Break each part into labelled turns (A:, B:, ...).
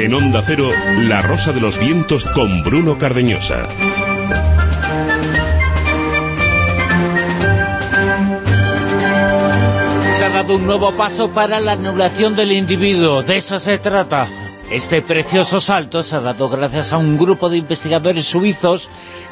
A: En Onda Cero, La Rosa de los Vientos con Bruno Cardeñosa.
B: Se ha dado un nuevo paso para la anulación del individuo. De eso se trata. Este precioso salto se ha dado gracias a un grupo de investigadores suizos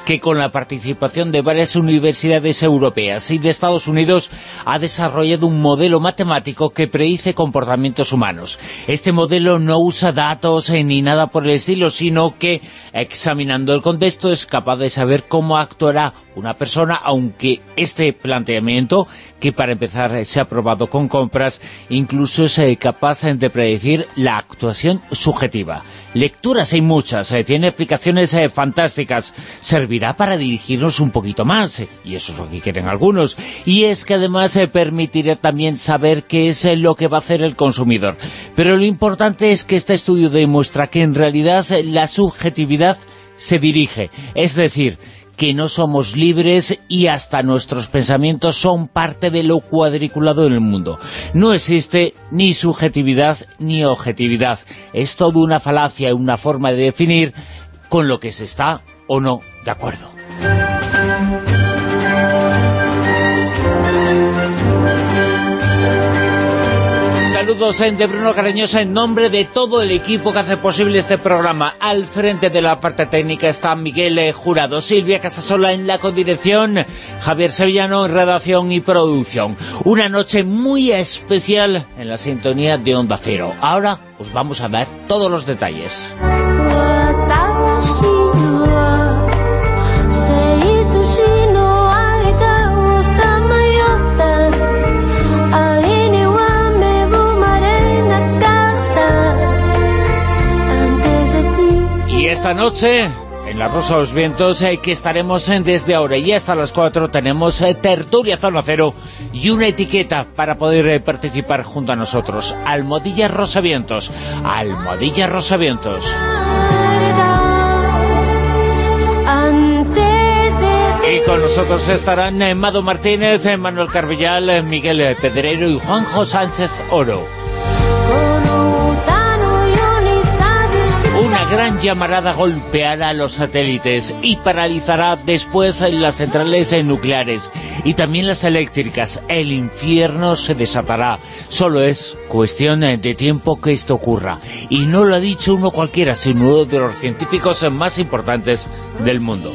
B: que con la participación de varias universidades europeas y de Estados Unidos ha desarrollado un modelo matemático que predice comportamientos humanos. Este modelo no usa datos ni nada por el estilo, sino que examinando el contexto es capaz de saber cómo actuará una persona, aunque este planteamiento, que para empezar se ha probado con compras, incluso es eh, capaz de predecir la actuación subjetiva. Lecturas hay muchas, eh, tiene aplicaciones eh, fantásticas, servirá para dirigirnos un poquito más, y eso es lo que quieren algunos, y es que además permitirá también saber qué es lo que va a hacer el consumidor. Pero lo importante es que este estudio demuestra que en realidad la subjetividad se dirige, es decir, que no somos libres y hasta nuestros pensamientos son parte de lo cuadriculado en el mundo. No existe ni subjetividad ni objetividad. Es toda una falacia, una forma de definir con lo que se está o no de acuerdo. Saludos de Bruno Cariñosa en nombre de todo el equipo que hace posible este programa. Al frente de la parte técnica está Miguel eh, Jurado, Silvia Casasola en la condirección, Javier Sevillano en redacción y producción. Una noche muy especial en la sintonía de Onda Cero. Ahora os vamos a dar todos los detalles. Esta noche en La Rosa de los Vientos, eh, que estaremos en desde ahora y hasta las 4 tenemos eh, Tertulia Zona Cero y una etiqueta para poder eh, participar junto a nosotros. Almohadilla Rosavientos. Almohadilla Rosavientos. Y con nosotros estarán Mado Martínez, Manuel Carvillal, Miguel Pedrero y Juanjo Sánchez Oro. Gran llamarada golpeará los satélites y paralizará después las centrales nucleares y también las eléctricas. El infierno se desatará. Solo es cuestión de tiempo que esto ocurra. Y no lo ha dicho uno cualquiera, sino uno de los científicos más importantes del mundo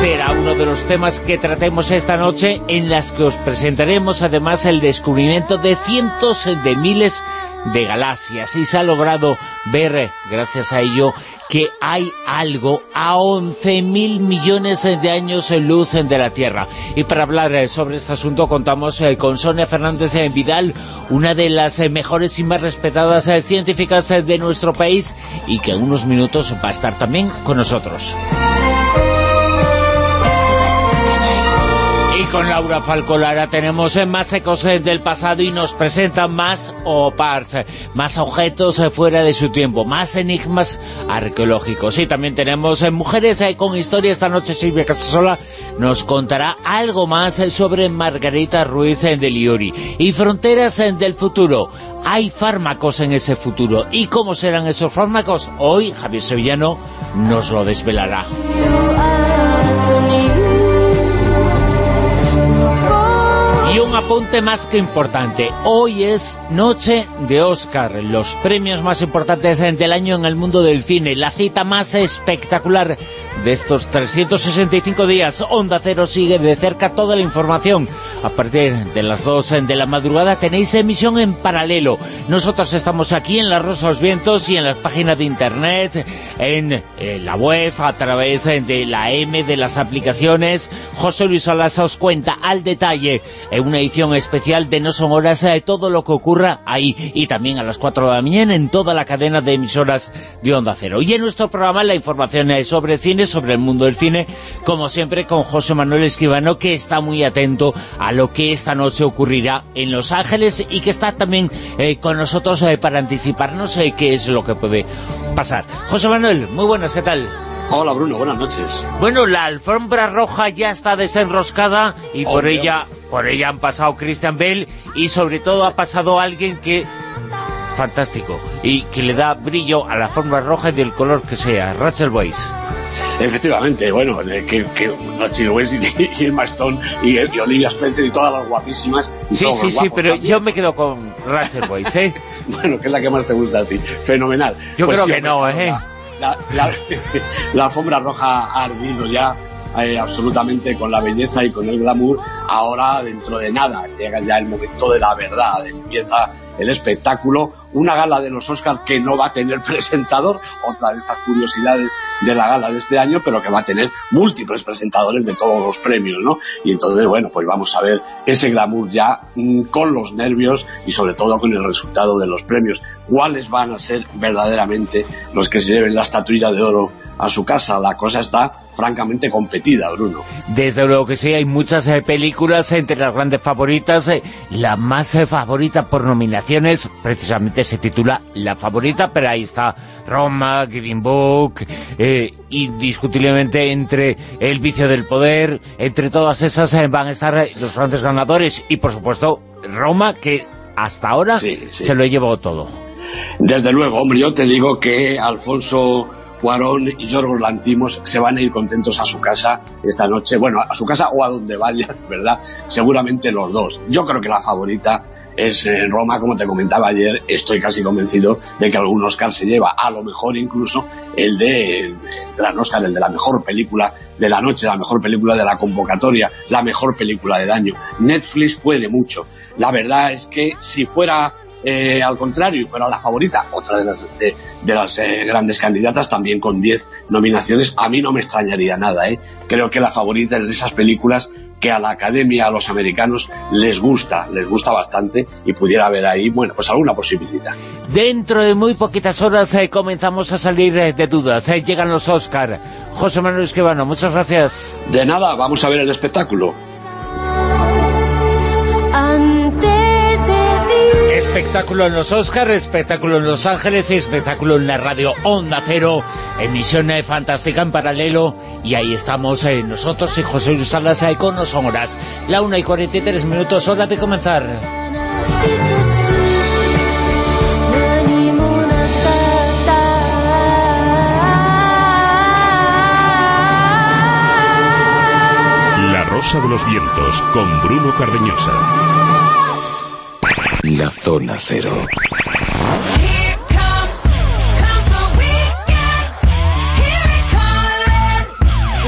B: será uno de los temas que tratemos esta noche en las que os presentaremos además el descubrimiento de cientos de miles de galaxias y se ha logrado ver, gracias a ello, que hay algo a 11.000 millones de años en luz de la Tierra. Y para hablar eh, sobre este asunto contamos eh, con Sonia Fernández Vidal, una de las eh, mejores y más respetadas científicas de nuestro país y que en unos minutos va a estar también con nosotros. Con Laura Falcolara tenemos más ecos del pasado y nos presentan más OPARS, más objetos fuera de su tiempo, más enigmas arqueológicos. Y también tenemos mujeres con historia. Esta noche Silvia Casasola nos contará algo más sobre Margarita Ruiz de Liori. Y fronteras del futuro. Hay fármacos en ese futuro. ¿Y cómo serán esos fármacos? Hoy Javier Sevillano nos lo desvelará. Apunte más que importante, hoy es noche de Oscar, los premios más importantes del año en el mundo del cine, la cita más espectacular de estos 365 días. Onda Cero sigue de cerca toda la información. A partir de las 2 de la madrugada tenéis emisión en paralelo. Nosotros estamos aquí en La Rosa los Vientos y en las páginas de internet, en, la web, a través de la M, de las aplicaciones. José Luis Salas os cuenta al detalle en una edición especial de No Son Horas de todo lo que ocurra ahí y también a las 4 de la mañana en toda la cadena de emisoras de Onda Cero. Y en nuestro programa la información es sobre cine sobre el mundo del cine, como siempre con José Manuel Escribano, que está muy atento a lo que esta noche ocurrirá en Los Ángeles y que está también eh, con nosotros eh, para anticiparnos eh, qué es lo que puede pasar. José Manuel, muy buenas, ¿qué tal?
C: Hola Bruno, buenas noches.
B: Bueno, la alfombra roja ya está desenroscada y por ella por ella han pasado Christian Bale y sobre todo ha pasado alguien que fantástico y que le da brillo a la forma roja y del color que sea. Rachel Weisz.
C: Efectivamente, bueno, eh, que, que Rachel Weisz y, y Emma Stone y, y Olivia Spencer y todas las guapísimas. y
B: Sí, sí, sí, pero
C: también.
B: yo me quedo con Rachel Weisz, ¿eh?
C: Bueno, que es la que más te gusta a ti. Fenomenal.
B: Yo
C: Pues
B: creo
C: sí,
B: que no, ¿eh?
C: La, alfombra roja ha ardido ya eh, absolutamente con la belleza y con el glamour. Ahora, dentro de nada, llega ya el momento de la verdad. Empieza el espectáculo. Una gala de los Oscars que no va a tener presentador, otra de estas curiosidades de la gala de este año, pero que va a tener múltiples presentadores de todos los premios, ¿no? Y entonces, bueno, pues vamos a ver ese glamour ya mm, con los nervios y sobre todo con el resultado de los premios. ¿Cuáles van a ser verdaderamente los que se lleven la estatuilla de oro a su casa? La cosa está francamente competida, Bruno.
B: Desde luego que sí, hay muchas eh, películas entre las grandes favoritas. eh, la más eh, favorita por nominaciones, precisamente se titula La Favorita, pero ahí está Roma, Green Book, eh, indiscutiblemente entre El Vicio del Poder, entre todas esas eh, van a estar eh, los grandes ganadores y por supuesto Roma, que hasta ahora
C: Sí, sí.
B: se lo llevó todo.
C: Desde luego, hombre, yo te digo que Alfonso Cuarón y Yorgos Lantimos se van a ir contentos a su casa esta noche, bueno, a su casa o a donde vayan, ¿verdad? Seguramente los dos. Yo creo que la favorita es en Roma, como te comentaba ayer, estoy casi convencido de que algún Oscar se lleva, a lo mejor incluso el de, Oscar, el de la mejor película de la noche, la mejor película de la convocatoria, la mejor película del año. Netflix puede mucho. La verdad es que si fuera eh, al contrario, y fuera la favorita, otra de las, de, de las eh, grandes candidatas, también con 10 nominaciones, a mí no me extrañaría nada. ¿eh? Creo que la favorita es de esas películas que a la academia, a los americanos, les gusta, les gusta bastante y pudiera haber ahí, bueno, pues alguna posibilidad.
B: Dentro de muy poquitas horas eh, comenzamos a salir eh, de dudas. eh, llegan los Oscar. José Manuel Esquivano, muchas gracias.
C: De nada, vamos a ver el espectáculo
B: espectáculo en los Oscars, espectáculo en Los Ángeles, espectáculo en la radio Onda Cero, emisión eh, fantástica en paralelo, y ahí estamos eh, nosotros y José Luis Salas eh, con los horas. La 1 y 43 minutos, hora de comenzar.
A: La Rosa de los Vientos, con Bruno Cardeñosa.
D: La zona cero.
E: Here comes, comes the weekend. Hear it calling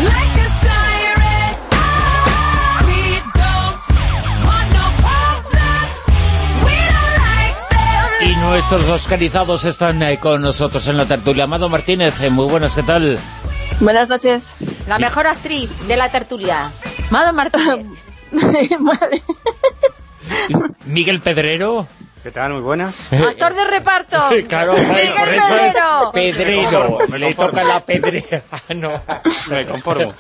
E: like a siren. We don't want no problems. We don't like them.
B: Y nuestros oscarizados están eh, con nosotros en la tertulia. Amado Martínez, eh, muy buenas, ¿qué tal?
F: Buenas noches.
G: La mejor actriz de la tertulia. Mado Martínez.
F: vale.
B: Miguel Pedrero.
H: ¿Qué tal? Muy buenas.
G: Actor de reparto.
B: Claro,
G: Miguel
B: por eso es
G: Pedrero.
B: Pedrero.
H: Me
B: Le toca la pedrea. no.
H: Me conformo.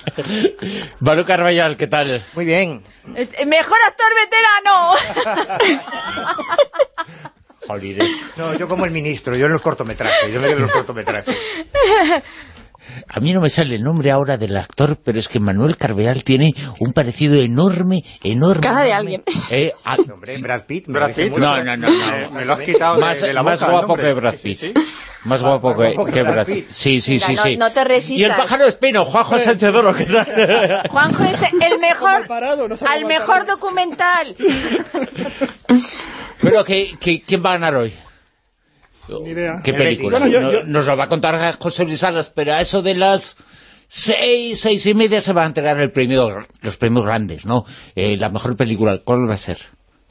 B: Manu Carvallal, ¿qué tal?
H: Muy bien.
G: Este, Mejor actor veterano.
B: Jolines.
H: No, yo como el ministro, yo en los cortometrajes, yo me quedo en los cortometrajes.
B: A mí no me sale el nombre ahora del actor, pero es que Manuel Carvallal tiene un parecido enorme, enorme.
F: Cara de alguien.
B: Eh,
H: Hombre,
B: sí.
H: Brad Pitt.
I: Brad Pitt.
B: No, no, no, no.
H: Me, lo has quitado
B: más,
H: de, la
B: más
H: boca,
B: guapo que Brad Pitt.
H: sí.
B: Más guapo que, que Brad Pitt. Sí, sí, sí, sí.
G: no- no te resistas.
B: Y el pájaro espino, Juanjo Sánchez Doro, ¿qué tal?
G: Juanjo es el mejor, al mejor documental.
B: Pero, ¿qué, qué, quién va a ganar hoy? ¿Qué película?
H: Bueno,
I: yo-
B: No-
I: yo-
B: Nos lo va a contar José Luis Salas, pero a eso de las seis, seis y media se va a entregar el premio, los premios grandes, ¿no? Eh, la mejor película, ¿cuál va a ser?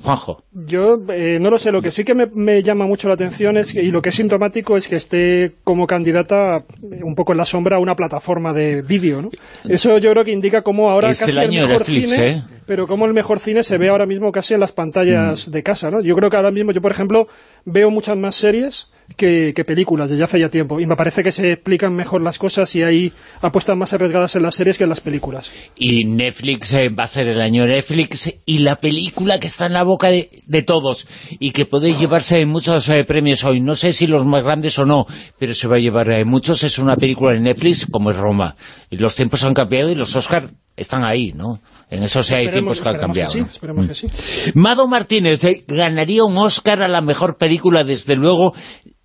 B: Juanjo.
I: Yo eh, no lo sé, lo que sí que me, me llama mucho la atención es que- y lo que es sintomático es que esté como candidata eh, un poco en la sombra a una plataforma de vídeo, ¿no? Eso yo creo que indica cómo ahora
B: Es
I: casi
B: el año
I: mejor
B: Netflix,
I: cine,
B: ¿eh?
I: pero cómo el mejor cine se ve ahora mismo casi en las
B: Mm.
I: pantallas de casa, ¿no? Yo creo que ahora mismo, yo por ejemplo, veo muchas más series que, que películas desde hace ya tiempo y me parece que se explican mejor las cosas y hay apuestas más arriesgadas en las series que en las películas.
B: Y Netflix eh, va a ser el año Netflix y la película que está en la boca de, de todos y que puede llevarse muchos eh, premios hoy. No sé si los más grandes o no, pero se va a llevar eh, muchos. Es una película de Netflix como es Roma. Los tiempos han cambiado y los Oscar están ahí, ¿no? En eso sí hay tiempos que han cambiado.
I: esperemos
B: Mm.
I: que sí.
B: Mado Martínez eh, ganaría un Oscar a la mejor película, desde luego,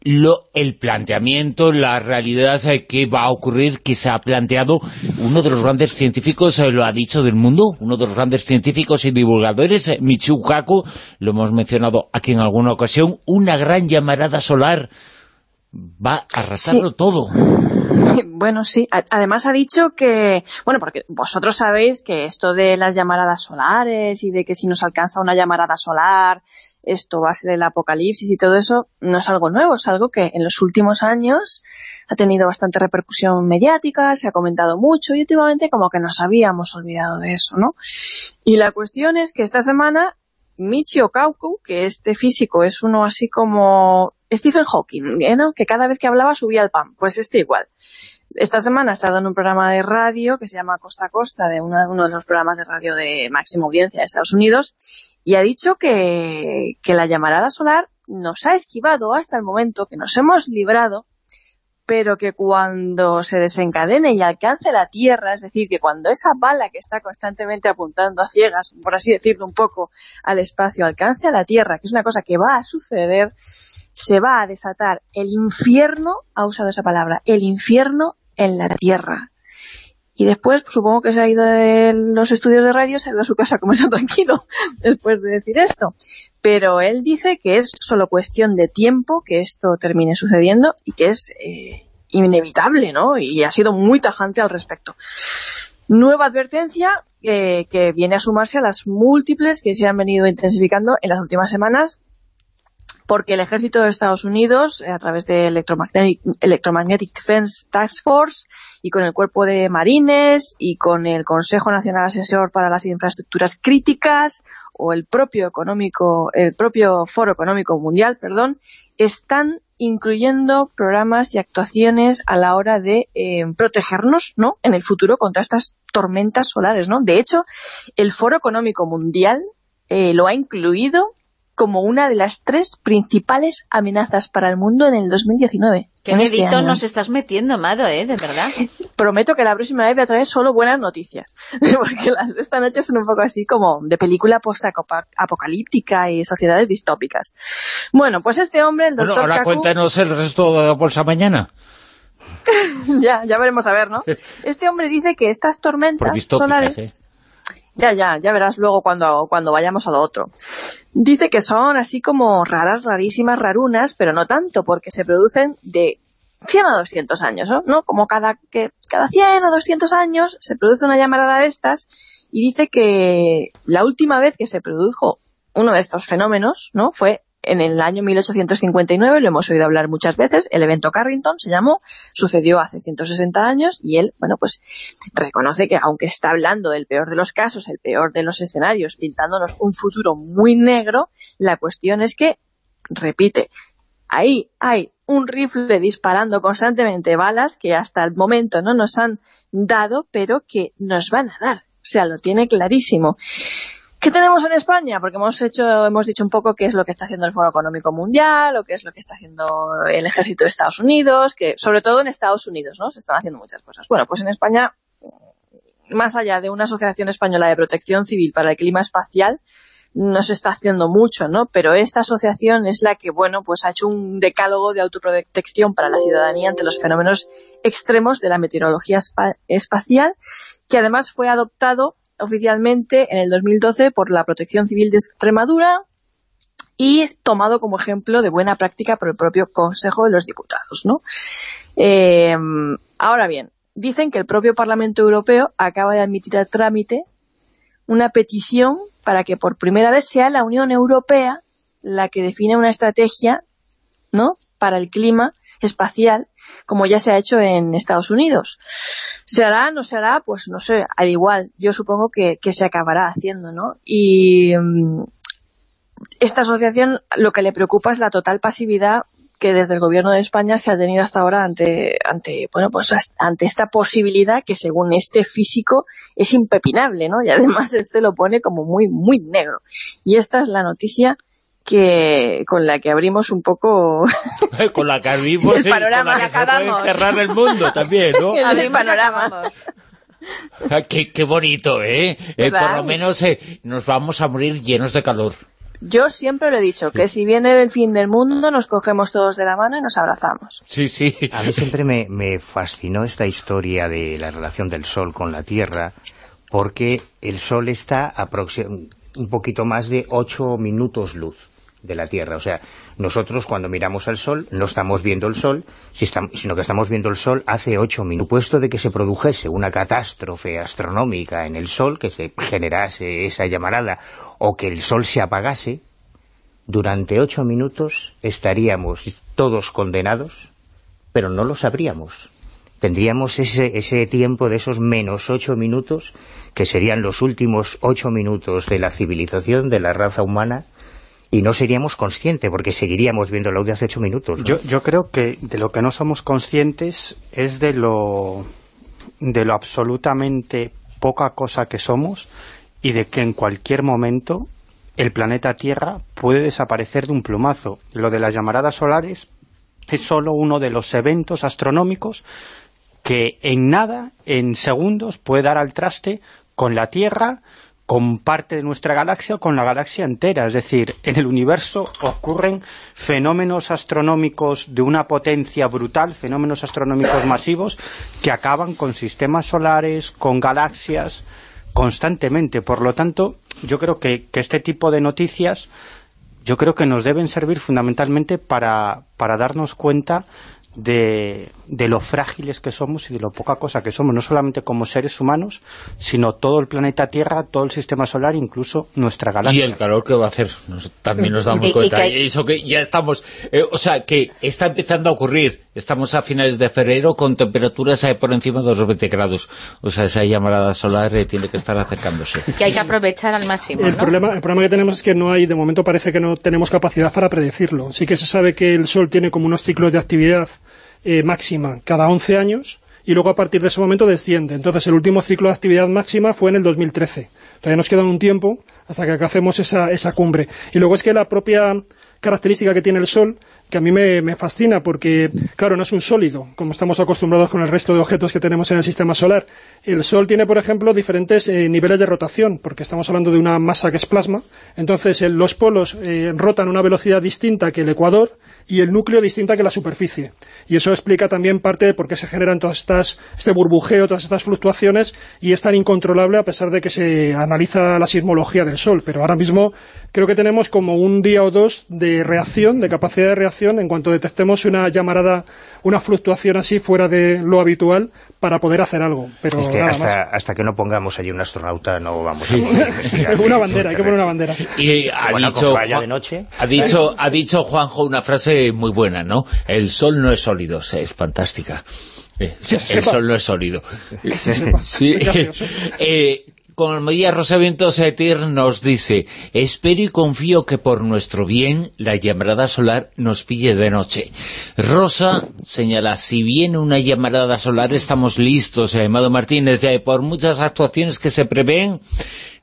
B: lo, el planteamiento, la realidad eh, que va a ocurrir, que se ha planteado uno de los grandes científicos, eh, lo ha dicho del mundo, uno de los grandes científicos y divulgadores, Michio Kaku, lo hemos mencionado aquí en alguna ocasión, una gran llamarada solar va a arrasarlo todo.
F: Bueno, sí. Además ha dicho que, bueno, porque vosotros sabéis que esto de las llamaradas solares y de que si nos alcanza una llamarada solar, esto va a ser el apocalipsis y todo eso, no es algo nuevo, es algo que en los últimos años ha tenido bastante repercusión mediática, se ha comentado mucho y últimamente como que nos habíamos olvidado de eso, ¿no? Y la cuestión es que esta semana Michio Kaku, que este físico es uno así como Stephen Hawking, ¿eh, ¿no? que cada vez que hablaba subía el pan, pues este igual. Esta semana ha estado en un programa de radio que se llama Costa a Costa, de una- uno de los programas de radio de máxima audiencia de Estados Unidos, y ha dicho que, que la llamarada solar nos ha esquivado hasta el momento, que nos hemos librado, pero que cuando se desencadene y alcance la Tierra, es decir, que cuando esa bala que está constantemente apuntando a ciegas, por así decirlo un poco, al espacio, alcance a la Tierra, que es una cosa que va a suceder, se va a desatar el infierno, ha usado esa palabra, el infierno en la Tierra. Y después, pues, supongo que se ha ido de los estudios de radio, se ha ido a su casa a comerse tranquilo después de decir esto. Pero él dice que es solo cuestión de tiempo que esto termine sucediendo y que es eh, inevitable, ¿no? Y ha sido muy tajante al respecto. Nueva advertencia eh, que viene a sumarse a las múltiples que se han venido intensificando en las últimas semanas porque el ejército de Estados Unidos, eh, a través de Electromagnetic, Defense Task Force y con el cuerpo de marines y con el Consejo Nacional Asesor para las Infraestructuras Críticas o el propio económico, el propio Foro Económico Mundial, perdón, están incluyendo programas y actuaciones a la hora de eh, protegernos, ¿no? En el futuro contra estas tormentas solares, ¿no? De hecho, el Foro Económico Mundial eh, lo ha incluido como una de las tres principales amenazas para el mundo en el 2019.
G: Qué
F: este
G: medito nos estás metiendo, Mado, ¿eh? De verdad.
F: Prometo que la próxima vez voy a traer solo buenas noticias, porque las de esta noche son un poco así como de película post-apocalíptica y sociedades distópicas. Bueno, pues este hombre, el
B: Bueno,
F: doctor
B: ahora
F: Kaku,
B: cuéntanos el resto de la bolsa mañana.
F: ya, ya veremos a ver, ¿no? Este hombre dice que estas tormentas solares...
B: ¿eh?
F: Ya, ya, ya verás luego cuando, cuando vayamos a lo otro. Dice que son así como raras, rarísimas, rarunas, pero no tanto, porque se producen de 100 a 200 años, ¿no? Como cada, que, cada 100 o 200 años se produce una llamarada de estas, y dice que la última vez que se produjo uno de estos fenómenos, ¿no? Fue en el año 1859, lo hemos oído hablar muchas veces, el evento Carrington se llamó, sucedió hace 160 años, y él, bueno, pues reconoce que aunque está hablando del peor de los casos, el peor de los escenarios, pintándonos un futuro muy negro, la cuestión es que, repite, ahí hay un rifle disparando constantemente balas que hasta el momento no nos han dado, pero que nos van a dar. O sea, lo tiene clarísimo. ¿Qué tenemos en España? Porque hemos hecho, hemos dicho un poco qué es lo que está haciendo el Foro Económico Mundial, o qué es lo que está haciendo el Ejército de Estados Unidos, que sobre todo en Estados Unidos, ¿no? Se están haciendo muchas cosas. Bueno, pues en España, más allá de una Asociación Española de Protección Civil para el Clima Espacial, no se está haciendo mucho, ¿no? Pero esta asociación es la que, bueno, pues ha hecho un decálogo de autoprotección para la ciudadanía ante los fenómenos extremos de la meteorología espa- espacial, que además fue adoptado oficialmente en el 2012 por la Protección Civil de Extremadura y es tomado como ejemplo de buena práctica por el propio Consejo de los Diputados. Eh, ahora bien, dicen que el propio Parlamento Europeo acaba de admitir al trámite una petición para que por primera vez sea la Unión Europea la que define una estrategia ¿no? para el clima espacial, como ya se ha hecho en Estados Unidos. ¿Se hará, no se hará? Pues no sé, al igual, yo supongo que, se acabará haciendo, ¿no? Y mm, esta asociación lo que le preocupa es la total pasividad que desde el gobierno de España se ha tenido hasta ahora ante, ante, bueno, pues ante esta posibilidad que según este físico es impepinable, ¿no? Y además este lo pone como muy, muy negro. Y esta es la noticia que con la que abrimos un poco
B: con la que abrimos,
F: El
B: sí, con
F: panorama,
B: la que se puede cerrar el mundo también, ¿no?
F: el panorama.
B: Ah, qué, qué bonito, ¿eh? Eh, por lo menos eh, nos vamos a morir llenos de calor.
F: Yo siempre lo he dicho, que si viene el fin del mundo nos cogemos todos de la mano y nos abrazamos.
B: Sí, sí.
H: A mí siempre me, me fascinó esta historia de la relación del Sol con la Tierra, porque el Sol está aproxi- un poquito más de 8 minutos luz de la Tierra. O sea, nosotros cuando miramos al Sol no estamos viendo el Sol, sino que estamos viendo el Sol hace 8 minutos. Puesto de que se produjese una catástrofe astronómica en el Sol, que se generase esa llamarada, o que el Sol se apagase, durante 8 minutos estaríamos todos condenados pero no lo sabríamos. Tendríamos ese, ese tiempo de esos menos ocho minutos, que serían los últimos ocho minutos de la civilización, de la raza humana, y no seríamos conscientes, porque seguiríamos viendo el audio hace ocho minutos.
D: Yo, yo creo que de lo que no somos conscientes es de lo, de lo absolutamente poca cosa que somos y de que en cualquier momento el planeta Tierra puede desaparecer de un plumazo. Lo de las llamaradas solares es solo uno de los eventos astronómicos que en nada, en segundos, puede dar al traste con la Tierra, con parte de nuestra galaxia o con la galaxia entera. Es decir, en el universo ocurren fenómenos astronómicos de una potencia brutal, fenómenos astronómicos masivos, que acaban con sistemas solares, con galaxias, constantemente. Por lo tanto, yo creo que, este tipo de noticias yo creo que nos deben servir fundamentalmente para, para darnos cuenta de, de lo frágiles que somos y de lo poca cosa que somos, no solamente como seres humanos, sino todo el planeta Tierra, todo el sistema solar, incluso nuestra
B: Y
D: galaxia.
B: el calor que va a hacer, nos- también nos damos
G: Y- y
B: cuenta.
G: que
B: Y,
G: hay-
B: eso que ya estamos, eh, o sea, que está empezando a ocurrir. Estamos a finales de febrero con temperaturas por encima de los 20 grados. O sea, esa llamarada solar eh, tiene que estar acercándose.
G: Que hay que aprovechar al máximo,
I: El
G: ¿no?
I: problema, el problema que tenemos es que no hay, de momento parece que no tenemos capacidad para predecirlo. Sí que se sabe que el Sol tiene como unos ciclos de actividad eh, máxima cada 11 años y luego a partir de ese momento desciende. Entonces el último ciclo de actividad máxima fue en el 2013. Todavía nos queda un tiempo hasta que alcancemos esa, esa cumbre. Y luego es que la propia característica que tiene el Sol, que a mí me, me fascina porque, claro, no es un sólido, como estamos acostumbrados con el resto de objetos que tenemos en el sistema solar. El Sol tiene, por ejemplo, diferentes eh, niveles de rotación, porque estamos hablando de una masa que es plasma. Entonces, los polos eh, rotan a una velocidad distinta que el ecuador y el núcleo distinta que la superficie. Y eso explica también parte de por qué se generan todas estas, este burbujeo, todas estas fluctuaciones, y es tan incontrolable a pesar de que se analiza la sismología del Sol. Pero ahora mismo creo que tenemos como un día o dos de reacción, de capacidad de reacción, en cuanto detectemos una llamarada, una fluctuación así fuera de lo habitual, para poder hacer algo. Pero
H: es que
I: nada
H: hasta,
I: más.
H: hasta que no pongamos allí un astronauta no vamos a poder investigar.
I: una bandera, hay que poner una bandera.
B: Y ha
H: Bueno,
B: dicho, Juan-
H: de noche.
B: ha dicho, ha dicho Juanjo una frase muy buena, ¿no? El sol no es sólido, es fantástica. Eh, el
I: sepa.
B: sol no es sólido.
I: Se.
B: Sí. Eh, con María Rosavientos Etir nos dice Espero y confío que por nuestro bien la llamarada solar nos pille de noche. Rosa señala, si viene una llamarada solar estamos listos, eh, Amado Martínez, por muchas actuaciones que se prevén,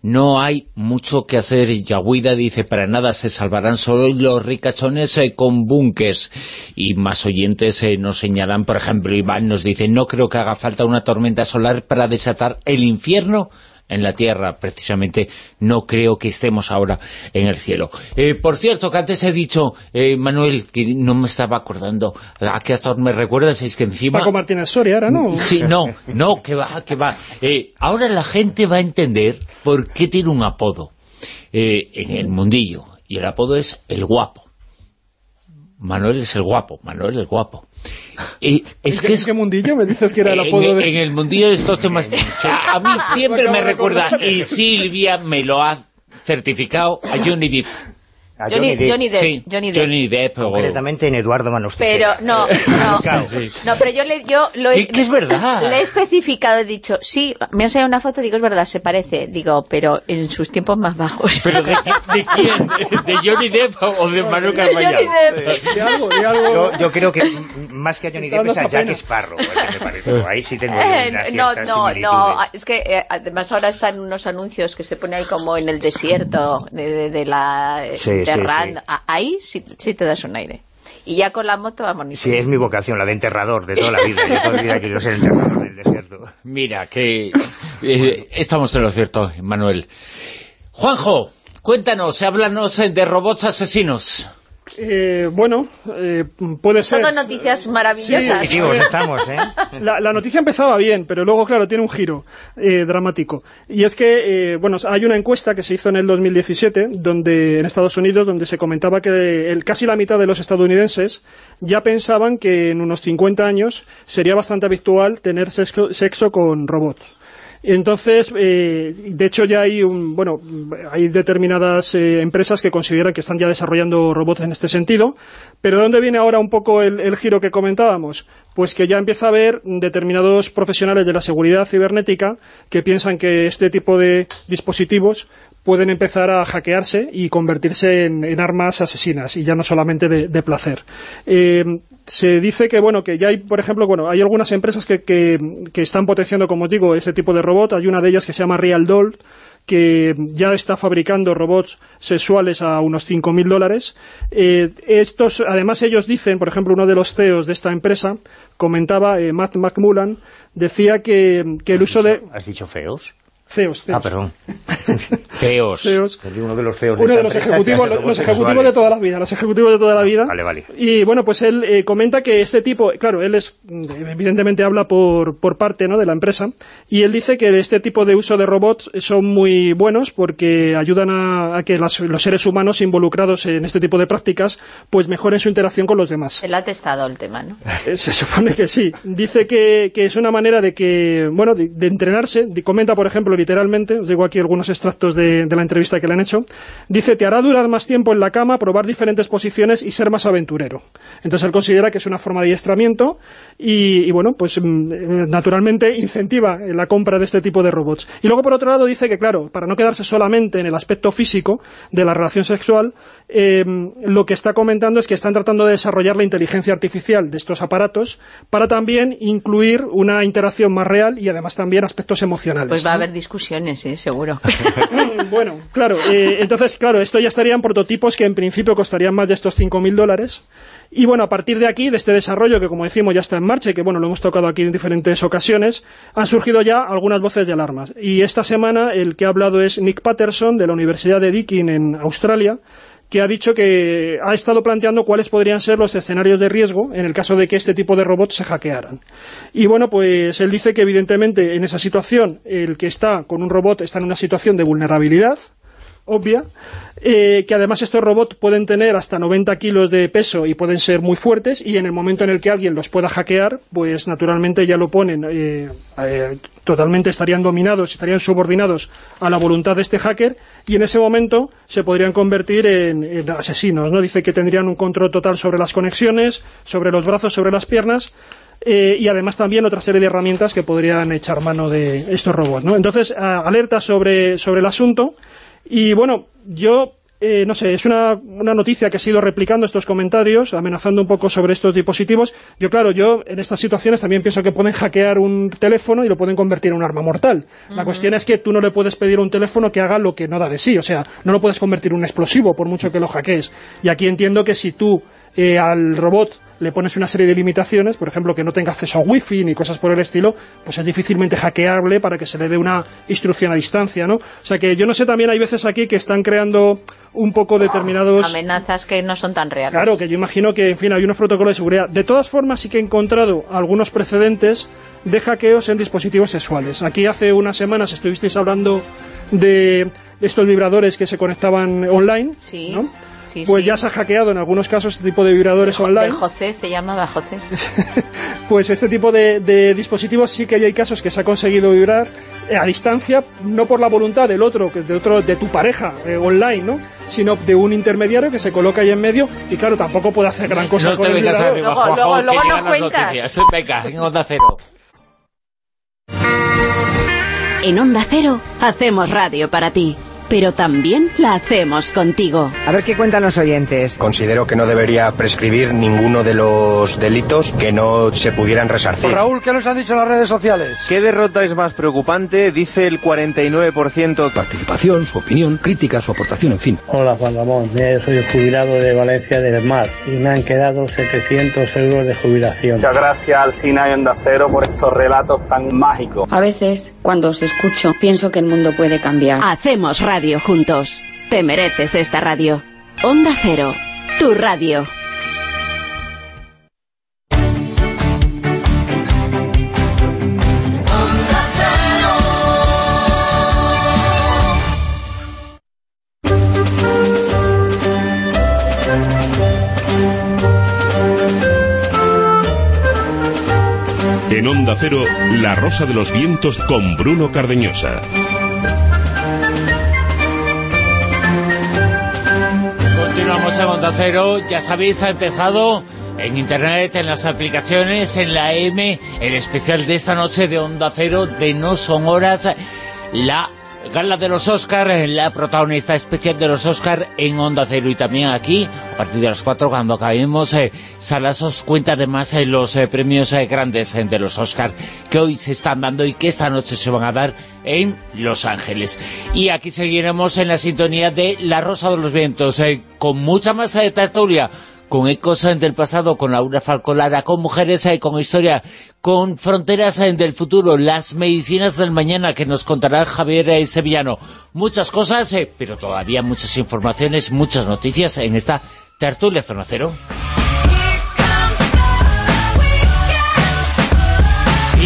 B: no hay mucho que hacer. Yaguida dice, para nada se salvarán solo los ricachones eh, con búnkers. Y más oyentes eh, nos señalan, por ejemplo, Iván nos dice, no creo que haga falta una tormenta solar para desatar el infierno en la Tierra, precisamente no creo que estemos ahora en el cielo. Eh, por cierto, que antes he dicho, eh, Manuel, que no me estaba acordando, ¿a qué actor me recuerdas? Es que encima...
I: Paco Martínez Soria ahora, ¿no?
B: Sí, no, no, que va, que va. Eh, ahora la gente va a entender por qué tiene un apodo eh, en el mundillo, y el apodo es el guapo. Manuel es el guapo, Manuel el guapo. Y es
I: ¿En
B: que es
I: en qué mundillo me dices que era el
B: en,
I: apodo de...?
B: en el mundillo de estos temas a mí siempre
I: Me
B: recuerda y Silvia me lo ha certificado a Johnny Depp
H: A
G: Johnny, Johnny Depp,
B: Sí,
G: Johnny Depp.
B: Johnny Depp o-
H: Concretamente en Eduardo Manos
G: Pero no, no,
B: sí.
G: no, pero yo le, yo lo
B: Que- que es verdad.
G: Le he especificado, he dicho, sí, me ha enseñado una foto, digo, es verdad, se parece, digo, pero en sus tiempos más bajos.
B: ¿Pero de, qui- de quién? ¿De Johnny Depp o de Manuel
G: De Johnny
B: Carvallal?
G: Depp.
I: De algo, de algo...
H: Yo, yo creo que más que a Johnny Depp es a Jack. Sparrow, me parece. Ahí sí tengo
G: Eh, no, no, no, es que eh, además ahora están unos anuncios que se ponen ahí como en el desierto de, de- de la
H: Sí, sí, sí.
G: A- ahí sí, sí te das un aire. Y ya con la moto vamos ni
H: Sí, es mi vocación, la de enterrador de toda la vida. Yo toda la vida quiero ser enterrador del desierto.
B: Mira, que eh, estamos en lo cierto, Manuel. Juanjo, cuéntanos, háblanos eh, de robots asesinos.
I: Eh, bueno, eh, puede ser...
G: Todo noticias maravillosas.
H: Positivos estamos, ¿eh?
I: La, la noticia empezaba bien, pero luego, claro, tiene un giro eh, dramático. Y es que, eh, bueno, hay una encuesta que se hizo en el 2017 donde, en Estados Unidos donde se comentaba que el, casi la mitad de los estadounidenses ya pensaban que en unos 50 años sería bastante habitual tener sexo, sexo con robots. Entonces, eh, de hecho ya hay un, bueno, hay determinadas eh, empresas que consideran que están ya desarrollando robots en este sentido, pero ¿de dónde viene ahora un poco el, el giro que comentábamos? Pues que ya empieza a haber determinados profesionales de la seguridad cibernética que piensan que este tipo de dispositivos pueden empezar a hackearse y convertirse en, en armas asesinas y ya no solamente de, de placer. Eh, se dice que bueno que ya hay, por ejemplo, bueno hay algunas empresas que, que, que están potenciando, como digo, ese tipo de robot. Hay una de ellas que se llama Real Doll, que ya está fabricando robots sexuales a unos 5.000 dólares. Eh, estos, además ellos dicen, por ejemplo, uno de los CEOs de esta empresa, comentaba, eh, Matt McMullan, decía que, que el uso de...
H: ¿Has dicho feos?
I: CEOs, CEOs.
H: Ah, perdón.
B: Feos.
I: CEOs.
H: Perdí uno de los feos de
I: Uno de los ejecutivos, los ejecutivos de toda la vida, los ejecutivos de toda la vida.
H: Vale, vale.
I: Y bueno, pues él eh, comenta que este tipo, claro, él es, evidentemente habla por, por parte ¿no? de la empresa, y él dice que este tipo de uso de robots son muy buenos porque ayudan a, a que las- los seres humanos involucrados en este tipo de prácticas pues mejoren su interacción con los demás.
G: Él ha testado el tema, ¿no?
I: Eh, Se supone que sí. Dice que, que es una manera de que, bueno, de, de entrenarse. Comenta, por ejemplo, literalmente, os digo aquí algunos extractos de, de la entrevista que le han hecho. Dice, te hará durar más tiempo en la cama, probar diferentes posiciones y ser más aventurero. Entonces él considera que es una forma de adiestramiento y, y, bueno, pues mm, eh, naturalmente incentiva la compra de este tipo de robots. Y luego, por otro lado, dice que, claro, para no quedarse solamente en el aspecto físico de la relación sexual, eh, lo que está comentando es que están tratando de desarrollar la inteligencia artificial de estos aparatos para también incluir una interacción más real y además también aspectos emocionales.
G: Pues va a haber discusiones, sí, seguro.
I: bueno, claro, eh, entonces, claro, esto ya estarían prototipos que en principio costarían más de estos 5.000 dólares. Y bueno, a partir de aquí, de este desarrollo que como decimos ya está en marcha y que bueno, lo hemos tocado aquí en diferentes ocasiones, han surgido ya algunas voces de alarmas. Y esta semana el que ha hablado es Nick Patterson de la Universidad de Deakin en Australia, que ha dicho que ha estado planteando cuáles podrían ser los escenarios de riesgo en el caso de que este tipo de robots se hackearan. Y bueno, pues él dice que evidentemente en esa situación el que está con un robot está en una situación de vulnerabilidad, obvia, eh, que además estos robots pueden tener hasta 90 kilos de peso y pueden ser muy fuertes y en el momento en el que alguien los pueda hackear, pues naturalmente ya lo ponen, eh, eh, totalmente estarían dominados, estarían subordinados a la voluntad de este hacker y en ese momento se podrían convertir en, asesinos, ¿no? Dice que tendrían un control total sobre las conexiones, sobre los brazos, sobre las piernas eh, y además también otra serie de herramientas que podrían echar mano de estos robots, ¿no? Entonces, alerta sobre, sobre el asunto y bueno, yo, eh, no sé, es una, una noticia que ha sido replicando estos comentarios, amenazando un poco sobre estos dispositivos. Yo, claro, yo en estas situaciones también pienso que pueden hackear un teléfono y lo pueden convertir en un arma mortal. La cuestión es que tú no le puedes pedir a un teléfono que haga lo que no da de sí, o sea, no lo puedes convertir en un explosivo por mucho que lo hackees. Y aquí entiendo que si tú eh, al robot le pones una serie de limitaciones, por ejemplo, que no tenga acceso a wifi ni cosas por el estilo, pues es difícilmente hackeable para que se le dé una instrucción a distancia, ¿no? O sea que yo no sé, también hay veces aquí que están creando un poco determinados...
G: Amenazas que no son tan reales.
I: Claro, que yo imagino que, en fin, hay unos protocolos de seguridad. De todas formas, sí que he encontrado algunos precedentes de hackeos en dispositivos sexuales. Aquí hace unas semanas estuvisteis hablando de estos vibradores que se conectaban online,
G: Sí,
I: ¿no?
G: Sí,
I: Pues
G: sí.
I: ya se ha hackeado en algunos casos este tipo de vibradores online.
G: José, se llamaba José.
I: Pues este tipo de, de dispositivos sí que hay casos que se ha conseguido vibrar eh, a distancia, no por la voluntad del otro, que de otro de tu pareja eh, online, ¿no? sino de un intermediario que se coloca ahí en medio y claro, tampoco puede hacer gran cosa
B: No
I: con
B: te
I: el
B: vengas
I: vibrador.
B: arriba,
G: Luego- luego- luego nos cuentas.
B: Venga, en Onda Cero.
J: En Onda Cero hacemos radio para ti. Pero también la hacemos contigo.
K: A ver qué cuentan los oyentes.
L: Considero que no debería prescribir ninguno de los delitos que no se pudieran resarcir.
M: Raúl, ¿qué nos han dicho en las redes sociales?
N: ¿Qué derrota es más preocupante? Dice el 49%.
O: Participación, su opinión, crítica, su aportación, en fin.
P: Hola Juan Ramón, soy jubilado de Valencia del Mar y me han quedado 700 euros de jubilación.
Q: Muchas gracias al Cina y Onda Cero por estos relatos tan mágicos.
R: A veces, cuando os escucho, pienso que el mundo puede cambiar.
J: Hacemos radio juntos. Te mereces esta radio. Onda Cero, tu radio.
A: En Onda Cero, La Rosa de los Vientos con Bruno Cardeñosa.
B: Continuamos en Onda Cero, ya sabéis, ha empezado en internet, en las aplicaciones, en la M, el especial de esta noche de Onda Cero, de No Son Horas, la gala de los Oscar, la protagonista especial de los Oscar en Onda Cero y también aquí, a partir de las 4 cuando acabemos, eh, Salas cuenta además eh, los eh, premios eh, grandes eh, de los Oscar que hoy se están dando y que esta noche se van a dar en Los Ángeles. Y aquí seguiremos en la sintonía de La Rosa de los Vientos, con mucha más eh, tertulia, con ecos del pasado, con Laura Falcolara, con mujeres, eh, con historia, con fronteras eh, del futuro, las medicinas del mañana que nos contará Javier eh, Sevillano. Muchas cosas, pero todavía muchas informaciones, muchas noticias en esta tertulia Zona Cero.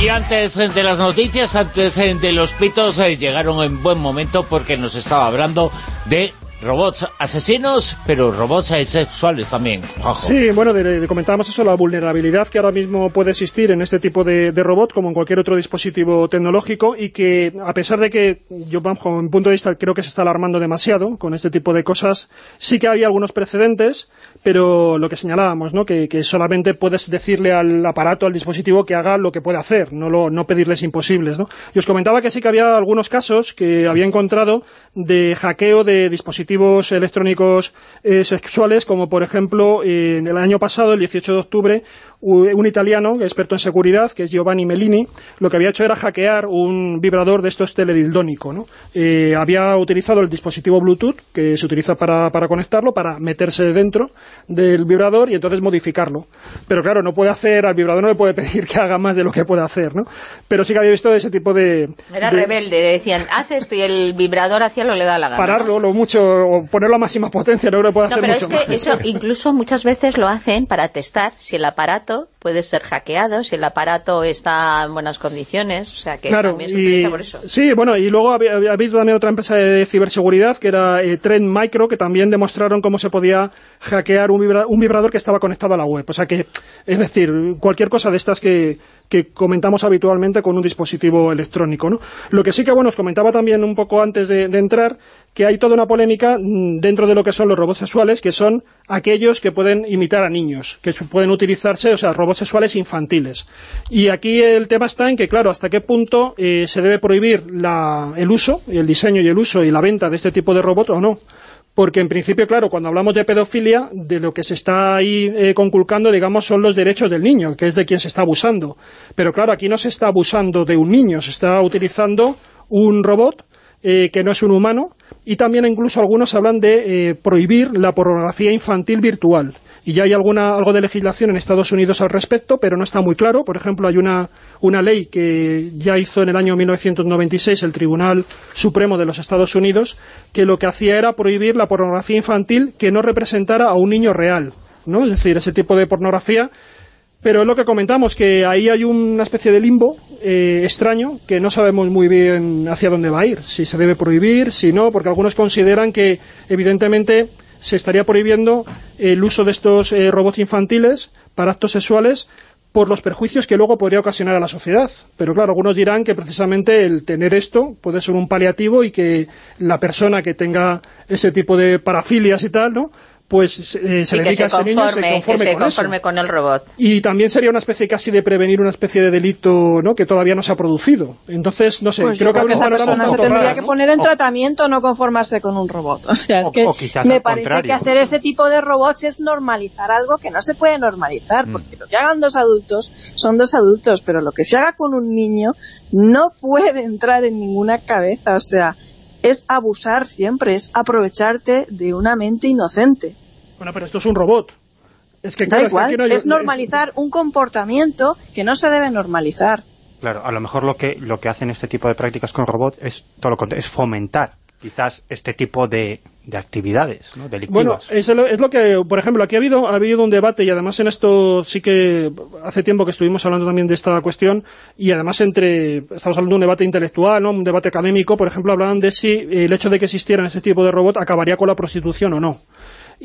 B: Y antes de las noticias, antes de los pitos, llegaron en buen momento porque nos estaba hablando de robots asesinos, pero robots sexuales también.
I: Sí, bueno, comentábamos eso, la vulnerabilidad que ahora mismo puede existir en este tipo de, de robot, como en cualquier otro dispositivo tecnológico, y que a pesar de que yo, bajo mi punto de vista, creo que se está alarmando demasiado con este tipo de cosas, sí que había algunos precedentes, pero lo que señalábamos, ¿no? que, que solamente puedes decirle al aparato, al dispositivo, que haga lo que puede hacer, no, lo, no pedirles imposibles. ¿no? Y os comentaba que sí que había algunos casos que había encontrado de hackeo de dispositivos electrónicos eh, sexuales, como por ejemplo, en el año pasado, el 18 de octubre, un italiano, experto en seguridad, que es Giovanni Mellini, lo que había hecho era hackear un vibrador de estos teledildónico. ¿no? Eh, había utilizado el dispositivo Bluetooth, que se utiliza para, para conectarlo, para meterse dentro del vibrador y entonces modificarlo. Pero claro, no puede hacer, al vibrador no le puede pedir que haga más de lo que puede hacer, ¿no? Pero sí que había visto ese tipo de...
G: Era
I: de-
G: rebelde, decían, haz esto y el vibrador hacía lo le da la gana.
I: pararlo lo mucho o ponerlo a máxima potencia, no creo que pueda
G: No,
I: hacer
G: pero
I: mucho
G: es que
I: más.
G: eso incluso muchas veces lo hacen para testar si el aparato puede ser hackeado, si el aparato está en buenas condiciones, o sea que
I: Claro,
G: también se
I: y-
G: utiliza por eso.
I: Sí, bueno, y luego había, había habido también otra empresa de ciberseguridad que era eh, Trend Micro, que también demostraron cómo se podía hackear un, vibra- un vibrador que estaba conectado a la web. O sea que, es decir, cualquier cosa de estas que, que comentamos habitualmente con un dispositivo electrónico. ¿no? Lo que sí que, bueno, os comentaba también un poco antes de, de entrar, que hay toda una polémica mm, dentro de lo que son los robots sexuales, que son aquellos que pueden imitar a niños, que pueden utilizarse, o sea, robots sexuales infantiles. Y aquí el tema está en que, claro, hasta qué punto eh, se debe prohibir la- el uso, el diseño y el uso y la venta de este tipo de robot o no. Porque en principio, claro, cuando hablamos de pedofilia, de lo que se está ahí eh, conculcando, digamos, son los derechos del niño, que es de quien se está abusando. Pero claro, aquí no se está abusando de un niño, se está utilizando un robot eh, que no es un humano, y también incluso algunos hablan de eh, prohibir la pornografía infantil virtual. Y ya hay alguna, algo de legislación en Estados Unidos al respecto, pero no está muy claro. Por ejemplo, hay una, una ley que ya hizo en el año 1996 el Tribunal Supremo de los Estados Unidos, que lo que hacía era prohibir la pornografía infantil que no representara a un niño real. ¿no? Es decir, ese tipo de pornografía pero es lo que comentamos, que ahí hay una especie de limbo eh, extraño que no sabemos muy bien hacia dónde va a ir, si se debe prohibir, si no, porque algunos consideran que evidentemente se estaría prohibiendo el uso de estos eh, robots infantiles para actos sexuales por los perjuicios que luego podría ocasionar a la sociedad. Pero claro, algunos dirán que precisamente el tener esto puede ser un paliativo y que la persona que tenga ese tipo de parafilias y tal, ¿no? Pues eh, se
G: Y
I: le dedica
G: se
I: a ese niño y se
G: conforme, que se
I: con eso.
G: conforme con el robot.
I: Y también sería una especie casi de prevenir una especie de delito ¿no? que todavía no se ha producido. Entonces, no sé,
F: Pues
I: creo que
F: creo que esa persona se tendría que poner en
I: O-
F: tratamiento, no conformarse con un robot. O sea, es que
I: o
F: me parece
I: contrario.
F: que hacer ese tipo de robots es normalizar algo que no se puede normalizar, porque lo que hagan dos adultos son dos adultos, pero lo que se haga con un niño no puede entrar en ninguna cabeza, o sea, es abusar siempre, es aprovecharte de una mente inocente.
I: Bueno, pero esto es un robot. Es que,
F: Da
I: claro, es que
F: igual,
I: no hay-
F: es normalizar un comportamiento que no se debe normalizar.
D: Claro, a lo mejor lo que, lo que hacen este tipo de prácticas con robots es todo lo contrario, es fomentar quizás este tipo de, de actividades ¿no?
I: Bueno,
D: delictivas.
I: es lo, es lo que, por ejemplo, aquí ha habido, ha habido un debate y además en esto sí que hace tiempo que estuvimos hablando también de esta cuestión y además entre, estamos hablando de un debate intelectual, ¿no? un debate académico, por ejemplo, hablaban de si el hecho de que existieran ese tipo de robot acabaría con la prostitución o no.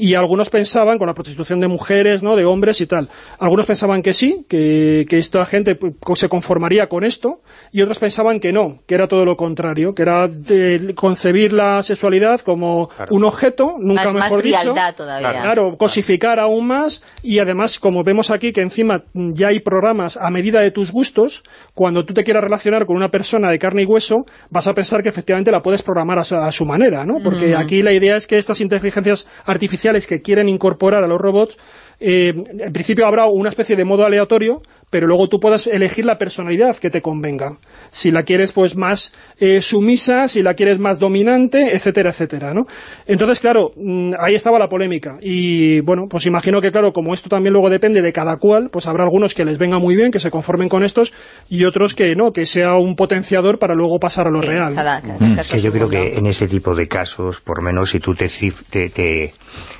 I: Y algunos pensaban, con la prostitución de mujeres, ¿no? de hombres y tal, algunos pensaban que sí, que, que esta gente pues, se conformaría con esto, y otros pensaban que no, que era todo lo contrario, que era de concebir la sexualidad como un objeto, nunca
G: Más- más
I: mejor dicho.
G: frialdad todavía.
I: Claro, cosificar aún más, y además, como vemos aquí, que encima ya hay programas a medida de tus gustos, cuando tú te quieras relacionar con una persona de carne y hueso, vas a pensar que efectivamente la puedes programar a su, a su manera, ¿no? Porque aquí la idea es que estas inteligencias artificiales que quieren incorporar a los robots, eh, en principio habrá una especie de modo aleatorio, pero luego tú puedas elegir la personalidad que te convenga. Si la quieres pues más eh, sumisa, si la quieres más dominante, etcétera, etcétera, ¿no? Entonces, claro, mm, ahí estaba la polémica. Y bueno, pues imagino que claro, como esto también luego depende de cada cual, pues habrá algunos que les venga muy bien, que se conformen con estos, y otros que no, que sea un potenciador para luego pasar a lo real.
H: Mm, Es que yo creo que en ese tipo de casos, por menos si tú te, cif- te, te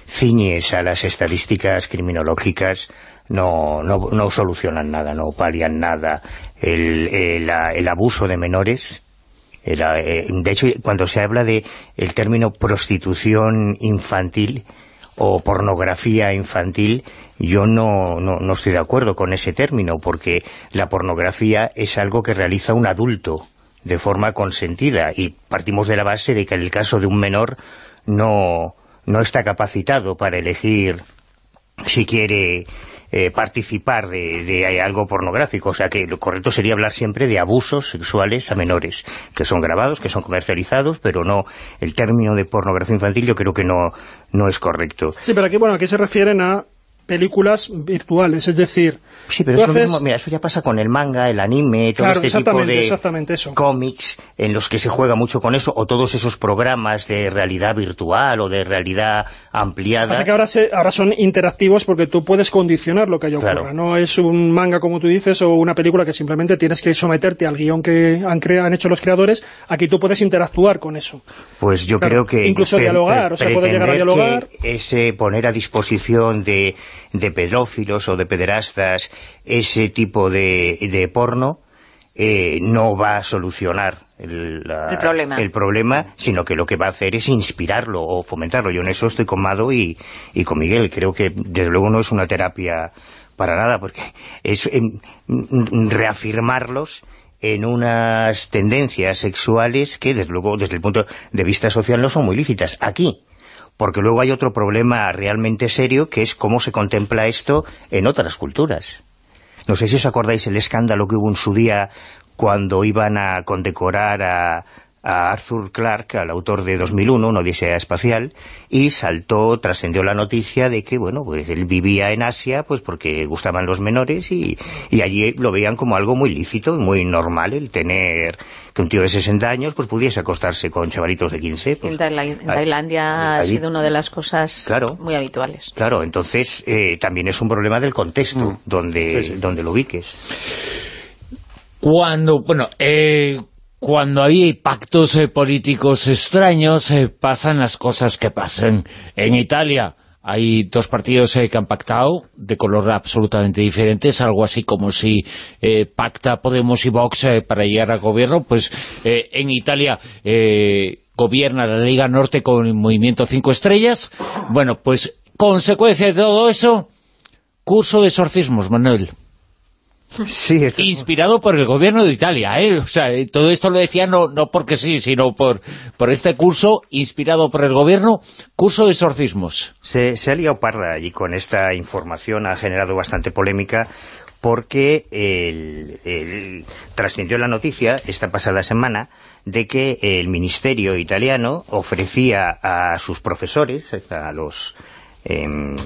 H: ciñes a las estadísticas criminológicas, no, no, no solucionan nada, no palian nada. El, el, el abuso de menores, eh, de hecho, cuando se habla de el término prostitución infantil o pornografía infantil, yo no, no, no estoy de acuerdo con ese término, porque la pornografía es algo que realiza un adulto de forma consentida y partimos de la base de que en el caso de un menor no, no está capacitado para elegir si quiere eh, participar de, de algo pornográfico. O sea que lo correcto sería hablar siempre de abusos sexuales a menores, que son grabados, que son comercializados, pero no el término de pornografía infantil yo creo que no, no es correcto.
I: Sí, pero aquí, bueno, aquí se refieren a películas virtuales, es decir...
H: Sí, pero
I: tú
H: eso, lo
I: haces-
H: mismo, mira, eso ya pasa con el manga, el anime, todo
I: Claro,
H: este tipo de cómics en los que se juega mucho con eso, o todos esos programas de realidad virtual o de realidad ampliada.
I: Pasa que ahora, se- ahora son interactivos porque tú puedes condicionar lo que haya ocurra.
H: Claro.
I: No es un manga, como tú dices, o una película que simplemente tienes que someterte al guion que han, crea- han hecho los creadores. Aquí tú puedes interactuar con eso.
H: Pues yo
I: Claro,
H: creo que...
I: incluso dialogar, o sea, puede llegar a dialogar.
H: ese poner a disposición de, de pedófilos o de pederastas ese tipo de, de porno eh, no va a solucionar el, la-
G: El problema.
H: el problema, sino que lo que va a hacer es inspirarlo o fomentarlo. Yo en eso estoy con Mado y, y con Miguel. Creo que desde luego no es una terapia para nada, porque es em, reafirmarlos en unas tendencias sexuales que, desde luego, desde el punto de vista social no son muy lícitas. Aquí, porque luego hay otro problema realmente serio, que es cómo se contempla esto en otras culturas. No sé si os acordáis el escándalo que hubo en su día cuando iban a condecorar a, a Arthur Clarke, al autor de 2001, una odisea espacial, y saltó, trascendió la noticia de que, bueno, pues él vivía en Asia, pues porque gustaban los menores, y, y allí lo veían como algo muy lícito y muy normal el tener que un tío de 60 años pues pudiese acostarse con chavalitos de 15. pues,
G: En, Taila- en
H: ahí-
G: Tailandia ha sido una de las cosas
H: Claro.
G: muy habituales.
H: Claro, entonces eh, también es un problema del contexto donde, donde lo ubiques.
B: Cuando, bueno, eh, cuando hay pactos eh, políticos extraños, eh, pasan las cosas que pasan. En Italia hay dos partidos eh, que han pactado, de color absolutamente diferentes, algo así como si pacta Podemos y Vox para llegar al gobierno, pues en Italia... gobierna la Liga Norte con el Movimiento Cinco Estrellas. Bueno, pues consecuencia de todo eso, curso de exorcismos, Manuel.
H: Sí, esto-
B: Inspirado por el gobierno de Italia, ¿eh? O sea, eh, todo esto lo decía no, no porque sí, sino por, por este curso inspirado por el gobierno, curso de exorcismos.
H: Se, se ha liado parda allí con esta información, ha generado bastante polémica porque el, el- trascendió la noticia esta pasada semana de que el ministerio italiano ofrecía a sus profesores, a los em,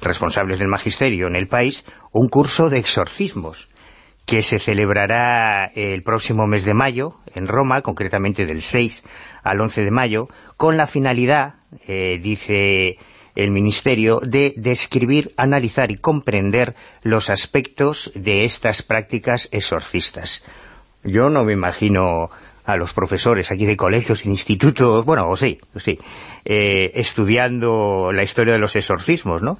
H: responsables del magisterio en el país, un curso de exorcismos que se celebrará el próximo mes de mayo en Roma, concretamente del 6 al 11 de mayo, con la finalidad, eh, dice el Ministerio, de describir, analizar y comprender los aspectos de estas prácticas exorcistas. Yo no me imagino a los profesores aquí de colegios, institutos, bueno, sí, sí, eh, estudiando la historia de los exorcismos, ¿no?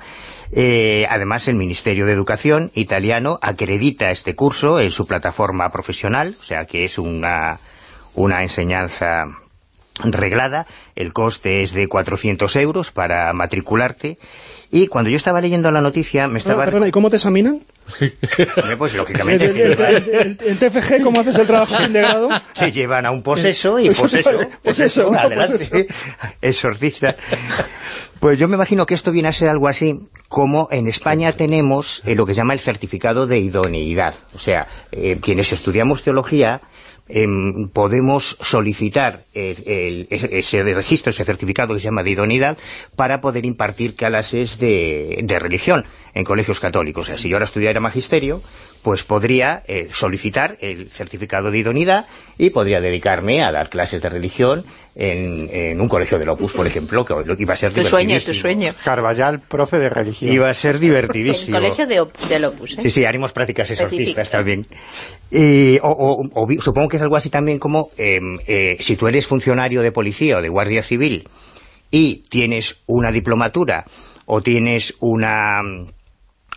H: Eh, además, el Ministerio de Educación italiano acredita este curso en su plataforma profesional, o sea que es una, una enseñanza reglada, el coste es de 400 euros para matricularte, y cuando yo estaba leyendo la noticia me estaba...
I: Ah, perdona, ¿y cómo te examinan?
H: Pues lógicamente
I: el, TFG, ¿cómo haces el trabajo fin de grado?
H: te llevan a un poseso y
I: Pues
H: poseso,
I: eso, pues
H: poseso,
I: eso,
H: adelante,
I: pues
H: exorcista. Pues yo me imagino que esto viene a ser algo así como en España tenemos eh, lo que se llama el certificado de idoneidad. O sea, eh, quienes estudiamos teología em, podemos solicitar el- el- ese, ese registro, ese certificado que se llama de idoneidad para poder impartir clases de, de religión en colegios católicos. O sea, si yo ahora estudiara magisterio, pues podría eh, solicitar el certificado de idoneidad y podría dedicarme a dar clases de religión en, en un colegio del Opus, por ejemplo, que iba a ser
G: Tu sueño, tu sueño.
D: Carvallal, profe de religión.
H: Iba a ser
G: El
H: divertidísimo.
G: colegio de, Op- del Opus, ¿eh?
H: Sí, sí, haremos prácticas exorcistas también. Y, o, o- o vi- supongo que es algo así también como, em, eh, si tú eres funcionario de policía o de guardia civil y tienes una diplomatura o tienes una,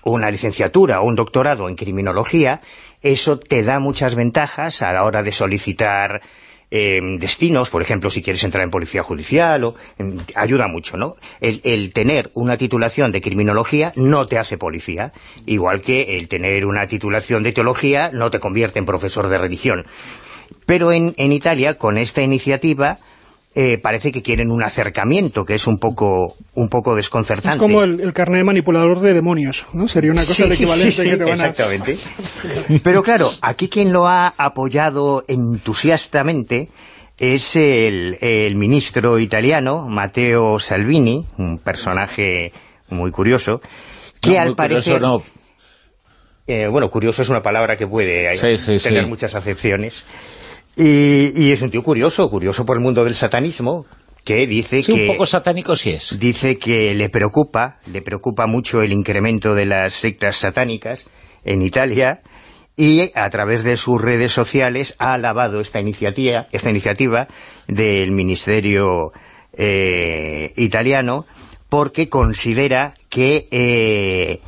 H: una licenciatura o un doctorado en criminología, eso te da muchas ventajas a la hora de solicitar em, destinos, por ejemplo, si quieres entrar en policía judicial, o em, ayuda mucho, ¿no? El, el tener una titulación de criminología no te hace policía, igual que el tener una titulación de teología no te convierte en profesor de religión. Pero en, en Italia, con esta iniciativa, eh, parece que quieren un acercamiento, que es un poco, un poco desconcertante.
I: Es como el, el carnet de manipulador de demonios, ¿no? Sería una cosa
H: Sí,
I: el equivalente
H: sí,
I: que te van a...
H: exactamente. Pero claro, aquí quien lo ha apoyado entusiastamente es el, el ministro italiano, Matteo Salvini, un personaje muy curioso, que
B: No,
H: al
B: muy curioso
H: parecer...
B: no.
H: Eh, bueno, curioso es una palabra que puede
B: Sí, sí,
H: tener
B: sí.
H: muchas acepciones. Y, y es un tío curioso, curioso por el mundo del satanismo, que dice
B: Sí,
H: que...
B: un poco satánico sí es.
H: Dice que le preocupa, le preocupa mucho el incremento de las sectas satánicas en Italia y a través de sus redes sociales ha alabado esta iniciativa, esta iniciativa del Ministerio eh, italiano porque considera que eh,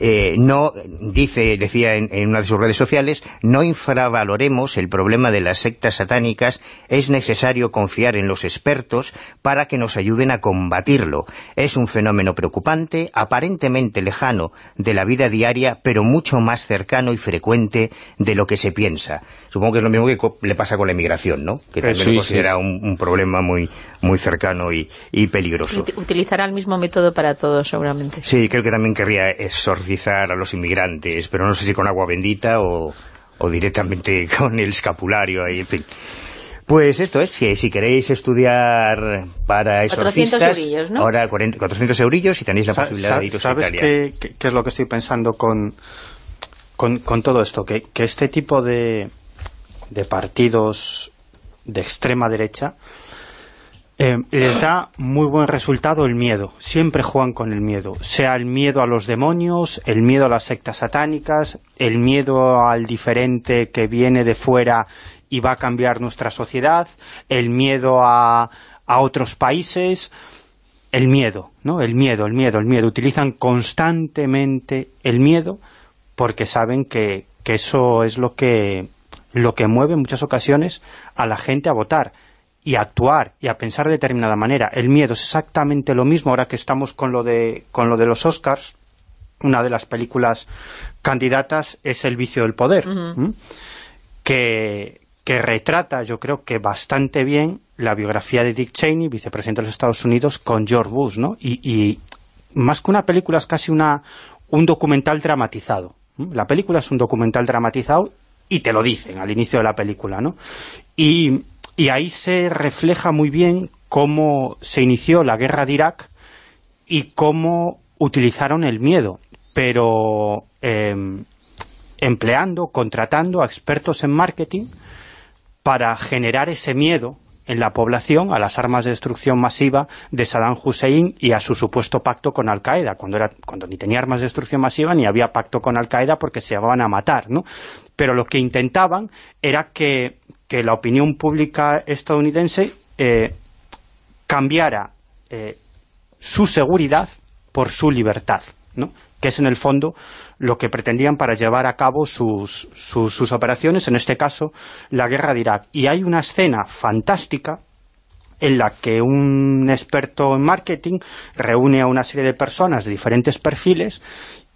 H: eh, no, dice, decía en, en una de sus redes sociales, no infravaloremos el problema de las sectas satánicas, es necesario confiar en los expertos para que nos ayuden a combatirlo. Es un fenómeno preocupante, aparentemente lejano de la vida diaria, pero mucho más cercano y frecuente de lo que se piensa. Supongo que es lo mismo que le pasa con la inmigración, ¿no? Que también
B: sí,
H: lo
B: sí,
H: considera
B: sí.
H: Un, un problema muy, muy cercano y, y peligroso.
G: Ut- Utilizará el mismo método para todos, seguramente.
H: Sí, creo que también querría exorcizar a los inmigrantes, pero no sé si con agua bendita o, o directamente con el escapulario ahí, en fin. Pues esto es, que si queréis estudiar para
G: 400
H: exorcistas,
G: eurillos, ¿no?
H: ahora 40 400 eurillos y tenéis la posibilidad de iros a
D: ¿Sabes
H: Italia.
D: qué, qué- qué es lo que estoy pensando con, con, con todo esto? Que, que este tipo de, de partidos de extrema derecha eh, les da muy buen resultado el miedo. Siempre juegan con el miedo. Sea el miedo a los demonios, el miedo a las sectas satánicas, el miedo al diferente que viene de fuera y va a cambiar nuestra sociedad, el miedo a, a otros países, el miedo, ¿no? El miedo, el miedo, el miedo. Utilizan constantemente el miedo porque saben que, que eso es lo que, lo que mueve en muchas ocasiones a la gente a votar y a actuar y a pensar de determinada manera. El miedo es exactamente lo mismo ahora que estamos con lo de, con lo de los Oscars. una de las películas candidatas es El vicio del poder, que, que retrata, yo creo que bastante bien, la biografía de Dick Cheney, vicepresidente de los Estados Unidos, con George Bush, ¿no? Y, y más que una película es casi una, un documental dramatizado. La película es un documental dramatizado y te lo dicen al inicio de la película, ¿no? Y, y ahí se refleja muy bien cómo se inició la guerra de Irak y cómo utilizaron el miedo, pero eh, empleando, contratando a expertos en marketing para generar ese miedo en la población a las armas de destrucción masiva de Saddam Hussein y a su supuesto pacto con Al-Qaeda, cuando, cuando ni tenía armas de destrucción masiva ni había pacto con Al-Qaeda porque se iban a matar, ¿no? Pero lo que intentaban era que, que la opinión pública estadounidense eh, cambiara eh, su seguridad por su libertad, ¿no? que es en el fondo lo que pretendían para llevar a cabo sus, sus, sus operaciones, en este caso la guerra de Irak. Y hay una escena fantástica en la que un experto en marketing reúne a una serie de personas de diferentes perfiles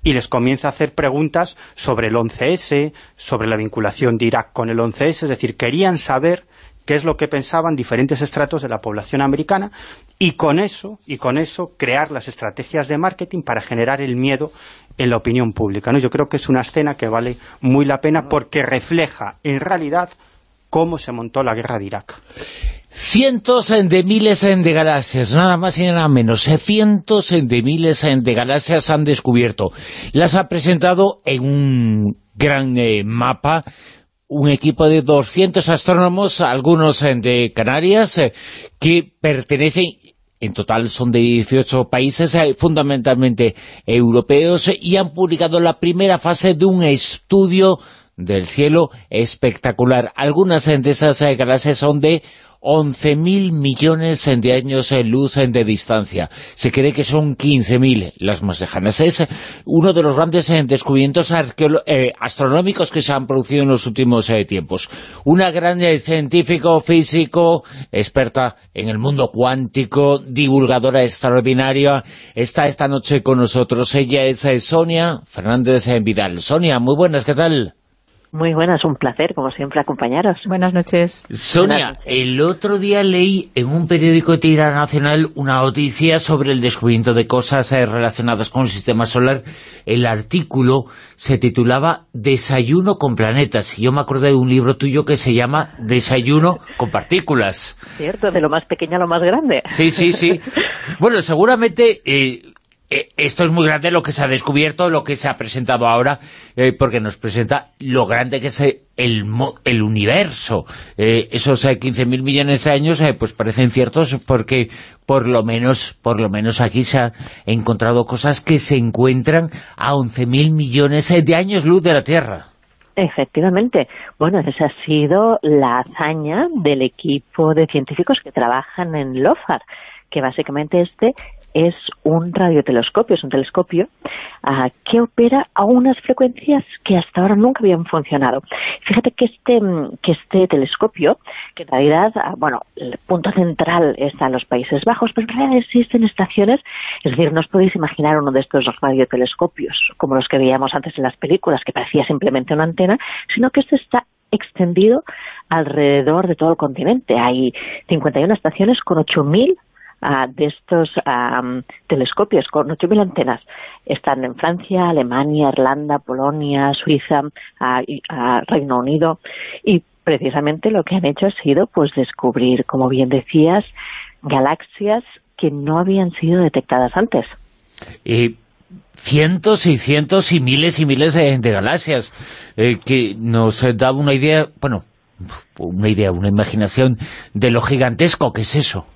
D: y les comienza a hacer preguntas sobre el 11S, sobre la vinculación de Irak con el 11S, es decir, querían saber qué es lo que pensaban diferentes estratos de la población americana y con eso, y con eso crear las estrategias de marketing para generar el miedo en la opinión pública. ¿no? Yo creo que es una escena que vale muy la pena porque refleja en realidad cómo se montó la guerra de Irak.
B: Cientos de miles de galaxias, nada más y nada menos. Cientos de miles de galaxias han descubierto. Las ha presentado en un gran eh, mapa un equipo de 200 astrónomos, algunos eh, de Canarias, eh, que pertenecen en total son de 18 países, eh, fundamentalmente europeos, eh, y han publicado la primera fase de un estudio del cielo espectacular. Algunas eh, de esas eh, galaxias son de 11.000 millones de años en luz de distancia. Se cree que son 15.000 las más lejanas. Es uno de los grandes eh, descubrimientos eh, astronómicos que se han producido en los últimos eh, tiempos. Una gran eh, científico, físico, experta en el mundo cuántico, divulgadora extraordinaria, está esta noche con nosotros. Ella es Sonia Fernández Vidal. Sonia, muy buenas, ¿qué tal?
K: Muy buenas, un placer, como siempre, acompañaros.
G: Buenas noches.
B: Sonia, el otro día leí en un periódico de tirada nacional una noticia sobre el descubrimiento de cosas eh, relacionadas con el sistema solar. El artículo se titulaba Desayuno con planetas. Y yo me acordé de un libro tuyo que se llama Desayuno con partículas.
K: ¿Cierto? De lo más pequeño a lo más grande.
B: Sí, sí, sí. Bueno, seguramente eh, esto es muy grande lo que se ha descubierto, lo que se ha presentado ahora, eh, porque nos presenta lo grande que es eh, el, el universo. Eh, esos eh, 15.000 millones de años eh, pues parecen ciertos porque por lo menos por lo menos aquí se han encontrado cosas que se encuentran a 11.000 millones eh, de años luz de la Tierra.
K: Efectivamente. Bueno, esa ha sido la hazaña del equipo de científicos que trabajan en LOFAR, que básicamente este es un radiotelescopio, es un telescopio ah, que opera a unas frecuencias que hasta ahora nunca habían funcionado. Fíjate que este, mm, que este telescopio, que en realidad, ah, bueno, el punto central está en los Países Bajos, pero en realidad existen estaciones, es decir, no os podéis imaginar uno de estos radiotelescopios como los que veíamos antes en las películas, que parecía simplemente una antena, sino que este está extendido alrededor de todo el continente. Hay 51 estaciones con 8.000 ah, de estos am, telescopios con 8.000 antenas. Están en Francia, Alemania, Irlanda, Polonia, Suiza, ah, y, Reino Unido y precisamente lo que han hecho ha sido pues descubrir, como bien decías, galaxias que no habían sido detectadas antes.
B: Eh, cientos y cientos y miles y miles de, de galaxias eh, que nos eh, da una idea, bueno, una idea, una imaginación de lo gigantesco que es eso.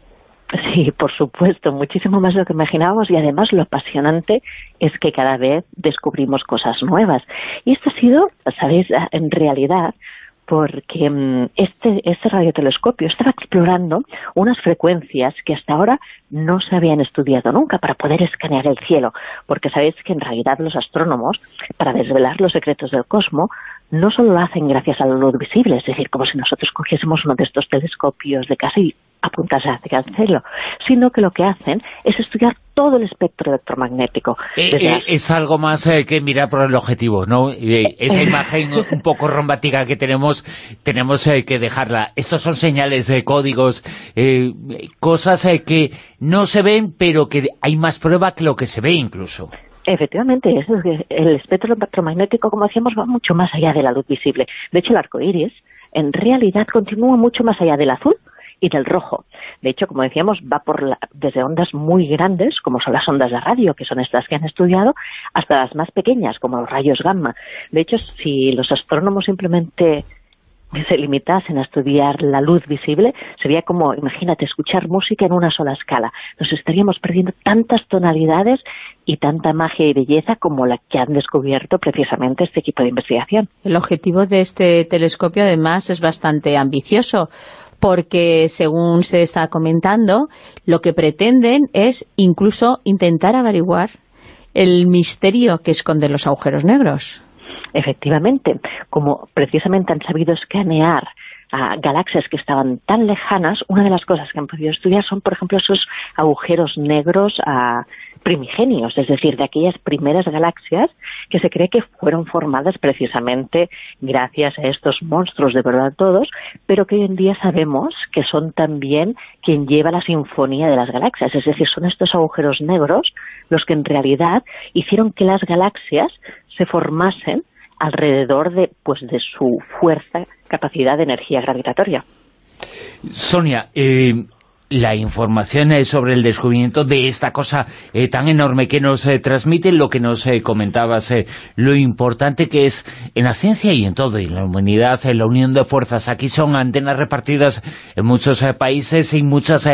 K: Sí, por supuesto, muchísimo más de lo que imaginábamos y además lo apasionante es que cada vez descubrimos cosas nuevas. Y esto ha sido, ¿sabéis?, en realidad porque mm, este, este radiotelescopio estaba explorando unas frecuencias que hasta ahora no se habían estudiado nunca para poder escanear el cielo, porque sabéis que en realidad los astrónomos, para desvelar los secretos del cosmos, no solo lo hacen gracias a la luz visible, es decir, como si nosotros cogiésemos uno de estos telescopios de casa y apuntase hacia el cielo, sino que lo que hacen es estudiar todo el espectro electromagnético.
B: Eh, eh,
K: las-
B: es algo más eh, que mirar por el objetivo, ¿no? Esa imagen un poco rombática que tenemos, tenemos eh, que dejarla. Estos son señales, códigos, eh, cosas que no se ven, pero que hay más prueba que lo que se ve incluso.
K: Efectivamente, es el espectro electromagnético, como decíamos, va mucho más allá de la luz visible. De hecho, el arco iris en realidad continúa mucho más allá del azul y del rojo. De hecho, como decíamos, va por la- desde ondas muy grandes, como son las ondas de radio, que son estas que han estudiado, hasta las más pequeñas, como los rayos gamma. De hecho, si los astrónomos simplemente se limitasen a estudiar la luz visible, sería como, imagínate, escuchar música en una sola escala. Nos estaríamos perdiendo tantas tonalidades y tanta magia y belleza como la que han descubierto precisamente este equipo de investigación.
G: El objetivo de este telescopio, además, es bastante ambicioso, porque, según se está comentando, lo que pretenden es incluso intentar averiguar el misterio que esconden los agujeros negros.
K: Efectivamente, como precisamente han sabido escanear a galaxias que estaban tan lejanas, una de las cosas que han podido estudiar son, por ejemplo, esos agujeros negros ah, primigenios, es decir, de aquellas primeras galaxias que se cree que fueron formadas precisamente gracias a estos monstruos de verdad todos, pero que hoy en día sabemos que son también quien lleva la sinfonía de las galaxias, es decir, son estos agujeros negros los que en realidad hicieron que las galaxias se formasen alrededor de pues de su fuerza, capacidad de energía gravitatoria.
B: Sonia, eh, la información eh, sobre el descubrimiento de esta cosa eh, tan enorme que nos eh, transmite lo que nos eh, comentabas, eh, lo importante que es en la ciencia y en todo, en la humanidad, en la unión de fuerzas. Aquí son antenas repartidas en muchos eh, países y muchas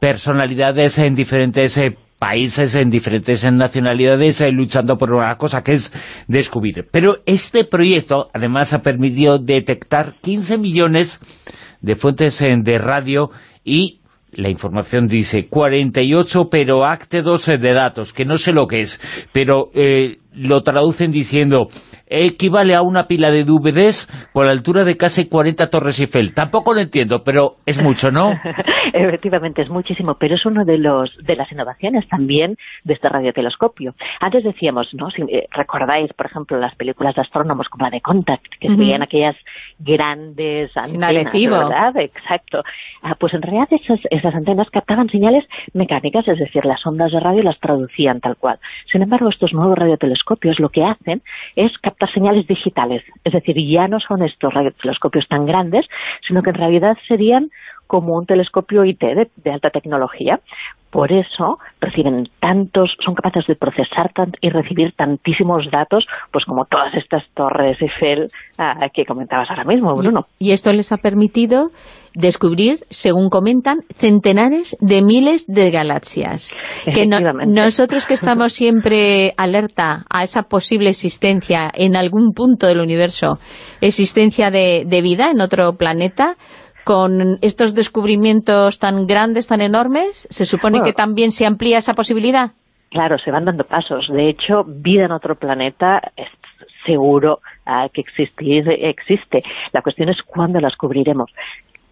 B: personalidades en diferentes países, en diferentes nacionalidades, eh, luchando por una cosa que es descubrir. Pero este proyecto, además, ha permitido detectar 15 millones de fuentes eh, de radio y la información dice 48 peroáctedos eh, de datos, que no sé lo que es, pero eh, lo traducen diciendo equivale a una pila de DVDs con la altura de casi 40 Torres Eiffel. Tampoco lo entiendo, pero es mucho, ¿no?
K: Efectivamente, es muchísimo, pero es uno de los de las innovaciones también de este radiotelescopio. Antes decíamos, ¿no? Si eh, recordáis, por ejemplo, las películas de astrónomos como la de Contact, que veían aquellas grandes antenas. ¿verdad? Exacto. Ah, pues en realidad esas, esas antenas captaban señales mecánicas, es decir, las ondas de radio las traducían tal cual. Sin embargo, estos nuevos radiotelescopios lo que hacen es captar señales digitales, es decir, ya no son estos radiotelescopios tan grandes, sino que en realidad serían como un telescopio IT de, de alta tecnología. Por eso reciben tantos, son capaces de procesar tan- y recibir tantísimos datos, pues como todas estas torres Eiffel ah, que comentabas ahora mismo, Bruno.
G: Y esto les ha permitido descubrir, según comentan, centenares de miles de galaxias. Que no- nosotros que estamos siempre alerta a esa posible existencia en algún punto del universo, existencia de, de vida en otro planeta, con estos descubrimientos tan grandes, tan enormes, ¿se supone
K: Bueno.
G: que también se amplía esa posibilidad?
K: Claro, se van dando pasos. De hecho, vida en otro planeta es seguro ah, que existir, existe. La cuestión es cuándo las cubriremos.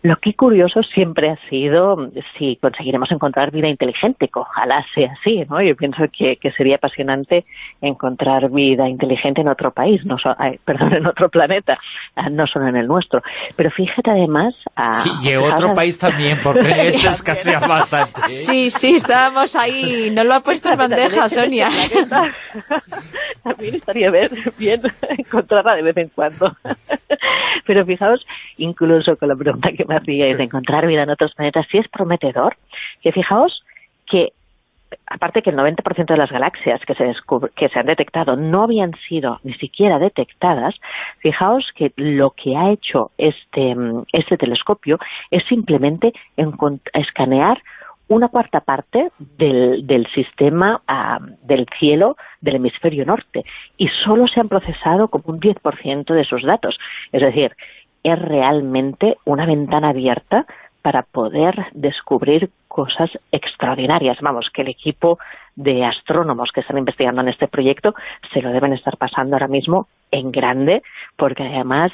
K: Lo que curioso siempre ha sido si conseguiremos encontrar vida inteligente, que ojalá sea así, ¿no? Yo pienso que, que sería apasionante encontrar vida inteligente en otro país, no so- ay, perdón, en otro planeta, ah, no solo en el nuestro. Pero fíjate además... ah,
B: Y en otro
K: ahora-
B: país también, porque este escasea bastante. ¿eh?
G: Sí, sí, estábamos ahí, no lo ha puesto en bandeja, Sonia.
K: También estaría bien, bien encontrarla de vez en cuando. Pero fijaos, incluso con la pregunta que me hacíais de encontrar vida en otros planetas, sí es prometedor, que fijaos que aparte que el 90% de las galaxias que se, que se han detectado no habían sido ni siquiera detectadas, fijaos que lo que ha hecho este, este telescopio es simplemente escanear una cuarta parte del, del sistema ah, del cielo del hemisferio norte. Y solo se han procesado como un 10% de sus datos. Es decir, es realmente una ventana abierta para poder descubrir cosas extraordinarias. Vamos, que el equipo de astrónomos que están investigando en este proyecto se lo deben estar pasando ahora mismo en grande, porque además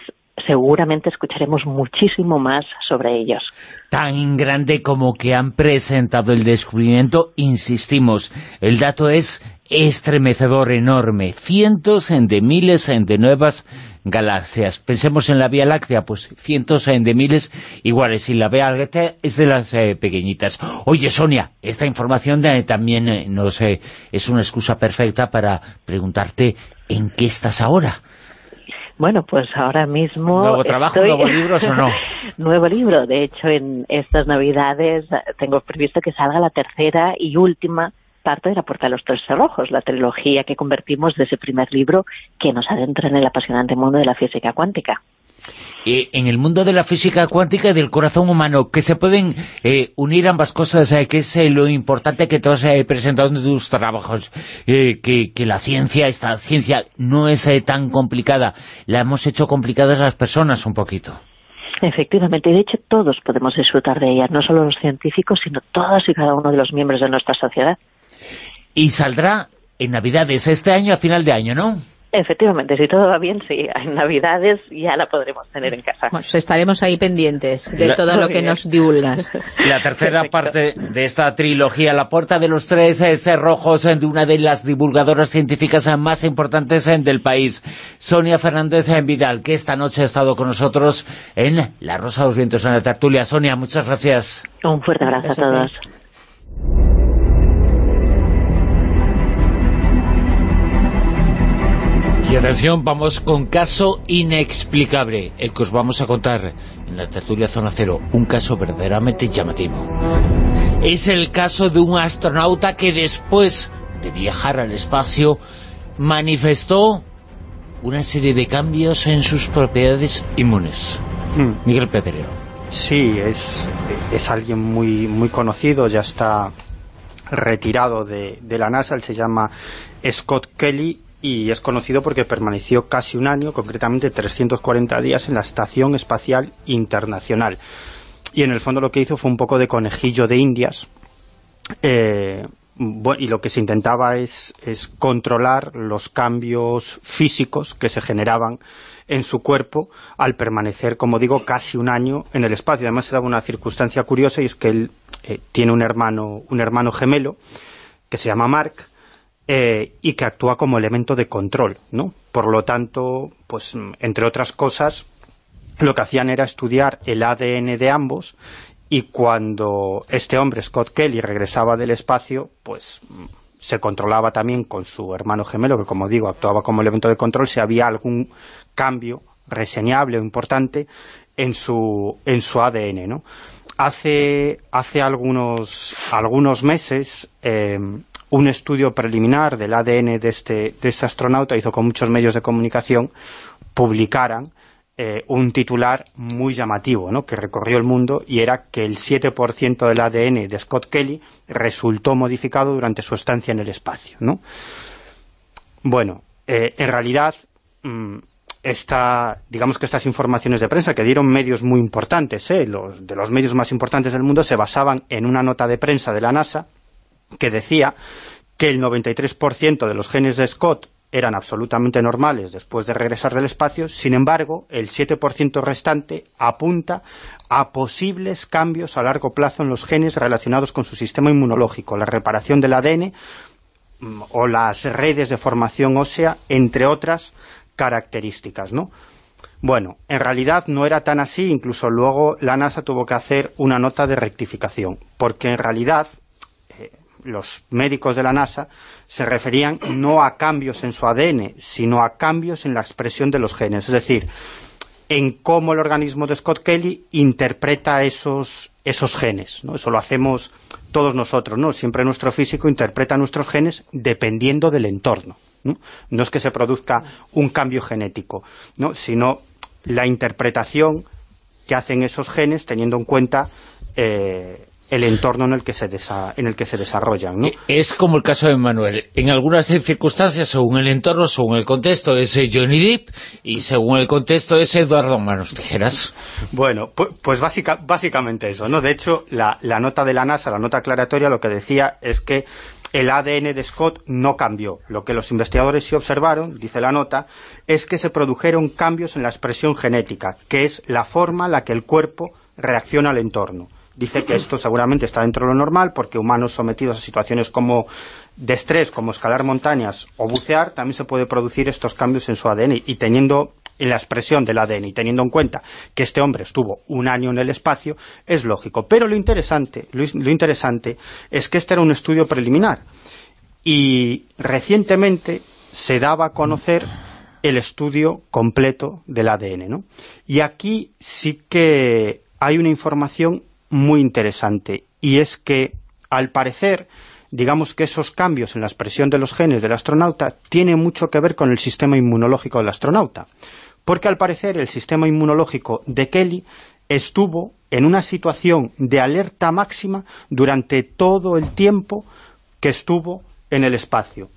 K: seguramente escucharemos muchísimo más sobre ellos.
B: Tan grande como que han presentado el descubrimiento, insistimos, el dato es estremecedor, enorme, cientos de miles de nuevas galaxias. Pensemos en la Vía Láctea, pues cientos de miles iguales, y la Vía Láctea es de las eh, pequeñitas. Oye, Sonia, esta información eh, también eh, nos es una excusa perfecta para preguntarte en qué estás ahora.
K: Bueno, pues ahora mismo...
B: ¿Nuevo trabajo,
K: estoy-
B: nuevos libros o no?
K: Nuevo libro. De hecho, en estas Navidades eh, tengo previsto que salga la tercera y última parte de la Puerta de los Tres Cerrojos, la trilogía que convertimos de ese primer libro que nos adentra en el apasionante mundo de la física cuántica.
B: Eh, en el mundo de la física cuántica y del corazón humano, que se pueden eh, unir ambas cosas, eh, que es eh, lo importante que tú has eh, presentado en tus trabajos, eh, que, que la ciencia, esta ciencia no es tan complicada, la hemos hecho complicada a las personas un poquito.
K: Efectivamente, y de hecho todos podemos disfrutar de ella, no solo los científicos, sino todos y cada uno de los miembros de nuestra sociedad.
B: Y saldrá en Navidades, este año a final de año, ¿no?
K: Efectivamente, si todo va bien, sí, en Navidades ya la podremos tener en casa.
G: Pues estaremos ahí pendientes de
B: La-
G: todo lo que
K: bien.
G: nos divulgas.
B: La tercera parte de esta trilogía, La Puerta de los Tres eh, Cerrojos, eh, de una de las divulgadoras científicas eh, más importantes del país, Sonia Fernández eh, Vidal, que esta noche ha estado con nosotros en La Rosa de los Vientos en la tertulia. Sonia, muchas gracias.
K: Un fuerte abrazo a todos.
B: Y atención, vamos con caso inexplicable, el que os vamos a contar en la tertulia Zona Cero, un caso verdaderamente llamativo. Es el caso de un astronauta que después de viajar al espacio manifestó una serie de cambios en sus propiedades inmunes. Miguel Peperero.
D: Sí, es, es alguien muy, muy conocido, ya está retirado de, de la NASA, él se llama Scott Kelly y es conocido porque permaneció casi un año, concretamente 340 días en la Estación Espacial Internacional. Y en el fondo lo que hizo fue un poco de conejillo de indias, eh, y lo que se intentaba es, es controlar los cambios físicos que se generaban en su cuerpo al permanecer, como digo, casi un año en el espacio. Además se daba una circunstancia curiosa y es que él eh, tiene un hermano, un hermano gemelo que se llama Mark eh, y que actúa como elemento de control, ¿no? Por lo tanto, pues mm, entre otras cosas, lo que hacían era estudiar el ADN de ambos y cuando este hombre, Scott Kelly, regresaba del espacio, pues mm, se controlaba también con su hermano gemelo, que como digo, actuaba como elemento de control, si había algún cambio reseñable o importante en su, en su ADN. Hace, hace algunos, algunos meses, eh, un estudio preliminar del ADN de este, de este astronauta hizo con muchos medios de comunicación publicaran eh, un titular muy llamativo, ¿no? que recorrió el mundo y era que el 7% del ADN de Scott Kelly resultó modificado durante su estancia en el espacio. ¿no? Bueno, eh, en realidad, mm, esta, digamos que estas informaciones de prensa que dieron medios muy importantes, ¿eh? los, de los medios más importantes del mundo, se basaban en una nota de prensa de la NASA que decía que el 93% de los genes de Scott eran absolutamente normales después de regresar del espacio, sin embargo, el 7% restante apunta a posibles cambios a largo plazo en los genes relacionados con su sistema inmunológico, la reparación del ADN mm, o las redes de formación ósea, entre otras características, ¿no? Bueno, en realidad no era tan así, incluso luego la NASA tuvo que hacer una nota de rectificación, porque en realidad los médicos de la NASA se referían no a cambios en su ADN, sino a cambios en la expresión de los genes, es decir, en cómo el organismo de Scott Kelly interpreta esos, esos genes, ¿no? Eso lo hacemos todos nosotros, ¿no? Siempre nuestro físico interpreta nuestros genes dependiendo del entorno, ¿no? Es que se produzca un cambio genético, ¿no? Sino la interpretación que hacen esos genes teniendo en cuenta eh, el entorno en el que se desa- en el que se desarrollan, ¿no?
B: Es como el caso de Manuel. En algunas circunstancias, según el entorno, según el contexto, es Johnny Depp y según el contexto es Eduardo Manos Tijeras.
D: Bueno, pu- pues básica- básicamente eso, ¿no? De hecho, la, la nota de la NASA, la nota aclaratoria, lo que decía es que el ADN de Scott no cambió. Lo que los investigadores sí observaron, dice la nota, es que se produjeron cambios en la expresión genética, que es la forma en la que el cuerpo reacciona al entorno. Dice que esto seguramente está dentro de lo normal porque humanos sometidos a situaciones como de estrés, como escalar montañas o bucear, también se puede producir estos cambios en su ADN y teniendo en la expresión del ADN y teniendo en cuenta que este hombre estuvo un año en el espacio, es lógico. Pero lo interesante, lo, lo interesante es que este era un estudio preliminar y recientemente se daba a conocer el estudio completo del ADN, ¿no? Y aquí sí que hay una información muy interesante y es que al parecer digamos que esos cambios en la expresión de los genes del astronauta tienen mucho que ver con el sistema inmunológico del astronauta porque al parecer el sistema inmunológico de Kelly estuvo en una situación de alerta máxima durante todo el tiempo que estuvo en el espacio.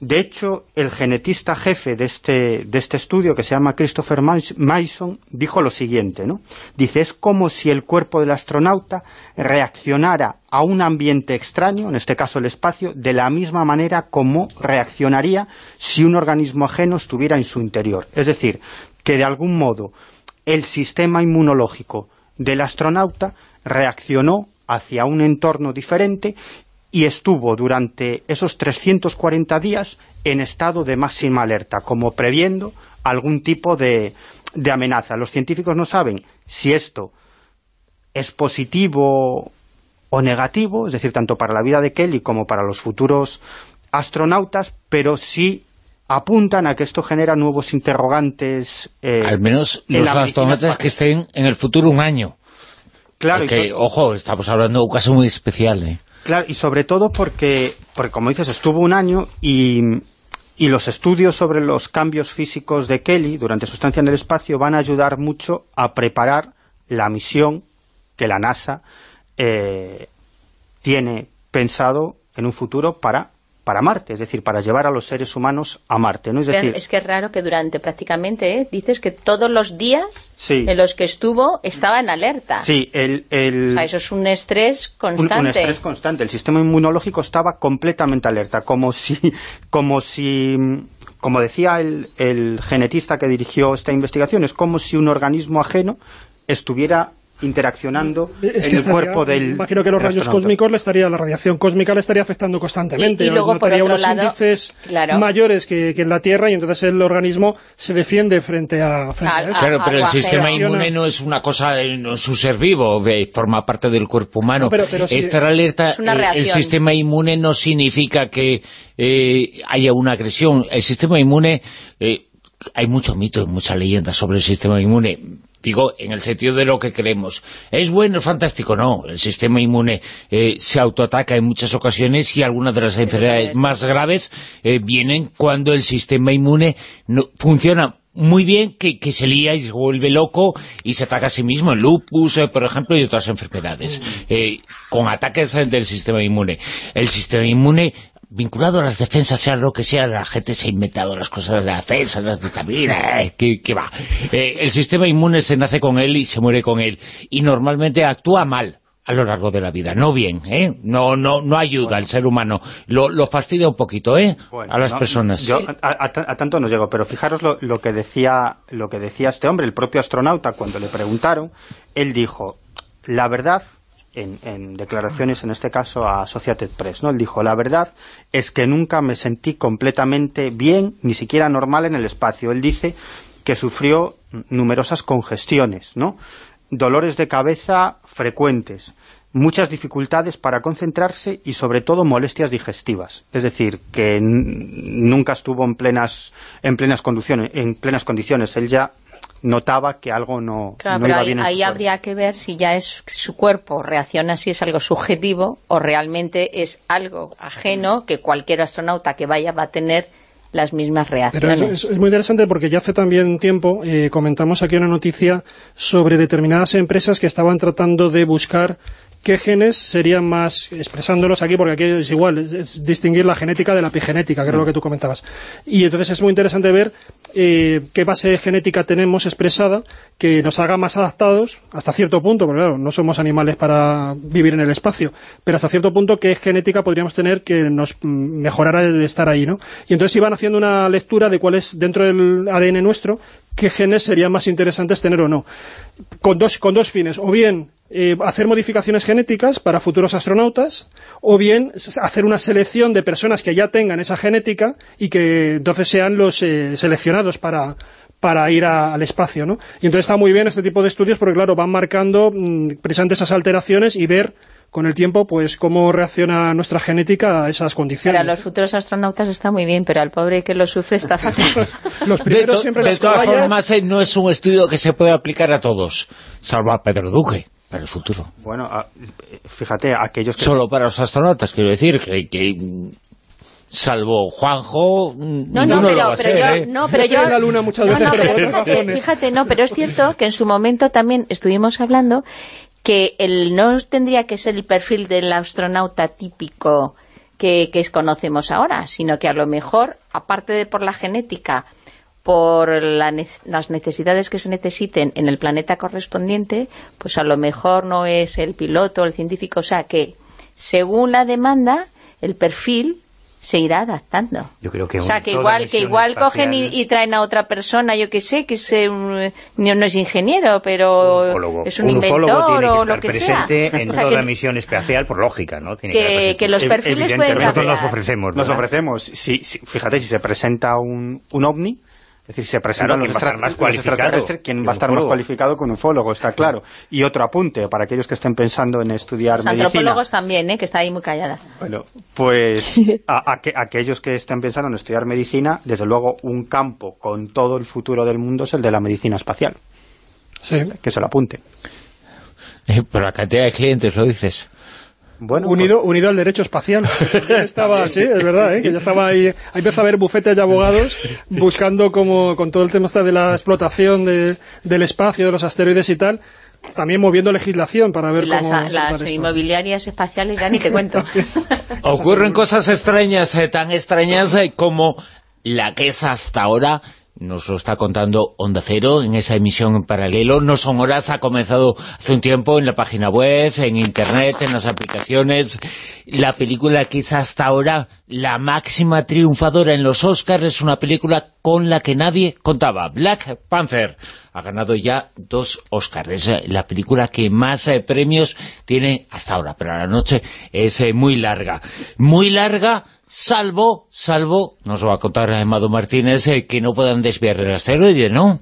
D: De hecho, el genetista jefe de este, de este estudio, que se llama Christopher Mason, dijo lo siguiente, ¿no? Dice, es como si el cuerpo del astronauta reaccionara a un ambiente extraño, en este caso el espacio, de la misma manera como reaccionaría si un organismo ajeno estuviera en su interior. Es decir, que de algún modo el sistema inmunológico del astronauta reaccionó hacia un entorno diferente y estuvo durante esos 340 días en estado de máxima alerta, como previendo algún tipo de, de amenaza. Los científicos no saben si esto es positivo o negativo, es decir, tanto para la vida de Kelly como para los futuros astronautas, pero sí apuntan a que esto genera nuevos interrogantes. eh,
B: Al menos
D: en
B: los astronautas que estén en el futuro un año.
D: Claro,
B: Porque, ojo, estamos hablando de un caso muy especial, ¿eh?
D: Claro, y sobre todo porque, porque como dices, estuvo un año y, y los estudios sobre los cambios físicos de Kelly durante su estancia en el espacio van a ayudar mucho a preparar la misión que la NASA eh, tiene pensado en un futuro para, para Marte, es decir, para llevar a los seres humanos a Marte, ¿no? Es decir,
G: es que es raro que durante prácticamente, ¿eh? dices que todos los días
D: sí,
G: en los que estuvo estaba en alerta.
D: sí, el... el
G: O sea, eso es un estrés
D: un,
G: constante.
D: un estrés constante. El sistema inmunológico estaba completamente alerta, como si, como si, como decía el, el genetista que dirigió esta investigación, es como si un organismo ajeno estuviera interaccionando
I: Es
D: en el
I: estaría-
D: cuerpo del
I: Imagino que los rayos cósmicos le estaría, la radiación cósmica le estaría afectando constantemente.
G: Y- y luego, por otro
I: unos
G: lado,
I: índices
G: claro.
I: mayores que, que en la Tierra y entonces el organismo se defiende frente a, frente a eso.
B: Claro, pero el sistema inmune no es una cosa, no es un ser vivo, forma parte del cuerpo humano.
I: No, pero- pero sí-
B: Estar alerta,
G: Es una
B: eh, el sistema inmune no significa que eh, haya una agresión. El sistema inmune, eh, hay mucho mito, mucha leyenda sobre el sistema inmune. Digo, en el sentido de lo que creemos. ¿Es bueno, es fantástico? No. El sistema inmune eh, se autoataca en muchas ocasiones y algunas de las enfermedades más graves eh, vienen cuando el sistema inmune no, funciona muy bien que, que se lía y se vuelve loco y se ataca a sí mismo, el lupus, eh, por ejemplo, y otras enfermedades, eh, con ataques del sistema inmune. El sistema inmune vinculado a las defensas, sea lo que sea, la gente se ha inventado las cosas de la defensa, las vitaminas, eh, que, que va. Eh, el sistema inmune se nace con él y se muere con él, y normalmente actúa mal a lo largo de la vida, no bien, ¿eh? No, no, no ayuda al ser humano, lo, lo fastidia un poquito, ¿eh?
D: Bueno,
B: a las
D: no,
B: personas.
D: yo a, a- a tanto no llego, pero fijaros lo, lo que decía lo que decía este hombre, el propio astronauta, cuando le preguntaron, él dijo, la verdad, en, declaraciones en este caso a Associated Press, ¿no? Él dijo, la verdad es que nunca me sentí completamente bien, ni siquiera normal en el espacio. Él dice que sufrió numerosas congestiones, ¿no? Dolores de cabeza frecuentes, muchas dificultades para concentrarse y sobre todo molestias digestivas. Es decir, que nunca estuvo en plenas en plenas en plenas condiciones. Él ya notaba que algo no,
G: Claro,
D: no
G: pero
D: iba
G: ahí,
D: bien en
G: ahí habría que ver si ya es su cuerpo reacciona si es algo subjetivo o realmente es algo ajeno que cualquier astronauta que vaya va a tener las mismas reacciones.
I: es, es- es muy interesante porque ya hace también tiempo eh, comentamos aquí una noticia sobre determinadas empresas que estaban tratando de buscar qué genes serían más, expresándolos aquí, porque aquí es igual, es, distinguir la genética de la epigenética, que es lo que tú comentabas. Y entonces es muy interesante ver eh, qué base genética tenemos expresada que nos haga más adaptados, hasta cierto punto, porque claro, no somos animales para vivir en el espacio, pero hasta cierto punto qué genética podríamos tener que nos mm, mejorara el estar ahí, ¿no? Y entonces iban haciendo una lectura de cuál es, dentro del ADN nuestro, qué genes serían más interesantes tener o no. Con dos, con dos fines, o bien eh, hacer modificaciones genéticas para futuros astronautas, o bien hacer una selección de personas que ya tengan esa genética y que entonces sean los eh, seleccionados para, para ir a- al espacio, ¿no? Y entonces está muy bien este tipo de estudios porque, claro, van marcando mm, precisamente esas alteraciones y ver con el tiempo pues cómo reacciona nuestra genética a esas
G: Para
I: condiciones.
G: los futuros astronautas está muy bien, pero al pobre que lo sufre está fatal.
I: Los
B: De,
I: primeros
B: to-
I: siempre
B: de todas
I: cobayas-
B: formas, eh, no es un estudio que se puede aplicar a todos, salvo a Pedro Duque, para el futuro.
D: Bueno, a- fíjate, aquellos que...
B: Solo para los astronautas, quiero decir, que, que, salvo Juanjo,
G: No, no,
B: ninguno lo
G: pero,
B: va a
G: pero
B: ser,
G: yo,
B: ¿eh?
G: no, pero
I: Yo la luna muchas
G: no,
I: veces,
G: no,
I: pero
G: pero fíjate, fíjate, no, pero es cierto que en su momento también estuvimos hablando que el no tendría que ser el perfil del astronauta típico que, que es- conocemos ahora, sino que a lo mejor, aparte de por la genética, por la nec- las necesidades que se necesiten en el planeta correspondiente, pues a lo mejor no es el piloto, el científico, o sea que según la demanda, el perfil se irá adaptando.
H: Yo creo que
G: O sea, que igual, que igual cogen y, traen a otra persona, yo que sé, que es un- no, es ingeniero, pero
H: ufólogo.
G: es un,
H: un
G: inventor
H: tiene que
G: o
H: estar
G: lo que sea.
H: presente en
G: O sea,
H: toda
G: que-
H: misión espacial, por lógica, ¿no? Tiene
G: que- los perfiles pueden
D: evidentemente.
H: Nosotros nos
G: cambiar.
H: ofrecemos,
D: Nos ofrecemos, si, si- fíjate, si se presenta un, un ovni, es decir, se presenta
H: Claro,
D: los,
H: ¿quién va a estar
D: extra-
H: más
D: los extraterrestres, ¿quién
H: que
D: va a
H: un
D: estar más cualificado que un ufólogo? Está claro. Y otro apunte, para aquellos que estén pensando en estudiar
G: Los
D: medicina.
G: antropólogos también, ¿eh? que está ahí muy callada.
D: Bueno, pues a, a que- aquellos que estén pensando en estudiar medicina, desde luego un campo con todo el futuro del mundo es el de la medicina espacial. Que se lo apunte.
B: Eh, Pero la cantidad de clientes, lo dices.
D: Bueno,
I: unido, unido al derecho espacial. Ya estaba, sí, es verdad, ¿eh? que ya estaba ahí, ahí empezó a haber bufetes de abogados buscando como con todo el tema este de la explotación de- del espacio, de los asteroides y tal, también moviendo legislación para ver
G: Las,
I: cómo...
G: las
I: esto.
G: inmobiliarias espaciales ya ni te cuento.
B: Ocurren cosas extrañas, eh, tan extrañas eh, como la que es hasta ahora, nos lo está contando Onda Cero en esa emisión en paralelo. No son horas, ha comenzado hace un tiempo en la página web, en internet, en las aplicaciones. La película que es hasta ahora la máxima triunfadora en los Oscars es una película con la que nadie contaba. Black Panther ha ganado ya dos Oscars. Es eh, la película que más eh, premios tiene hasta ahora, pero la noche es eh, muy larga. Muy larga, salvo, salvo, nos va a contar Amado Martínez, eh, que no puedan desviar el asteroide, ¿no?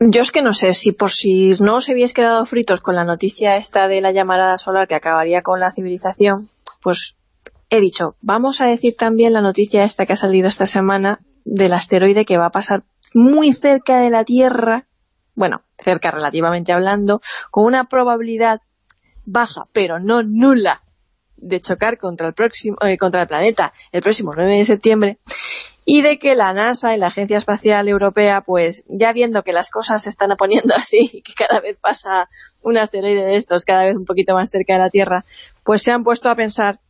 F: Yo es que no sé, si por si no os habéis quedado fritos con la noticia esta de la llamarada solar que acabaría con la civilización, pues he dicho, vamos a decir también la noticia esta que ha salido esta semana del asteroide que va a pasar muy cerca de la Tierra, bueno, cerca relativamente hablando, con una probabilidad baja, pero no nula, de chocar contra el próximo eh, contra el planeta el próximo 9 de septiembre y de que la NASA y la Agencia Espacial Europea, pues ya viendo que las cosas se están poniendo así y que cada vez pasa un asteroide de estos cada vez un poquito más cerca de la Tierra, pues se han puesto a pensar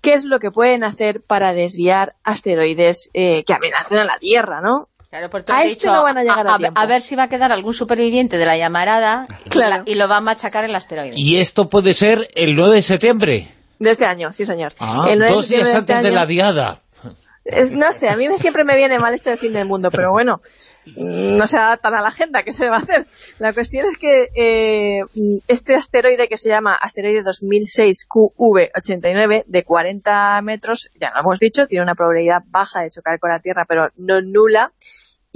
F: qué es lo que pueden hacer para desviar asteroides eh, que amenacen a la Tierra, ¿no?
G: Claro, por
F: A este
G: dicho,
F: no van a llegar a
G: a,
F: tiempo.
G: a ver si va a quedar algún superviviente de la llamarada y
F: Claro.
G: la- y, lo va a machacar el asteroide.
B: Y esto puede ser el 9 de septiembre.
F: De este año, sí señor.
B: Ah,
F: El 9 de
B: dos días
F: septiembre
B: antes
F: este
B: de la diada.
F: Es- no sé, a mí me, siempre me viene mal esto del fin del mundo, pero bueno, mm, no se adaptan a la agenda, ¿qué se va a hacer? La cuestión es que eh, este asteroide que se llama asteroide 2006 QV89 de 40 metros, ya lo hemos dicho, tiene una probabilidad baja de chocar con la Tierra, pero no nula,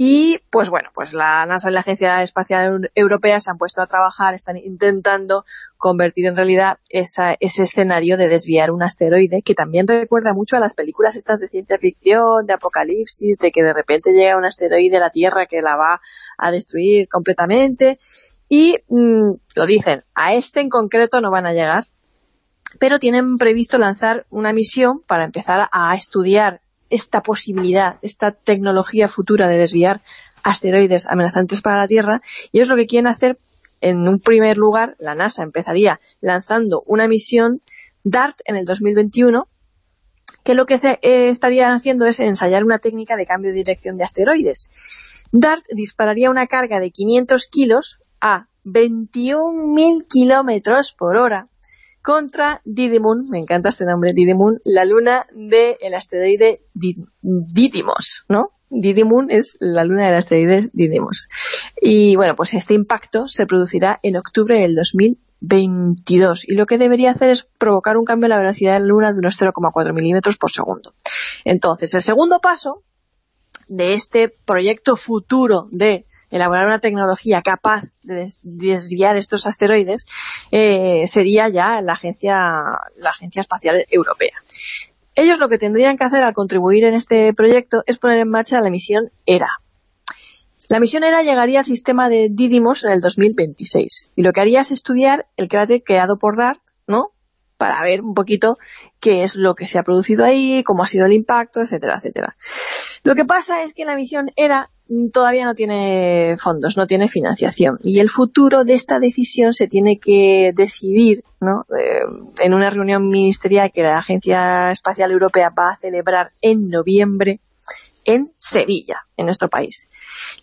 F: y pues bueno, pues la NASA y la Agencia Espacial Europea se han puesto a trabajar, están intentando convertir en realidad esa- ese escenario de desviar un asteroide, que también recuerda mucho a las películas estas de ciencia ficción, de apocalipsis, de que de repente llega un asteroide a la Tierra que la va a destruir completamente. Y mm, lo dicen, a este en concreto no van a llegar, pero tienen previsto lanzar una misión para empezar a estudiar esta posibilidad, esta tecnología futura de desviar asteroides amenazantes para la Tierra, y ellos lo que quieren hacer En un primer lugar, la NASA empezaría lanzando una misión DART en el 2021, que lo que se eh, estaría haciendo es ensayar una técnica de cambio de dirección de asteroides. DART dispararía una carga de 500 kilos a 21.000 kilómetros por hora contra Didymon, me encanta este nombre, Didymon, la luna del asteroide Di- Didymos, ¿no? Didymon es la luna del asteroide Didymos. Y bueno, pues este impacto se producirá en octubre del 2022 y lo que debería hacer es provocar un cambio en la velocidad de la luna de unos 0,4 milímetros por segundo. Entonces, el segundo paso de este proyecto futuro de elaborar una tecnología capaz de des- desviar estos asteroides eh, sería ya la agencia, la agencia espacial europea. Ellos lo que tendrían que hacer al contribuir en este proyecto es poner en marcha la misión ERA. La misión ERA llegaría al sistema de Didymos en el 2026 y lo que haría es estudiar el cráter creado por DART, ¿no? Para ver un poquito qué es lo que se ha producido ahí, cómo ha sido el impacto, etcétera, etcétera. Lo que pasa es que la misión ERA mm, todavía no tiene fondos, no tiene financiación. Y el futuro de esta decisión se tiene que decidir ¿no? Eh, en una reunión ministerial que la Agencia Espacial Europea va a celebrar en noviembre en Sevilla, en nuestro país.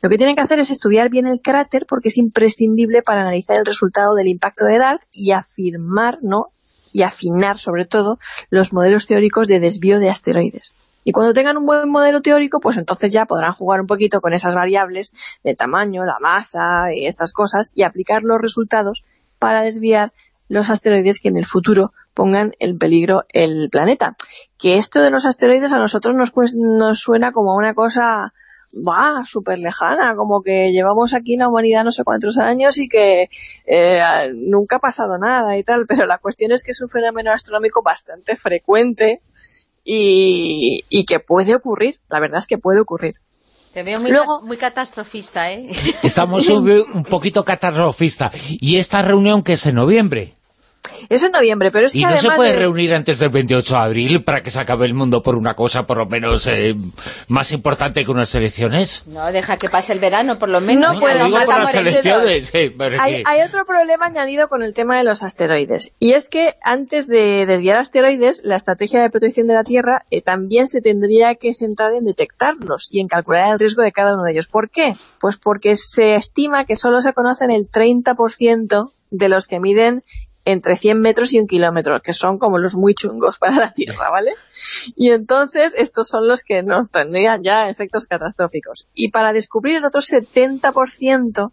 F: Lo que tienen que hacer es estudiar bien el cráter porque es imprescindible para analizar el resultado del impacto de DART y afirmar, ¿no? Y afinar sobre todo los modelos teóricos de desvío de asteroides. Y cuando tengan un buen modelo teórico, pues entonces ya podrán jugar un poquito con esas variables de tamaño, la masa y estas cosas y aplicar los resultados para desviar los asteroides que en el futuro pongan en peligro el planeta. Que esto de los asteroides a nosotros nos, pues- nos suena como una cosa va súper lejana, como que llevamos aquí en la humanidad no sé cuántos años y que eh, nunca ha pasado nada y tal, pero la cuestión es que es un fenómeno astronómico bastante frecuente y, y que puede ocurrir, la verdad es que puede ocurrir.
G: Te veo muy,
F: Luego-
G: ca- muy catastrofista, ¿eh?
B: Estamos un, un poquito catastrofista. Y esta reunión que es en noviembre.
F: Es en noviembre, pero es que
B: Y no se puede
F: de-
B: reunir antes del 28 de abril para que se acabe el mundo por una cosa por lo menos eh, más importante que unas elecciones.
G: No, deja que pase el verano, por lo menos.
F: No puede,
B: Lo digo por las elecciones. eh,
F: hay otro problema añadido con el tema de los asteroides, y es que antes de desviar asteroides, la estrategia de protección de la Tierra eh, también se tendría que centrar en detectarlos y en calcular el riesgo de cada uno de ellos. ¿Por qué? Pues porque se estima que solo se conocen el 30% de los que miden entre 100 metros y un kilómetro, que son como los muy chungos para la Tierra, ¿vale? Y entonces estos son los que nos tendrían ya efectos catastróficos. Y para descubrir el otro 70%,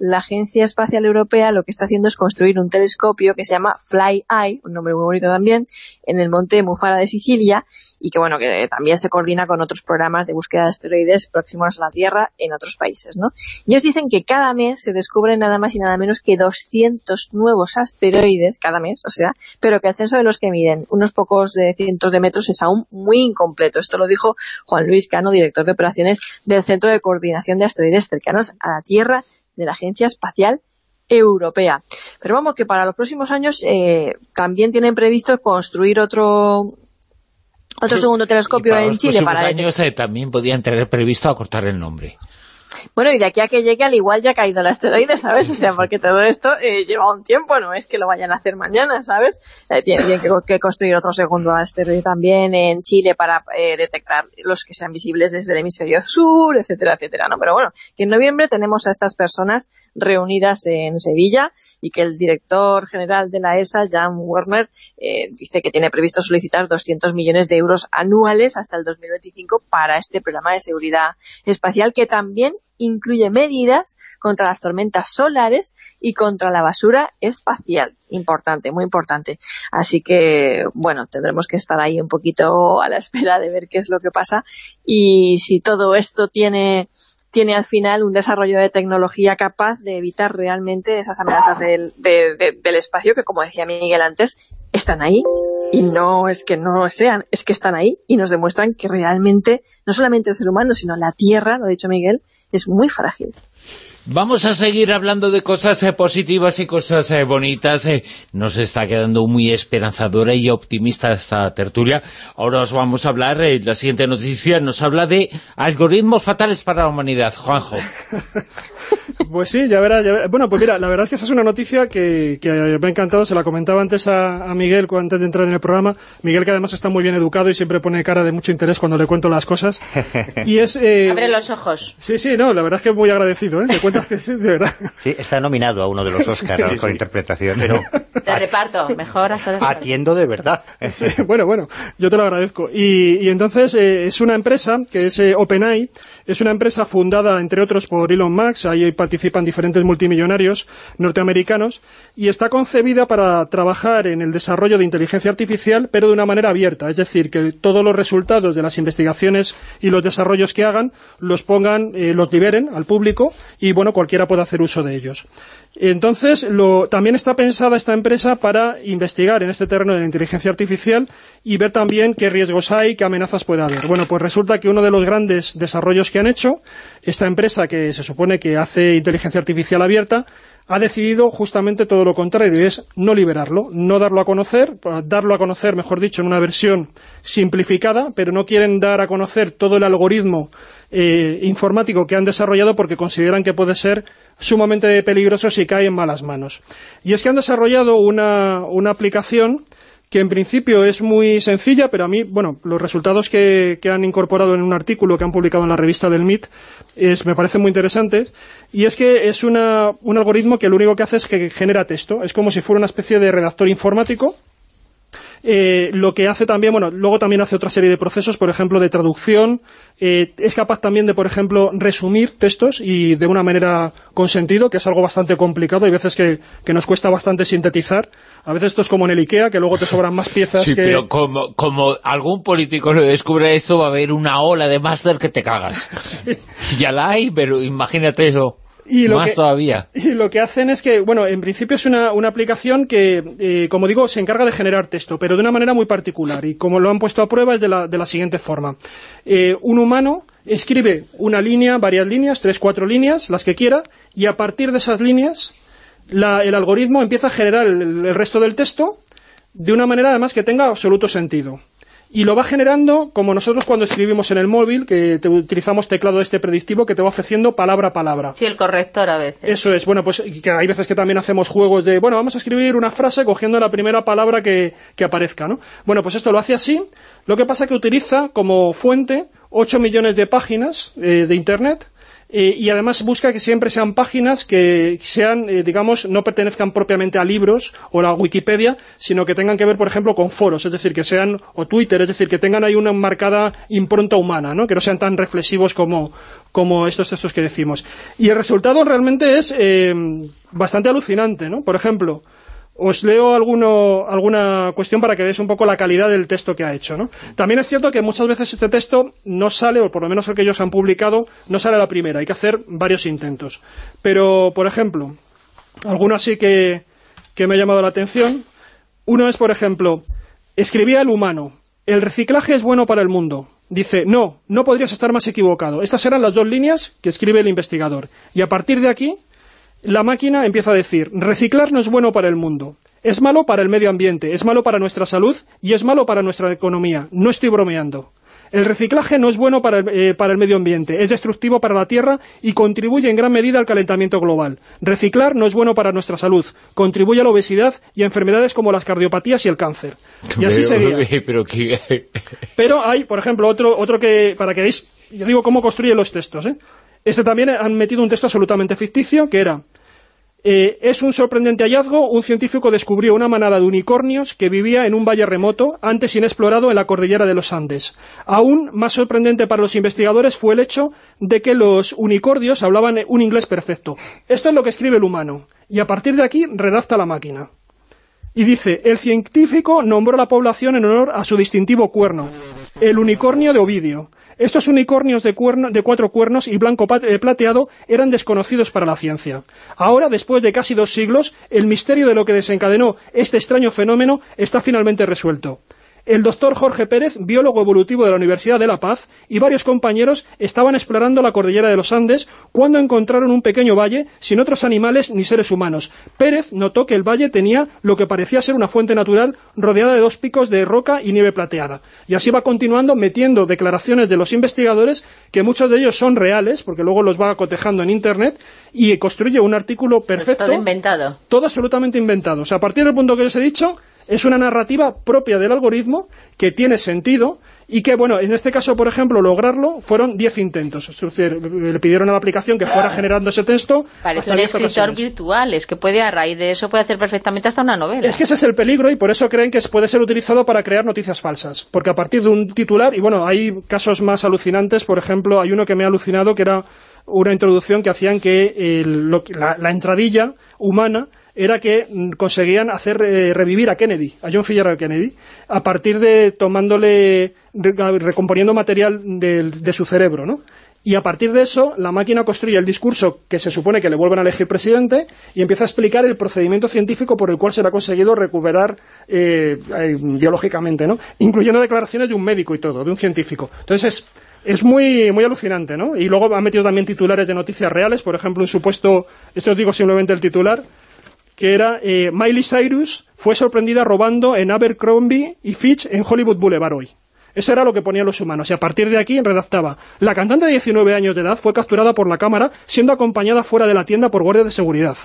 F: la Agencia Espacial Europea lo que está haciendo es construir un telescopio que se llama Fly Eye, un nombre muy bonito también, en el monte Mufara de Sicilia, y que bueno, que también se coordina con otros programas de búsqueda de asteroides próximos a la Tierra en otros países, ¿no? Ellos dicen que cada mes se descubren nada más y nada menos que 200 nuevos asteroides, cada mes, o sea, pero que el censo de los que miden unos pocos de cientos de metros es aún muy incompleto. Esto lo dijo Juan Luis Cano, director de operaciones del Centro de Coordinación de Asteroides cercanos a la Tierra de la Agencia Espacial Europea. Pero vamos, que para los próximos años eh, también tienen previsto construir otro otro segundo telescopio
B: para
F: en
B: los
F: Chile
B: próximos
F: para
B: años eh, también podían tener previsto acortar el nombre.
F: Bueno, y de aquí a que llegue, al igual ya ha caído el asteroide, ¿sabes? O sea, porque todo esto eh, lleva un tiempo, no es que lo vayan a hacer mañana, ¿sabes? Eh, tienen, que construir otro segundo asteroide también en Chile para eh, detectar los que sean visibles desde el hemisferio sur, etcétera, etcétera, ¿no? Pero bueno, que en noviembre tenemos a estas personas reunidas en Sevilla y que el director general de la ESA, Jan Werner, eh, dice que tiene previsto solicitar 200 millones de euros anuales hasta el 2025 para este programa de seguridad espacial que también incluye medidas contra las tormentas solares y contra la basura espacial. Importante, muy importante. Así que, bueno, tendremos que estar ahí un poquito a la espera de ver qué es lo que pasa y si todo esto tiene tiene al final un desarrollo de tecnología capaz de evitar realmente esas amenazas del, de- de- del espacio que, como decía Miguel antes, están ahí y no es que no sean, es que están ahí y nos demuestran que realmente no solamente el ser humano, sino la Tierra, lo ha dicho Miguel, es muy frágil.
B: Vamos a seguir hablando de cosas eh, positivas y cosas eh, bonitas. eh. Nos está quedando muy esperanzadora y optimista esta tertulia. Ahora os vamos a hablar, eh, la siguiente noticia nos habla de algoritmos fatales para la humanidad. Juanjo.
I: Pues sí, ya verás, ya verás. Bueno, pues mira, la verdad es que esa es una noticia que, que me ha encantado, se la comentaba antes a, a Miguel antes de entrar en el programa. Miguel que además está muy bien educado y siempre pone cara de mucho interés cuando le cuento las cosas. Y es... eh,
G: Abre los ojos.
I: Sí, sí, no, la verdad es que muy agradecido, ¿eh? Cuentas que sí, de verdad.
H: Sí, está nominado a uno de los Oscars
I: Sí,
H: por interpretación. Pero
G: De reparto, mejor reparto.
H: atiendo de verdad.
I: Sí, bueno, bueno, yo te lo agradezco. Y, y entonces eh, es una empresa que es eh, OpenAI, es una empresa fundada, entre otros, por Elon Musk, ahí participan diferentes multimillonarios norteamericanos, y está concebida para trabajar en el desarrollo de inteligencia artificial, pero de una manera abierta, es decir, que todos los resultados de las investigaciones y los desarrollos que hagan los pongan, eh, los liberen al público, y bueno, cualquiera puede hacer uso de ellos. Entonces, lo, también está pensada esta empresa para investigar en este terreno de la inteligencia artificial y ver también qué riesgos hay, qué amenazas puede haber. Bueno, pues resulta que uno de los grandes desarrollos que han hecho, esta empresa que se supone que hace inteligencia artificial abierta, ha decidido justamente todo lo contrario, y es no liberarlo, no darlo a conocer, darlo a conocer, mejor dicho, en una versión simplificada, pero no quieren dar a conocer todo el algoritmo eh, informático que han desarrollado porque consideran que puede ser sumamente peligroso si cae en malas manos. Y es que han desarrollado una, una aplicación que en principio es muy sencilla, pero a mí, bueno, los resultados que, que han incorporado en un artículo que han publicado en la revista del MIT es, me parecen muy interesantes, y es que es una, un algoritmo que lo único que hace es que genera texto, es como si fuera una especie de redactor informático, eh, lo que hace también, bueno, luego también hace otra serie de procesos, por ejemplo, de traducción, eh, es capaz también de, por ejemplo, resumir textos y de una manera con sentido, que es algo bastante complicado, hay veces que, que nos cuesta bastante sintetizar, a veces esto es como en el IKEA, que luego te sobran más piezas
B: Sí,
I: que...
B: pero como, como algún político lo descubre esto, va a haber una ola de máster que te cagas. Ya la hay, pero imagínate eso.
I: Y lo
B: Más
I: que-
B: todavía.
I: Y lo que hacen es que, bueno, en principio es una, una aplicación que, eh, como digo, se encarga de generar texto, pero de una manera muy particular. Y como lo han puesto a prueba es de la, de la siguiente forma. Eh, un humano escribe una línea, varias líneas, tres, cuatro líneas, las que quiera, y a partir de esas líneas la- el algoritmo empieza a generar el, el resto del texto de una manera además que tenga absoluto sentido. Y lo va generando como nosotros cuando escribimos en el móvil, que te- utilizamos teclado este predictivo que te va ofreciendo palabra a palabra.
G: Sí, el corrector a veces.
I: Eso es, bueno, pues y que hay veces que también hacemos juegos de, bueno, vamos a escribir una frase cogiendo la primera palabra que, que aparezca, ¿no? Bueno, pues esto lo hace así, lo que pasa que utiliza como fuente 8 millones de páginas eh, de Internet, eh, y además busca que siempre sean páginas que sean, eh, digamos, no pertenezcan propiamente a libros o a Wikipedia, sino que tengan que ver, por ejemplo, con foros, es decir, que sean, o Twitter, es decir, que tengan ahí una marcada impronta humana, ¿no? que no sean tan reflexivos como, como estos textos que decimos. Y el resultado realmente es eh, bastante alucinante, ¿no? Por ejemplo, os leo alguno, alguna cuestión para que veáis un poco la calidad del texto que ha hecho. ¿no? También es cierto que muchas veces este texto no sale, o por lo menos el que ellos han publicado, no sale a la primera, hay que hacer varios intentos. Pero, por ejemplo, alguno así que, que me ha llamado la atención, uno es, por ejemplo, escribía el humano, el reciclaje es bueno para el mundo. Dice, no, no podrías estar más equivocado. Estas eran las dos líneas que escribe el investigador. Y a partir de aquí, la máquina empieza a decir, reciclar no es bueno para el mundo, es malo para el medio ambiente, es malo para nuestra salud y es malo para nuestra economía. No estoy bromeando. El reciclaje no es bueno para el, eh, para el medio ambiente, es destructivo para la Tierra y contribuye en gran medida al calentamiento global. Reciclar no es bueno para nuestra salud, contribuye a la obesidad y a enfermedades como las cardiopatías y el cáncer. Y así
B: Pero-
I: seguía.
B: Pero que...
I: Pero hay, por ejemplo, otro, otro que, para que veáis, yo digo cómo construyen los textos, ¿eh? Este también han metido un texto absolutamente ficticio, que era, eh, es un sorprendente hallazgo, un científico descubrió una manada de unicornios que vivía en un valle remoto, antes inexplorado en la cordillera de los Andes. Aún más sorprendente para los investigadores fue el hecho de que los unicornios hablaban un inglés perfecto. Esto es lo que escribe el humano, y a partir de aquí redacta la máquina. Y dice, el científico nombró la población en honor a su distintivo cuerno, el unicornio de Ovidio. Estos unicornios de, cuatro cuernos y blanco eh, plateado eran desconocidos para la ciencia. Ahora, después de casi dos siglos, el misterio de lo que desencadenó este extraño fenómeno está finalmente resuelto. El doctor Jorge Pérez, biólogo evolutivo de la Universidad de La Paz, y varios compañeros estaban explorando la cordillera de los Andes cuando encontraron un pequeño valle sin otros animales ni seres humanos. Pérez notó que el valle tenía lo que parecía ser una fuente natural rodeada de dos picos de roca y nieve plateada. Y así va continuando metiendo declaraciones de los investigadores, que muchos de ellos son reales, porque luego los va cotejando en Internet, y construye un artículo perfecto.
G: Todo inventado.
I: Todo absolutamente inventado. O sea, a partir del punto que os he dicho, es una narrativa propia del algoritmo que tiene sentido y que, bueno, en este caso, por ejemplo, lograrlo fueron 10 intentos. Es decir, le pidieron a la aplicación que fuera generando ese texto.
G: Parece un
I: 10
G: escritor
I: ocasiones.
G: virtual, es que puede a raíz de eso puede hacer perfectamente hasta una novela.
I: Es que ese es el peligro y por eso creen que puede ser utilizado para crear noticias falsas. Porque a partir de un titular, y bueno, hay casos más alucinantes, por ejemplo, hay uno que me ha alucinado que era una introducción que hacían que el- lo que- la, la entradilla humana era que mm, conseguían hacer eh, revivir a Kennedy, a John F. Kennedy, a partir de tomándole, re- recomponiendo material de su cerebro, ¿no? Y a partir de eso, la máquina construye el discurso que se supone que le vuelven a elegir presidente y empieza a explicar el procedimiento científico por el cual se le ha conseguido recuperar eh, biológicamente, ¿no? Incluyendo declaraciones de un médico y todo, de un científico. Entonces es, muy, alucinante, ¿no? Y luego ha metido también titulares de noticias reales, por ejemplo, un supuesto, esto digo simplemente el titular, que era eh, Miley Cyrus fue sorprendida robando en Abercrombie y Fitch en Hollywood Boulevard hoy. Eso era lo que ponían los humanos. Y a partir de aquí redactaba, la cantante de 19 años de edad fue capturada por la cámara siendo acompañada fuera de la tienda por guardias de seguridad.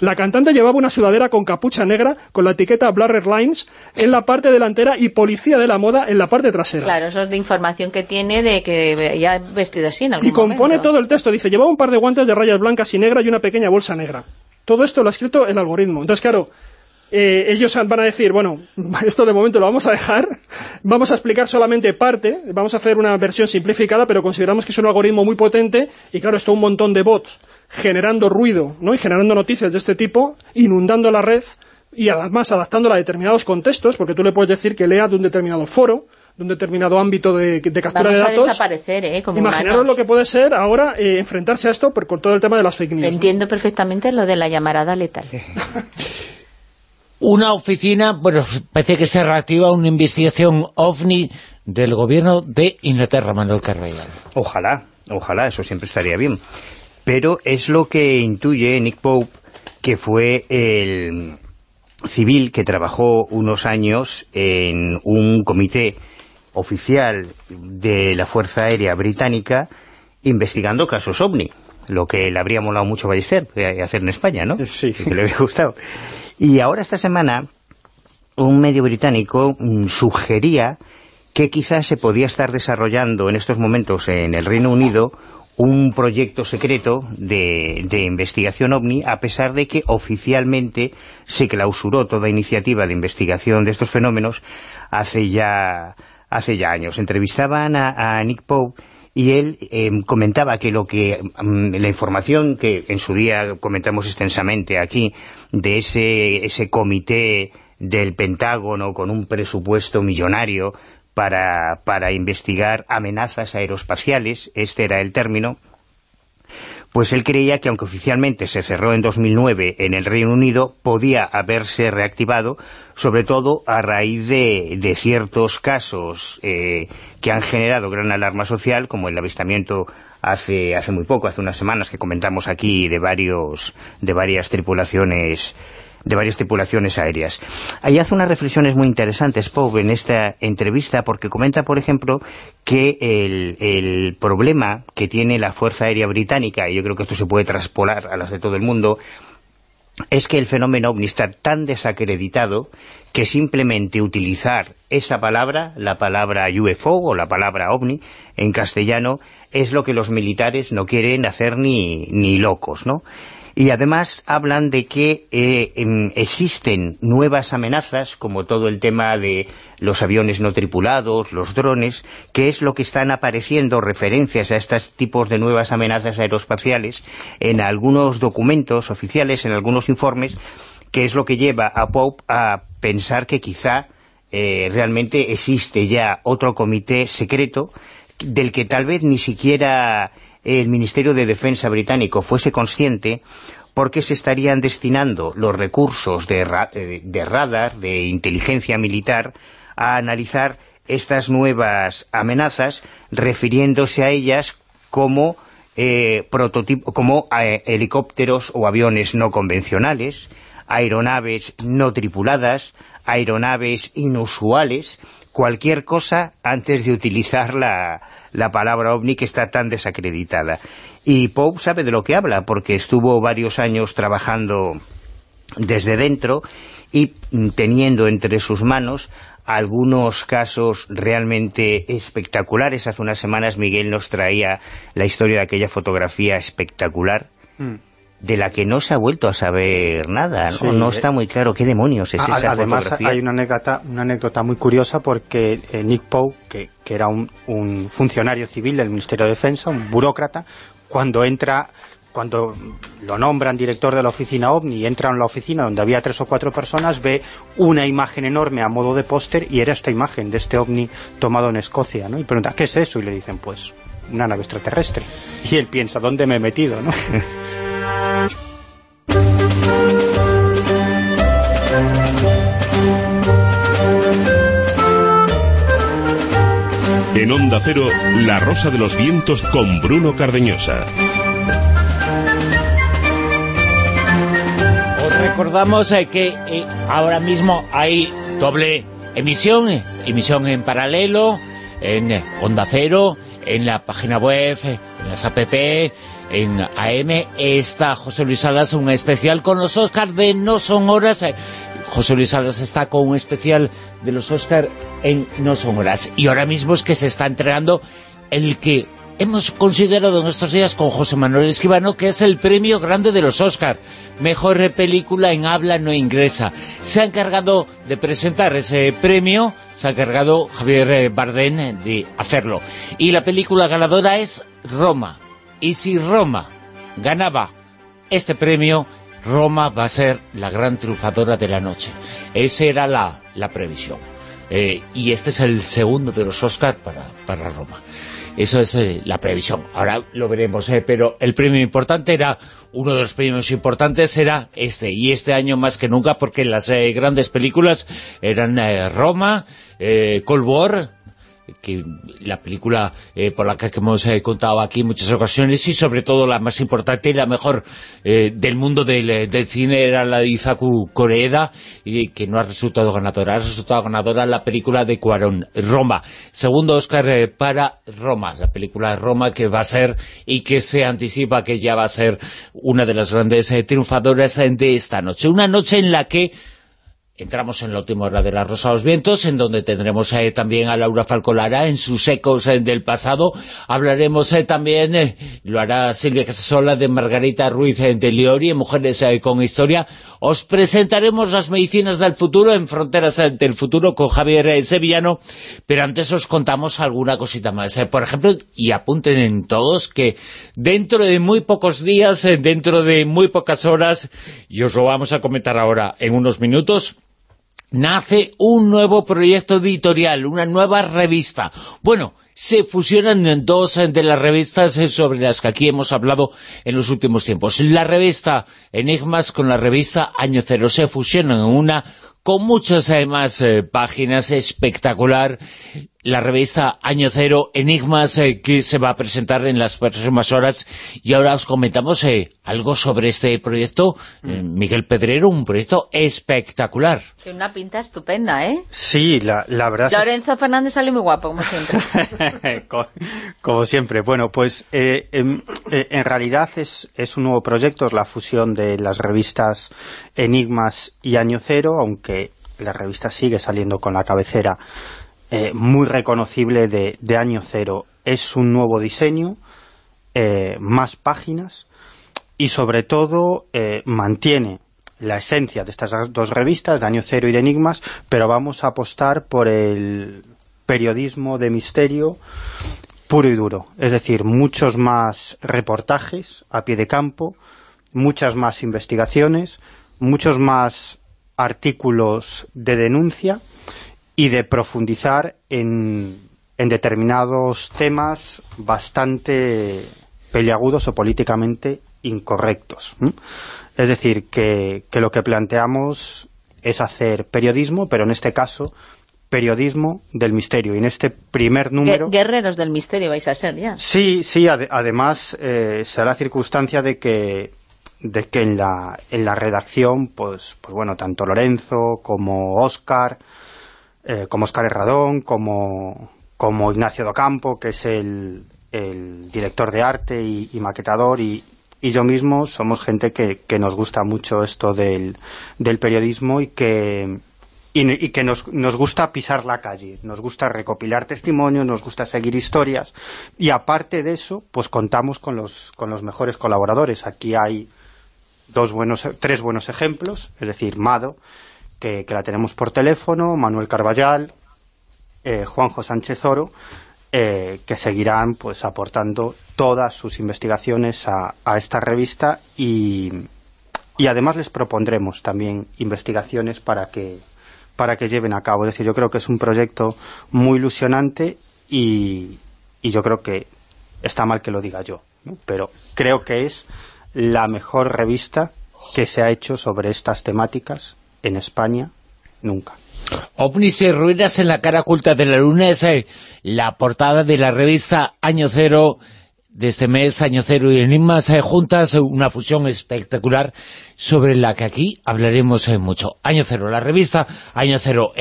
I: La cantante llevaba una sudadera con capucha negra con la etiqueta Blurred Lines en la parte delantera y policía de la moda en la parte trasera.
G: Claro, eso es de información que tiene de que ya ha vestido así en algún
I: Y compone
G: momento.
I: todo el texto. Dice, llevaba un par de guantes de rayas blancas y negras y una pequeña bolsa negra. Todo esto lo ha escrito el algoritmo. Entonces, claro, eh, ellos van a decir, bueno, esto de momento lo vamos a dejar, vamos a explicar solamente parte, vamos a hacer una versión simplificada, pero consideramos que es un algoritmo muy potente, y claro, esto un montón de bots generando ruido, ¿no? y generando noticias de este tipo, inundando la red, y además adaptándola a determinados contextos, porque tú le puedes decir que lea de un determinado foro, de un determinado ámbito de, de captura
G: Vamos
I: de
G: a
I: datos.
G: desaparecer, ¿eh? Como
I: Imaginaros
G: humanos.
I: lo que puede ser ahora eh, enfrentarse a esto por, con todo el tema de las fake news. ¿no?
G: Entiendo perfectamente lo de la llamarada letal.
B: Una oficina, bueno, parece que se reactiva una investigación OVNI del gobierno de Inglaterra, Manuel Carvallal.
H: Ojalá, ojalá, eso siempre estaría bien. Pero es lo que intuye Nick Pope, que fue el civil que trabajó unos años en un comité oficial de la Fuerza Aérea Británica investigando casos OVNI, lo que le habría molado mucho a Ballester eh, hacer en España, ¿no? Sí. Que le había gustado. Y ahora esta semana un medio británico mm, sugería que quizás se podía estar desarrollando en estos momentos en el Reino Unido un proyecto secreto de, de investigación OVNI, a pesar de que oficialmente se clausuró toda iniciativa de investigación de estos fenómenos hace ya, hace ya años. Entrevistaban a, a Nick Pope y él eh, comentaba que lo que mm, la información que en su día comentamos extensamente aquí de ese, ese comité del Pentágono con un presupuesto millonario para, para investigar amenazas aeroespaciales, este era el término, pues él creía que aunque oficialmente se cerró en 2009 en el Reino Unido, podía haberse reactivado, sobre todo a raíz de, de ciertos casos eh, que han generado gran alarma social, como el avistamiento hace, hace muy poco, hace unas semanas que comentamos aquí de varios de varias tripulaciones de varias tripulaciones aéreas. Ahí hace unas reflexiones muy interesantes, Pope, en esta entrevista, porque comenta, por ejemplo, que el, el problema que tiene la Fuerza Aérea Británica, y yo creo que esto se puede traspolar a las de todo el mundo, es que el fenómeno ovni está tan desacreditado que simplemente utilizar esa palabra, la palabra UFO o la palabra ovni en castellano, es lo que los militares no quieren hacer ni, ni locos, ¿no? Y además hablan de que eh, em, existen nuevas amenazas, como todo el tema de los aviones no tripulados, los drones, que es lo que están apareciendo referencias a estos tipos de nuevas amenazas aeroespaciales en algunos documentos oficiales, en algunos informes, que es lo que lleva a Pope a pensar que quizá eh, realmente existe ya otro comité secreto del que tal vez ni siquiera el Ministerio de Defensa británico fuese consciente porque se estarían destinando los recursos de, ra- eh, de radar, de inteligencia militar, a analizar estas nuevas amenazas, refiriéndose a ellas como eh, prototipo, como eh, helicópteros o aviones no convencionales, aeronaves no tripuladas, aeronaves inusuales, cualquier cosa antes de utilizar la, la palabra ovni que está tan desacreditada. Y Pope sabe de lo que habla, porque estuvo varios años trabajando desde dentro y mm, teniendo entre sus manos algunos casos realmente espectaculares. Hace unas semanas Miguel nos traía la historia de aquella fotografía espectacular de la que no se ha vuelto a saber nada, ¿no?
D: Sí,
H: no
D: eh,
H: está muy claro qué demonios es
D: A-
H: esa
D: Además,
H: fotografía.
D: hay una anécdota, una anécdota muy curiosa porque eh, Nick Poe, que, que era un, un funcionario civil del Ministerio de Defensa, un burócrata, cuando entra cuando lo nombran director de la oficina OVNI entra en la oficina donde había tres o cuatro personas, ve una imagen enorme a modo de póster y era esta imagen de este OVNI tomado en Escocia, ¿no? Y pregunta, ¿qué es eso? Y le dicen, pues, una nave extraterrestre. Y él piensa, ¿dónde me he metido, no?
A: En Onda Cero, La Rosa de los Vientos con Bruno Cardeñosa.
B: Os recordamos eh, que eh, ahora mismo hay doble emisión, eh, emisión en paralelo, en eh, Onda Cero, en la página web, eh, en las app, en AM. Está José Luis Salas, un especial con los Oscars de No Son Horas. José Luis Salas está con un especial de los Oscars en No Son Horas. Y ahora mismo es que se está entregando el que hemos considerado en estos días con José Manuel Esquivano que es el premio grande de los Oscar mejor película en habla no inglesa se ha encargado de presentar ese premio se ha encargado Javier eh, Bardem eh, de hacerlo. Y la película ganadora es Roma. Y si Roma ganaba este premio Roma va a ser la gran triunfadora de la noche. Esa era la, la previsión. Eh, y este es el segundo de los Oscar para, para Roma. Eso es eh, la previsión. Ahora lo veremos, eh, pero el premio importante era, uno de los premios importantes era este, y este año más que nunca, porque las grandes películas eran Roma, Cold War, que la película eh, por la que hemos eh, contado aquí en muchas ocasiones y sobre todo la más importante y la mejor eh, del mundo del, eh, del cine era la de Izaku Koreeda y que no ha resultado ganadora, ha resultado ganadora la película de Cuarón, Roma. Segundo Oscar para Roma la película de Roma que va a ser y que se anticipa que ya va a ser una de las grandes triunfadoras de esta noche, una noche en la que Entramos en la última hora de La Rosa de los Vientos, en donde tendremos eh, también a Laura Falcolara en sus ecos eh, del pasado. Hablaremos eh, también, lo hará Silvia Casasola, de Margarita Ruiz de Liori, en Mujeres con Historia. Os presentaremos las medicinas del futuro en Fronteras del Futuro con Javier Sevillano, pero antes os contamos alguna cosita más. Por ejemplo, y apunten en todos que dentro de muy pocos días, dentro de muy pocas horas, y os lo vamos a comentar ahora en unos minutos, nace un nuevo proyecto editorial, una nueva revista. Bueno, se fusionan dos eh, de las revistas eh, sobre las que aquí hemos hablado en los últimos tiempos. La revista Enigmas con la revista Año Cero se fusionan en una con muchas eh, más eh, páginas, espectacular. La revista Año Cero, Enigmas, eh, que se va a presentar en las próximas horas. Y ahora os comentamos eh, algo sobre este proyecto. Eh, Miguel Pedrero, un proyecto espectacular.
G: Que una pinta estupenda, ¿eh?
D: Sí, la, la verdad es
G: Lorenzo Fernández sale muy guapo, como siempre.
D: Co- Como siempre. Bueno, pues eh, en, eh, en realidad es, es un nuevo proyecto, es la fusión de las revistas Enigmas y Año Cero, aunque la revista sigue saliendo con la cabecera eh, muy reconocible de, de Año Cero. Es un nuevo diseño, eh, más páginas y sobre todo eh, mantiene la esencia de estas dos revistas, de Año Cero y de Enigmas, pero vamos a apostar por el periodismo de misterio puro y duro. Es decir, muchos más reportajes a pie de campo, muchas más investigaciones, muchos más artículos de denuncia y de profundizar en, en determinados temas bastante peliagudos o políticamente incorrectos. Es decir, que, que lo que planteamos es hacer periodismo, pero en este caso periodismo del misterio. Y en este primer número...
G: Gue- Guerreros del misterio vais a ser ya.
D: Sí, sí, ade- además eh, se da la circunstancia de que de que en la, en la redacción, pues, pues bueno, tanto Lorenzo como Óscar, eh, como Óscar Herradón, como, como Ignacio Docampo, que es el, el director de arte y, maquetador, y, y yo mismo somos gente que, que nos gusta mucho esto del, del periodismo y que, y que nos, nos gusta pisar la calle, nos gusta recopilar testimonios, nos gusta seguir historias y aparte de eso, pues contamos con los, con los mejores colaboradores. Aquí hay dos buenos, tres buenos ejemplos, es decir, Mado, que, la tenemos por teléfono, Manuel Carballal, eh, Juanjo Sánchez Oro, eh, que seguirán pues aportando todas sus investigaciones a, esta revista y, y además les propondremos también investigaciones para que para que lleven a cabo. Es decir, yo creo que es un proyecto muy ilusionante y, y yo creo que está mal que lo diga yo, pero creo que es la mejor revista que se ha hecho sobre estas temáticas en España nunca.
B: OVNIs y ruinas en la cara oculta de la luna es eh, la portada de la revista Año Cero de este mes, Año Cero y Enigmas eh, juntas, una fusión espectacular sobre la que aquí hablaremos eh, mucho. Año Cero, la revista Año Cero,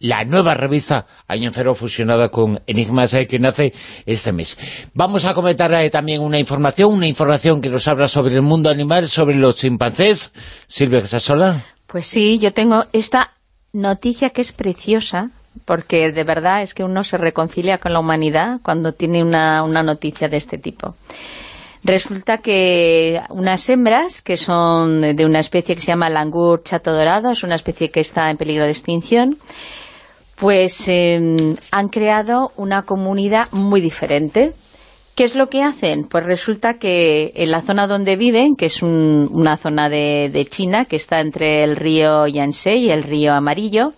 B: la nueva revista Año Cero fusionada con Enigmas que nace este mes. Vamos a comentar también una información, una información que nos habla sobre el mundo animal, sobre los chimpancés. Silvia Casasola.
G: Pues sí, yo tengo esta noticia que es preciosa, porque de verdad es que uno se reconcilia con la humanidad cuando tiene una, una noticia de este tipo. Resulta que unas hembras, que son de una especie que se llama langur chato dorado, es una especie que está en peligro de extinción, pues eh, han creado una comunidad muy diferente. ¿Qué es lo que hacen? Pues resulta que en la zona donde viven, que es un- una zona de, China, que está entre el río Yangtze y el río Amarillo,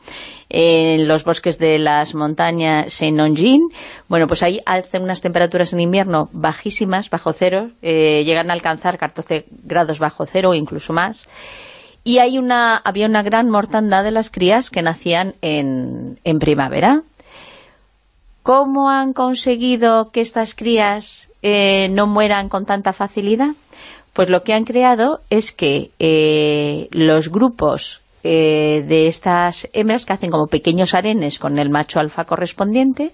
G: en los bosques de las montañas Shennongjin, bueno, pues ahí hacen unas temperaturas en invierno bajísimas, bajo cero, eh, llegan a alcanzar 14 grados bajo cero o incluso más, y hay una, había una gran mortandad de las crías que nacían en, en primavera. ¿Cómo han conseguido que estas crías eh, no mueran con tanta facilidad? Pues lo que han creado es que eh, los grupos eh, de estas hembras que hacen como pequeños arenes con el macho alfa correspondiente,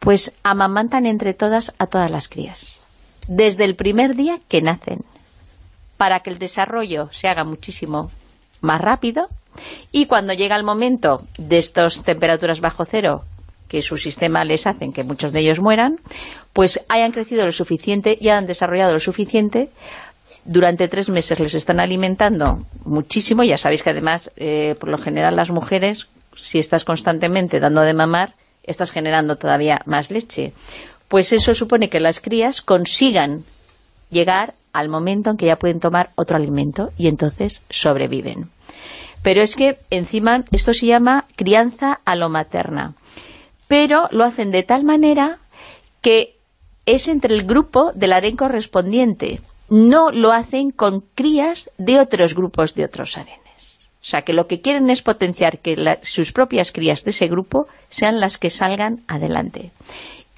G: pues amamantan entre todas a todas las crías. Desde el primer día que nacen, para que el desarrollo se haga muchísimo más rápido y cuando llega el momento de estas temperaturas bajo cero que su sistema les hacen que muchos de ellos mueran, pues hayan crecido lo suficiente y hayan desarrollado lo suficiente durante tres meses les están alimentando muchísimo, ya sabéis que además, eh, por lo general las mujeres, si estás constantemente dando de mamar, estás generando todavía más leche. Pues eso supone que las crías consigan llegar al momento en que ya pueden tomar otro alimento y entonces sobreviven. Pero es que encima esto se llama crianza a lo materna. Pero lo hacen de tal manera que es entre el grupo del harén correspondiente. No lo hacen con crías de otros grupos de otros harenes. O sea, que lo que quieren es potenciar que sus propias crías de ese grupo sean las que salgan adelante.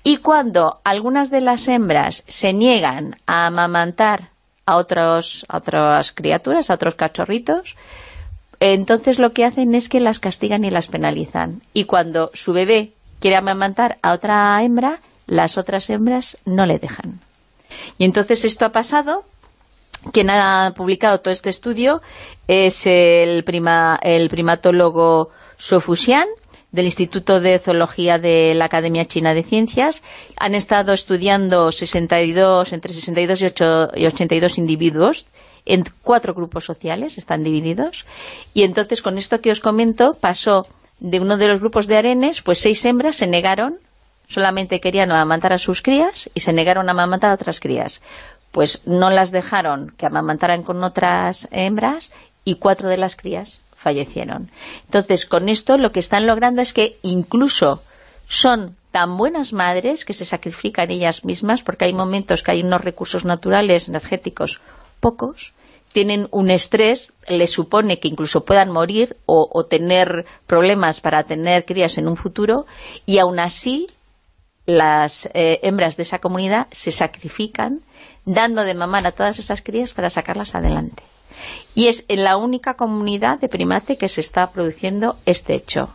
G: Y cuando algunas de las hembras se niegan a amamantar a, otros, a otras criaturas, a otros cachorritos, entonces lo que hacen es que las castigan y las penalizan. Y cuando su bebé quiere amamantar a otra hembra, las otras hembras no le dejan. Y entonces esto ha pasado. Quien ha publicado todo este estudio es el, prima, el primatólogo Su Fuxian, del Instituto de Zoología de la Academia China de Ciencias. Han estado estudiando 62, entre 62 y, 8 y 82 individuos en cuatro grupos sociales, están divididos. Y entonces, con esto que os comento, pasó de uno de los grupos de arenes, pues seis hembras se negaron, solamente querían amamantar a sus crías y se negaron a amamantar a otras crías. Pues no las dejaron que amamantaran con otras hembras y cuatro de las crías fallecieron. Entonces, con esto lo que están logrando es que incluso son tan buenas madres que se sacrifican ellas mismas porque hay momentos que hay unos recursos naturales, energéticos, pocos, tienen un estrés, les supone que incluso puedan morir o, tener problemas para tener crías en un futuro, y aún así las eh, hembras de esa comunidad se sacrifican dando de mamar a todas esas crías para sacarlas adelante. Y es en la única comunidad de primate que se está produciendo este hecho.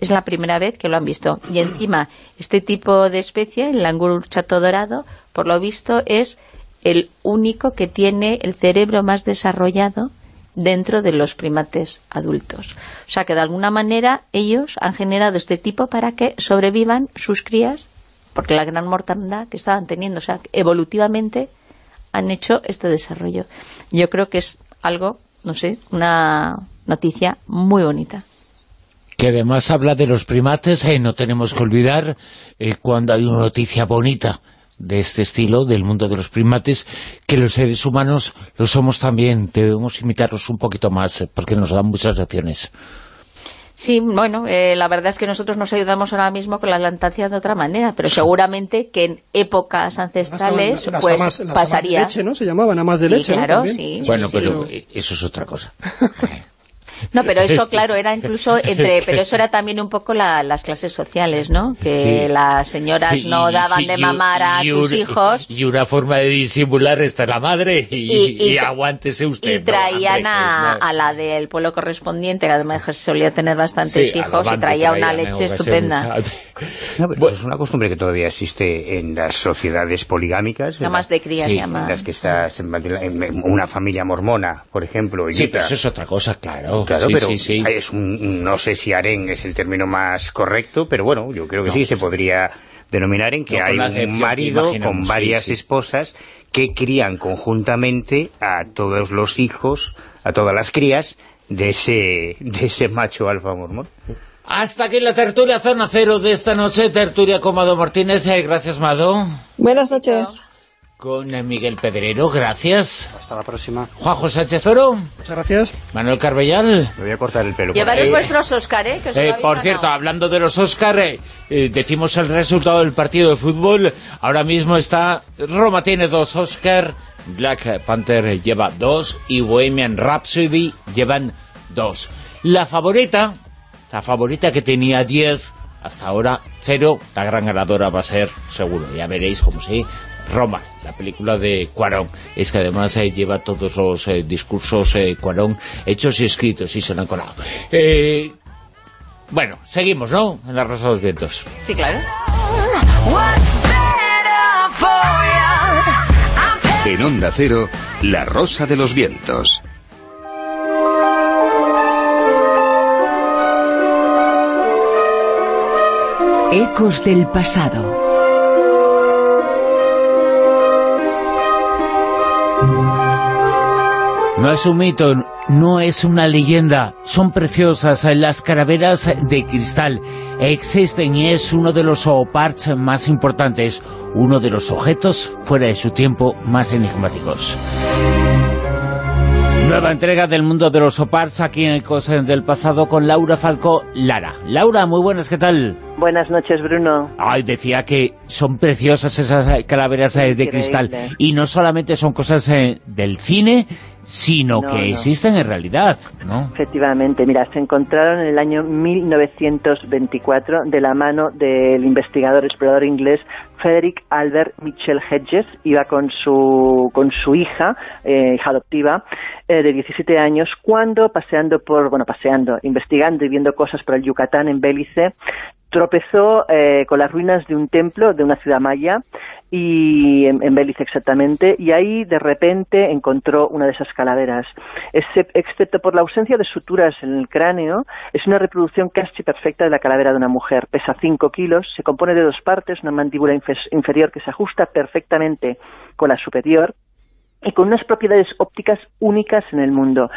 G: Es la primera vez que lo han visto. Y encima, este tipo de especie, el langur chato dorado, por lo visto es el único que tiene el cerebro más desarrollado dentro de los primates adultos. O sea que de alguna manera ellos han generado este tipo para que sobrevivan sus crías, porque la gran mortandad que estaban teniendo, o sea, evolutivamente han hecho este desarrollo. Yo creo que es algo, no sé, una noticia muy bonita.
B: Que además habla de los primates, eh, no tenemos que olvidar eh, cuando hay una noticia bonita de este estilo, del mundo de los primates, que los seres humanos lo somos también, debemos imitarlos un poquito más, eh, porque nos dan muchas lecciones.
G: Sí, bueno, eh, la verdad es que nosotros nos ayudamos ahora mismo con la lactancia de otra manera, pero seguramente que en épocas ancestrales
I: Las
G: pues
I: amas- las amas
G: pasaría.
I: de leche, ¿no? Se llamaban amas de
G: Sí,
I: leche, ¿no?
G: claro, sí.
B: Bueno,
G: sí,
B: pero
G: sí.
B: eso es otra cosa.
G: No, pero eso, claro, era incluso entre... Pero eso era también un poco la- las clases sociales, ¿no? Que
B: Sí.
G: las señoras no
B: Y-
G: daban
B: y-
G: de
B: y-
G: mamar a
B: y
G: sus hijos
B: Y una forma de disimular esta es la madre y,
G: Y- y-
B: y aguántese usted.
G: y
B: ¿no?
G: traían
B: Hombre,
G: a,
B: no.
G: a la del pueblo correspondiente, que además solía tener bastantes
B: Sí,
G: hijos y traía una leche estupenda.
H: No, pero eso es una costumbre que todavía existe en las sociedades poligámicas.
G: Amas
H: las-
G: de cría
H: sí,
G: llama.
H: en las que estás en, una familia mormona, por ejemplo. en
B: Sí, pero eso es otra cosa, claro.
H: Claro,
B: Sí,
H: pero
B: sí, sí.
H: es un, no sé si harén es el término más correcto, pero bueno, yo creo que
B: No.
H: sí se podría denominar en que
B: No,
H: hay un marido con varias
B: sí.
H: esposas que crían conjuntamente a todos los hijos, a todas las crías de ese, de ese macho alfa mormón.
B: Hasta aquí la tertulia Zona Cero de esta noche, tertulia con Mado Martínez. Gracias, Mado.
F: Buenas noches.
B: Con Miguel Pedrero, gracias.
D: Hasta la próxima.
B: Juanjo Sánchez Oro.
I: Muchas gracias.
B: Manuel Carbellal.
H: Me voy a cortar el pelo.
G: Llevaros
B: Eh,
G: vuestros Oscar, ¿eh? Que os lo
B: Eh, por
G: ganado.
B: cierto, hablando de los Oscar, eh, decimos el resultado del partido de fútbol. Ahora mismo está Roma tiene dos Oscar, Black Panther lleva dos y Bohemian Rhapsody llevan dos. La favorita, la favorita que tenía 10, hasta ahora cero, la gran ganadora va a ser seguro. Ya veréis cómo sí. Roma, la película de Cuarón. Es que además eh, lleva todos los eh, discursos eh, Cuarón hechos y escritos y se lo han colado. Eh, bueno, seguimos, ¿no? En la Rosa de los Vientos.
G: Sí, claro.
S: En Onda Cero, La Rosa de los Vientos.
J: Ecos del pasado.
B: No es un mito, no es una leyenda, son preciosas las calaveras de cristal. Existen y es uno de los zooparks más importantes, uno de los objetos fuera de su tiempo más enigmáticos. Nueva entrega del mundo de los zooparks aquí en Ecos del Pasado con Laura Falcó Lara. Laura, muy buenas, ¿qué tal?
T: Buenas noches, Bruno.
B: Ay, decía que son preciosas esas eh, calaveras eh, de
T: Increíble.
B: cristal. Y no solamente son cosas eh, del cine, sino
T: No,
B: que
T: no.
B: existen en realidad, ¿no?
T: Efectivamente, mira, se encontraron en el año 1924 de la mano del investigador explorador inglés Frederick Albert Mitchell Hedges. Iba con su, con su hija, eh, hija adoptiva, eh, de 17 años, cuando paseando por, bueno, paseando, investigando y viendo cosas por el Yucatán en Bélice, tropezó eh, con las ruinas de un templo de una ciudad maya y en, en Bélice exactamente y ahí de repente encontró una de esas calaveras. Excep- excepto por la ausencia de suturas en el cráneo es una reproducción casi perfecta de la calavera de una mujer. Pesa 5 kilos se compone de dos partes una mandíbula infe- inferior que se ajusta perfectamente con la superior y con unas propiedades ópticas únicas en el mundo.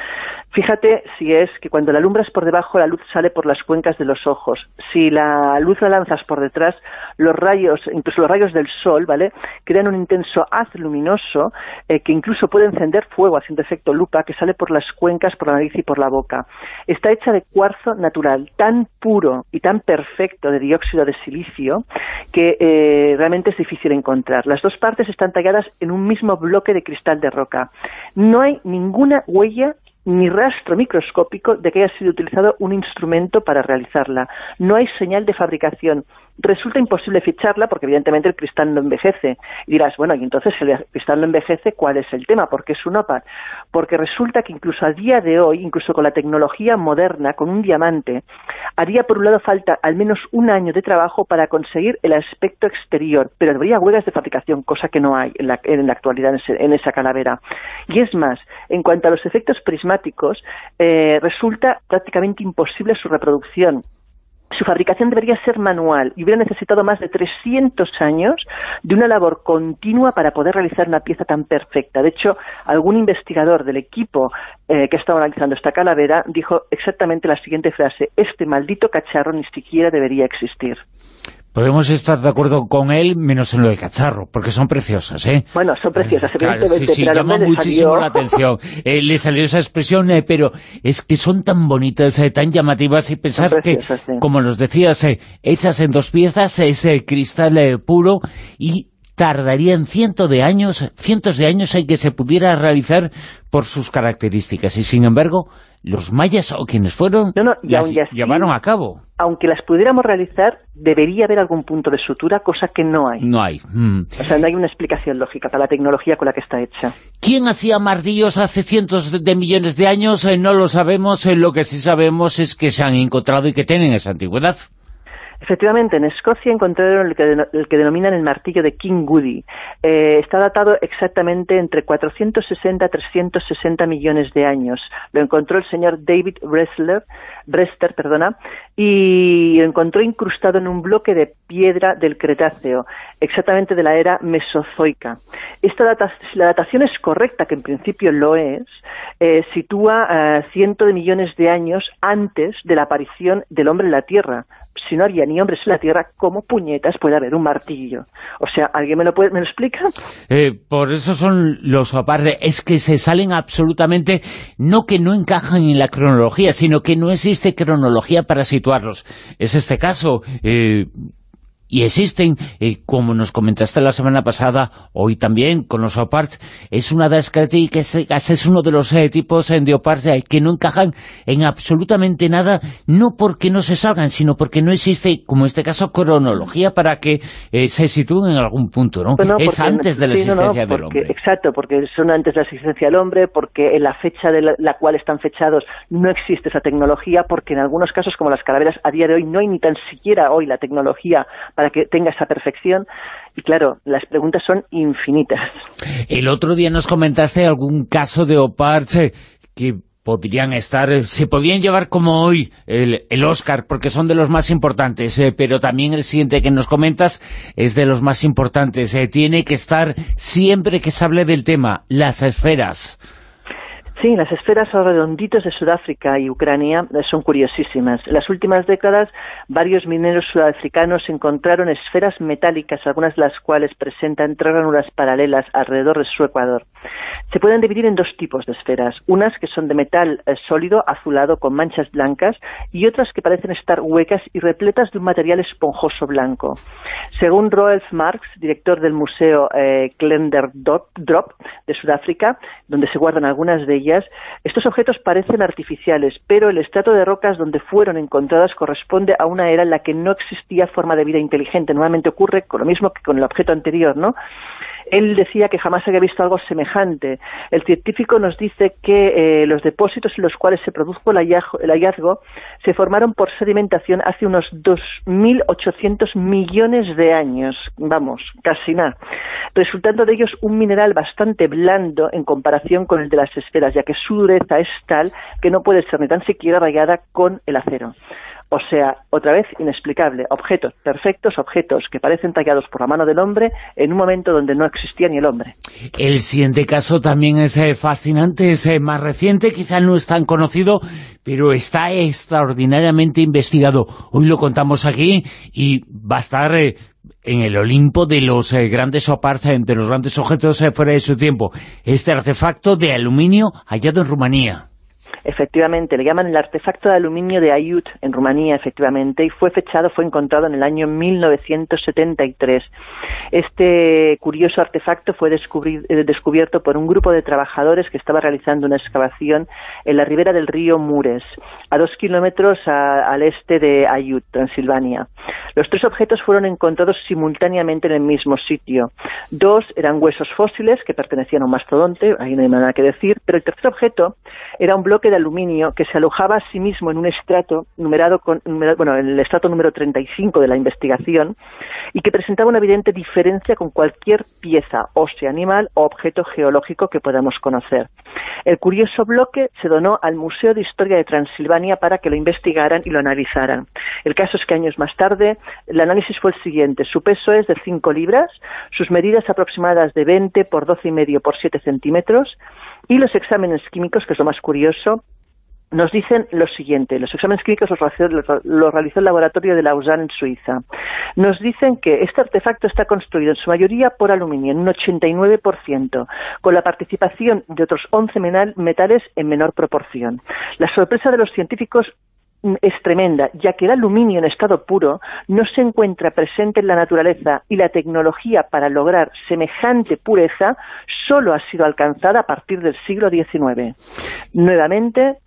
T: Fíjate si es que cuando la alumbras por debajo, la luz sale por las cuencas de los ojos. Si la luz la lanzas por detrás, los rayos, incluso los rayos del sol, ¿vale?, crean un intenso haz luminoso eh, que incluso puede encender fuego haciendo efecto lupa que sale por las cuencas, por la nariz y por la boca. Está hecha de cuarzo natural, tan puro y tan perfecto de dióxido de silicio que eh, realmente es difícil encontrar. Las dos partes están talladas en un mismo bloque de cristal de roca. No hay ninguna huella ni rastro microscópico de que haya sido utilizado un instrumento para realizarla. No hay señal de fabricación. Resulta imposible ficharla porque evidentemente el cristal no envejece. Y dirás, bueno, y entonces el cristal no envejece, ¿cuál es el tema? ¿Por qué es un OPAD? Porque resulta que incluso a día de hoy, incluso con la tecnología moderna, con un diamante, haría por un lado falta al menos un año de trabajo para conseguir el aspecto exterior, pero habría huelgas de fabricación, cosa que no hay en la, en la actualidad en esa calavera. Y es más, en cuanto a los efectos prismáticos, eh, resulta prácticamente imposible su reproducción. Su fabricación debería ser manual y hubiera necesitado más de 300 años de una labor continua para poder realizar una pieza tan perfecta. De hecho, algún investigador del equipo eh, que estaba analizando esta calavera dijo exactamente la siguiente frase, este maldito cacharro ni siquiera debería existir.
B: Podemos estar de acuerdo con él, menos en lo de cacharro, porque son preciosas, ¿eh?
T: Bueno, son preciosas,
B: Claro, sí, sí,
T: pero
B: llama muchísimo
T: salió-
B: la atención. Eh, le salió esa expresión, eh, pero es que son tan bonitas, eh, tan llamativas, y pensar que,
T: sí.
B: como nos decías, eh, hechas en dos piezas, ese cristal puro, y tardarían cientos de años, cientos de años en que se pudiera realizar por sus características. Y sin embargo, los mayas, o quienes fueron,
T: y
B: las
T: aún y así-
B: llevaron a cabo.
T: Aunque las pudiéramos realizar, debería haber algún punto de sutura, cosa que no hay.
B: No hay. Mm.
T: O sea, no hay una explicación lógica para la tecnología con la que está hecha.
B: ¿Quién hacía martillos hace cientos de- de millones de años? Eh, no lo sabemos. Eh, lo que sí sabemos es que se han encontrado y que tienen esa antigüedad.
T: Efectivamente, en Escocia encontraron el que, el que denominan el martillo de King Goody. Eh, está datado exactamente entre 460 y 360 millones de años. Lo encontró el señor David Bressler, Brester, perdona, y lo encontró incrustado en un bloque de piedra del Cretáceo, exactamente de la era mesozoica. Esta data, si la datación es correcta, que en principio lo es, eh, sitúa a cientos de millones de años antes de la aparición del hombre en la Tierra. Si no había ni hombres en la Tierra, ¿cómo puñetas puede haber un martillo? O sea, ¿alguien me lo, puede, me lo explica?
B: Eh, por eso son los aparte, es que se salen absolutamente, no que no encajan en la cronología, sino que no existe cronología para situarlos. Es este caso, eh, y existen, eh, como nos comentaste la semana pasada, hoy también con los oparts, es una de las características, es uno de los eh, tipos de oparts eh, que no encajan en absolutamente nada, no porque no se salgan, sino porque no existe, como en este caso, cronología para que eh, se sitúen en algún punto, ¿no?
T: Bueno,
B: es antes de la
T: sí, no, no,
B: existencia del hombre.
T: Exacto, porque son antes de la existencia del hombre, porque en la fecha de la, la cual están fechados no existe esa tecnología, porque en algunos casos, como las calaveras, a día de hoy no hay ni tan siquiera hoy la tecnología para que tenga esa perfección. Y claro, las preguntas son infinitas.
B: El otro día nos comentaste algún caso de oparts eh, que podrían estar, eh, se podrían llevar como hoy el, el Oscar, porque son de los más importantes, eh, pero también el siguiente que nos comentas es de los más importantes. eh, tiene que estar siempre que se hable del tema, las esferas.
T: Sí, las esferas o redonditos de Sudáfrica y Ucrania eh, son curiosísimas. En las últimas décadas, varios mineros sudafricanos encontraron esferas metálicas, algunas de las cuales presentan tres ranuras paralelas alrededor de su ecuador. Se pueden dividir en dos tipos de esferas, unas que son de metal eh, sólido azulado con manchas blancas y otras que parecen estar huecas y repletas de un material esponjoso blanco. Según Rolf Marx, director del Museo eh, Klenderdorp Drop de Sudáfrica, donde se guardan algunas de ellas, estos objetos parecen artificiales, pero el estrato de rocas donde fueron encontradas corresponde a una era en la que no existía forma de vida inteligente. Normalmente ocurre con lo mismo que con el objeto anterior, ¿no? Él decía que jamás había visto algo semejante. El científico nos dice que eh, los depósitos en los cuales se produjo el hallazgo, el hallazgo se formaron por sedimentación hace unos 2.800 millones de años. Vamos, casi nada. Resultando de ellos un mineral bastante blando en comparación con el de las esferas, ya que su dureza es tal que no puede ser ni tan siquiera rayada con el acero. O sea, otra vez inexplicable, objetos perfectos, objetos que parecen tallados por la mano del hombre en un momento donde no existía ni el hombre.
B: El siguiente caso también es eh, fascinante, es eh, más reciente, quizá no es tan conocido, pero está extraordinariamente investigado. Hoy lo contamos aquí y va a estar eh, en el Olimpo de los grandes de los grandes objetos fuera de su tiempo. Este artefacto de aluminio hallado en Rumanía.
T: Efectivamente, le llaman el artefacto de aluminio de Aiut en Rumanía, efectivamente, y fue fechado, fue encontrado en el año 1973. Este curioso artefacto fue eh, descubierto por un grupo de trabajadores que estaba realizando una excavación en la ribera del río Mures, a dos kilómetros a- al este de Aiut, Transilvania. Los tres objetos fueron encontrados simultáneamente en el mismo sitio. Dos eran huesos fósiles que pertenecían a un mastodonte, ahí no hay nada que decir, pero el tercer objeto era un bloque de aluminio que se alojaba a sí mismo en un estrato numerado con, numera- bueno, el estrato número 35 de la investigación y que presentaba una evidente diferencia con cualquier pieza ósea animal o objeto geológico que podamos conocer. El curioso bloque se donó al Museo de Historia de Transilvania para que lo investigaran y lo analizaran. El caso es que años más tarde el análisis fue el siguiente. Su peso es de 5 libras, sus medidas aproximadas de 20 por 12 y medio por 7 centímetros y los exámenes químicos, que es lo más curioso, nos dicen lo siguiente, los exámenes químicos los realizó, el laboratorio de Lausanne en Suiza. Nos dicen que este artefacto está construido en su mayoría por aluminio, en un 89%, con la participación de otros 11 menal- metales en menor proporción. La sorpresa de los científicos es tremenda, ya que el aluminio en estado puro no se encuentra presente en la naturaleza y la tecnología para lograr semejante pureza solo ha sido alcanzada a partir del siglo XIX. Nuevamente,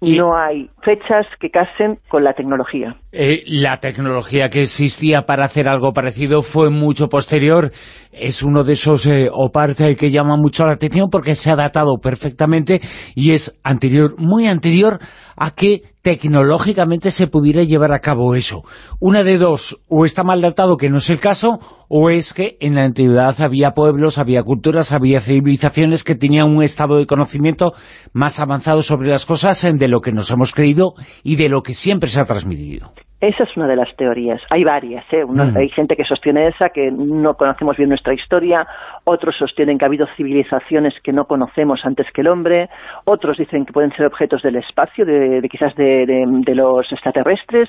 T: no hay fechas que casen con la tecnología.
B: Eh, la tecnología que existía para hacer algo parecido fue mucho posterior. Es uno de esos eh, OPART que llama mucho la atención porque se ha datado perfectamente y es anterior, muy anterior a que tecnológicamente se pudiera llevar a cabo eso. Una de dos, o está mal datado, que no es el caso, o es que en la antigüedad había pueblos, había culturas, había civilizaciones que tenían un estado de conocimiento más avanzado sobre las cosas eh, de lo que nos hemos creído y de lo que siempre se ha transmitido.
T: Esa es una de las teorías. Hay varias, ¿eh? Uno-. Hay gente que sostiene esa, que no conocemos bien nuestra historia. Otros sostienen que ha habido civilizaciones que no conocemos antes que el hombre. Otros dicen que pueden ser objetos del espacio, de, de quizás de, de- de los extraterrestres.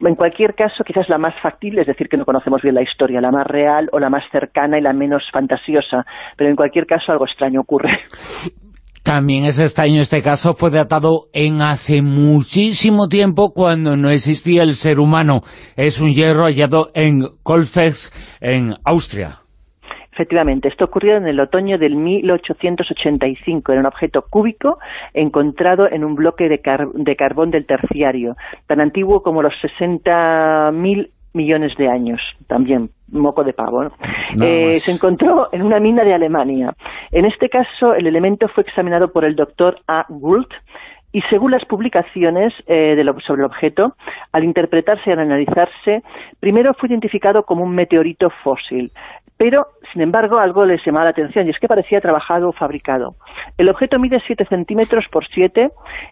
T: En cualquier caso, quizás la más factible es decir que no conocemos bien la historia, la más real o la más cercana y la menos fantasiosa. Pero en cualquier caso, algo extraño ocurre.
B: También es extraño este caso, fue datado en hace muchísimo tiempo cuando no existía el ser humano. Es un hierro hallado en Kolfex, en Austria.
T: Efectivamente, esto ocurrió en el otoño del 1885. Era un objeto cúbico encontrado en un bloque de, de carbón del terciario, tan antiguo como los 60.000 millones de años, también moco de pavo. Eh, se encontró en una mina de Alemania. En este caso, el elemento fue examinado por el doctor A. Gould, y según las publicaciones eh, de lo- sobre el objeto, al interpretarse y al analizarse, primero fue identificado como un meteorito fósil. Pero, sin embargo, algo les llamaba la atención y es que parecía trabajado o fabricado. El objeto mide 7 centímetros por 7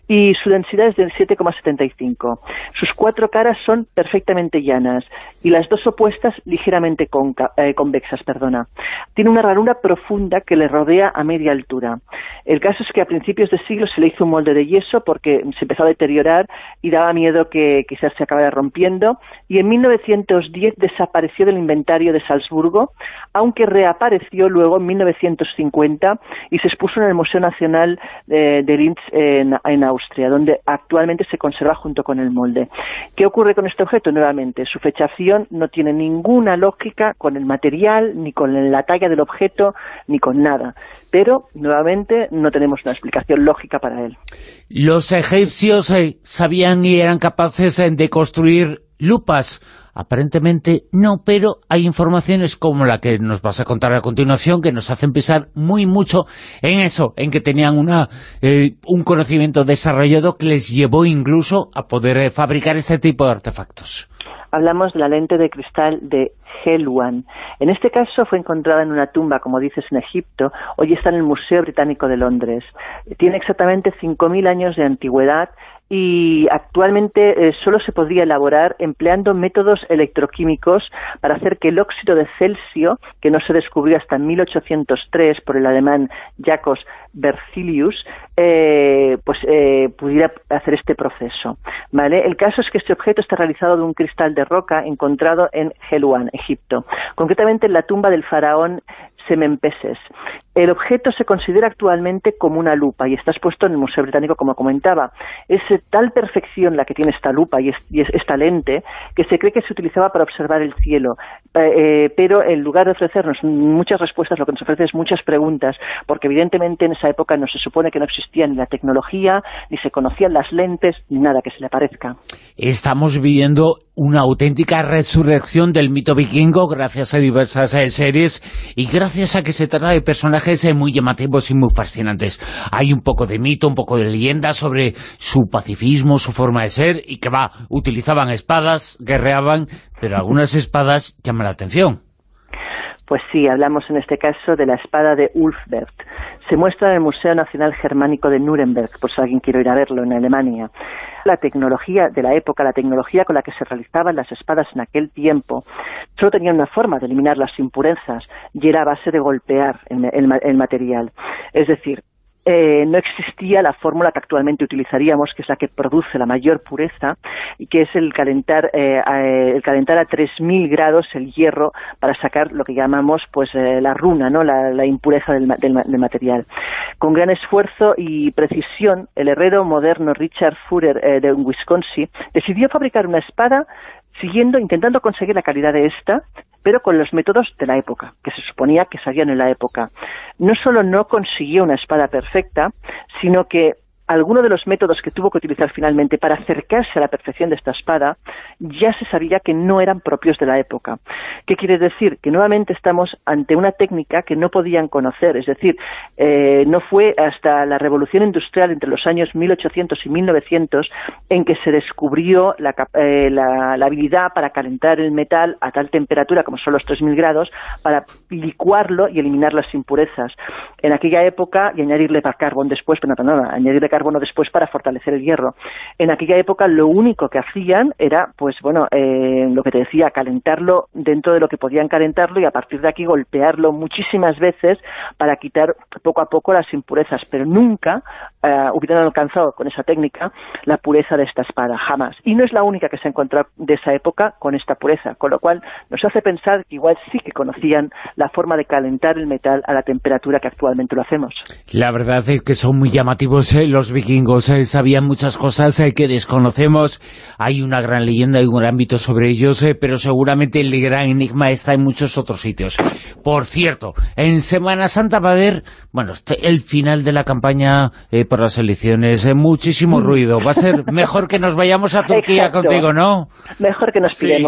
T: y su densidad es del 7,75. Sus cuatro caras son perfectamente llanas y las dos opuestas ligeramente eh, convexas. Perdona. Tiene una ranura profunda que le rodea a media altura. El caso es que a principios de siglo se le hizo un molde de yeso porque se empezó a deteriorar y daba miedo que quizás se acabara rompiendo y en 1910 desapareció del inventario de Salzburgo, aunque reapareció luego en 1950 y se expuso en el Museo Nacional eh, de Linz en, en Austria, donde actualmente se conserva junto con el molde. ¿Qué ocurre con este objeto? Nuevamente, su fechación no tiene ninguna lógica con el material, ni con la talla del objeto, ni con nada. Pero, nuevamente, no tenemos una explicación lógica para él.
B: Los egipcios eh, sabían y eran capaces eh, de construir lupas. Aparentemente no, pero hay informaciones como la que nos vas a contar a continuación que nos hacen pensar muy mucho en eso, en que tenían una eh, un conocimiento desarrollado que les llevó incluso a poder eh, fabricar este tipo de artefactos.
T: Hablamos de la lente de cristal de Helwan. En este caso fue encontrada en una tumba, como dices, en Egipto. Hoy está en el Museo Británico de Londres. Tiene exactamente 5.000 años de antigüedad y actualmente eh, solo se podría elaborar empleando métodos electroquímicos para hacer que el óxido de Celsio, que no se descubrió hasta en 1803 por el alemán Jacobs Berzelius, eh, pues eh, pudiera hacer este proceso. ¿vale? El caso es que este objeto está realizado de un cristal de roca encontrado en Helwan, Egipto, concretamente en la tumba del faraón Semenpeses. El objeto se considera actualmente como una lupa y está expuesto en el Museo Británico, como comentaba. Es tal perfección la que tiene esta lupa y, es- y es- esta lente que se cree que se utilizaba para observar el cielo. Eh, eh, pero en lugar de ofrecernos muchas respuestas, lo que nos ofrece es muchas preguntas, porque evidentemente en esa época no se supone que no existía ni la tecnología, ni se conocían las lentes, ni nada que se le parezca.
B: Estamos viviendo una auténtica resurrección del mito vikingo gracias a diversas eh, series y gracias a que se trata de personajes eh, muy llamativos y muy fascinantes. Hay un poco de mito, un poco de leyenda sobre su pacifismo, su forma de ser y que va, utilizaban espadas, guerreaban, pero algunas espadas llaman la atención.
T: Pues sí, hablamos en este caso de la espada de Ulfbert. Se muestra en el Museo Nacional Germánico de Nuremberg, por si alguien quiere ir a verlo, en Alemania. La tecnología de la época, la tecnología con la que se realizaban las espadas en aquel tiempo, solo tenía una forma de eliminar las impurezas y era a base de golpear el, el el material. Es decir, eh, no existía la fórmula que actualmente utilizaríamos, que es la que produce la mayor pureza, y que es el calentar, eh, a, el calentar a 3.000 grados el hierro para sacar lo que llamamos pues eh, la runa, ¿no? la, impureza del, ma- del ma- del material. Con gran esfuerzo y precisión, el herrero moderno Richard Fuller eh, de Wisconsin decidió fabricar una espada siguiendo, intentando conseguir la calidad de esta, pero con los métodos de la época, que se suponía que sabían en la época. No solo no consiguió una espada perfecta, sino que alguno de los métodos que tuvo que utilizar finalmente para acercarse a la perfección de esta espada ya se sabía que no eran propios de la época. ¿Qué quiere decir? Que nuevamente estamos ante una técnica que no podían conocer, es decir, eh, no fue hasta la revolución industrial entre los años 1800 y 1900 en que se descubrió la, eh, la- habilidad para calentar el metal a tal temperatura como son los 3000 grados para licuarlo y eliminar las impurezas. En aquella época, y añadirle carbón después, pero no, añadirle carbono después para fortalecer el hierro. En aquella época lo único que hacían era, pues bueno, eh, lo que te decía, calentarlo dentro de lo que podían calentarlo y a partir de aquí golpearlo muchísimas veces para quitar poco a poco las impurezas, pero nunca eh, hubieran alcanzado con esa técnica la pureza de esta espada, jamás. Y no es la única que se ha encontrado de esa época con esta pureza, con lo cual nos hace pensar que igual sí que conocían la forma de calentar el metal a la temperatura que actualmente lo hacemos.
B: La verdad es que son muy llamativos eh, los vikingos, eh, sabían muchas cosas que desconocemos, hay una gran leyenda y un gran mito sobre ellos, pero seguramente el gran enigma está en muchos otros sitios. Por cierto, en Semana Santa va a haber, bueno, este- el final de la campaña por las elecciones, eh, muchísimo ruido, va a ser mejor que nos vayamos a Turquía
T: Exacto.
B: contigo, ¿no?
T: Mejor que nos
B: Sí.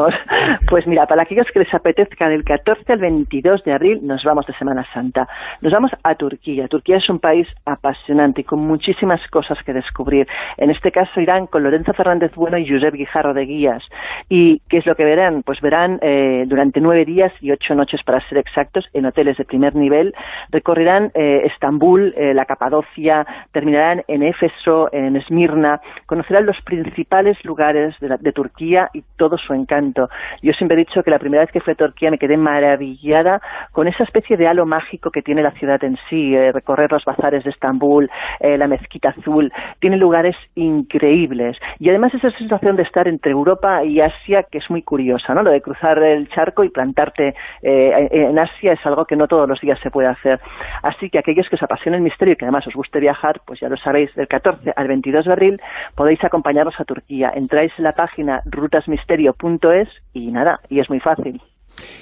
T: Pues mira, para aquellos que les apetezca, del 14 al 22 de abril nos vamos de Semana Santa. Nos vamos a Turquía. Turquía es un país apasionante y con muchísimas cosas que descubrir. En este caso irán con Lorenzo Fernández Bueno y Josep Guijarro de guías. ¿Y qué es lo que verán? Pues verán eh, durante nueve días y ocho noches para ser exactos en hoteles de primer nivel. Recorrerán eh, Estambul, eh, la Capadocia, terminarán en Éfeso, en Esmirna. Conocerán los principales lugares de, la- de Turquía y todo su encanto. Yo siempre he dicho que la primera vez que fui a Turquía me quedé maravillada con esa especie de halo mágico que tiene la ciudad en sí. eh, recorrer los bazares de Estambul, eh, la mezquita azul. Tiene lugares increíbles. Y además esa sensación de estar entre Europa y Asia que es muy curiosa, ¿no? Lo de cruzar el charco y plantarte eh, en Asia es algo que no todos los días se puede hacer. Así que aquellos que os apasiona el misterio y que además os guste viajar, pues ya lo sabéis, del 14 al 22 de abril podéis acompañarnos a Turquía. Entráis en la página rutasmisterio.es y nada, y es muy fácil.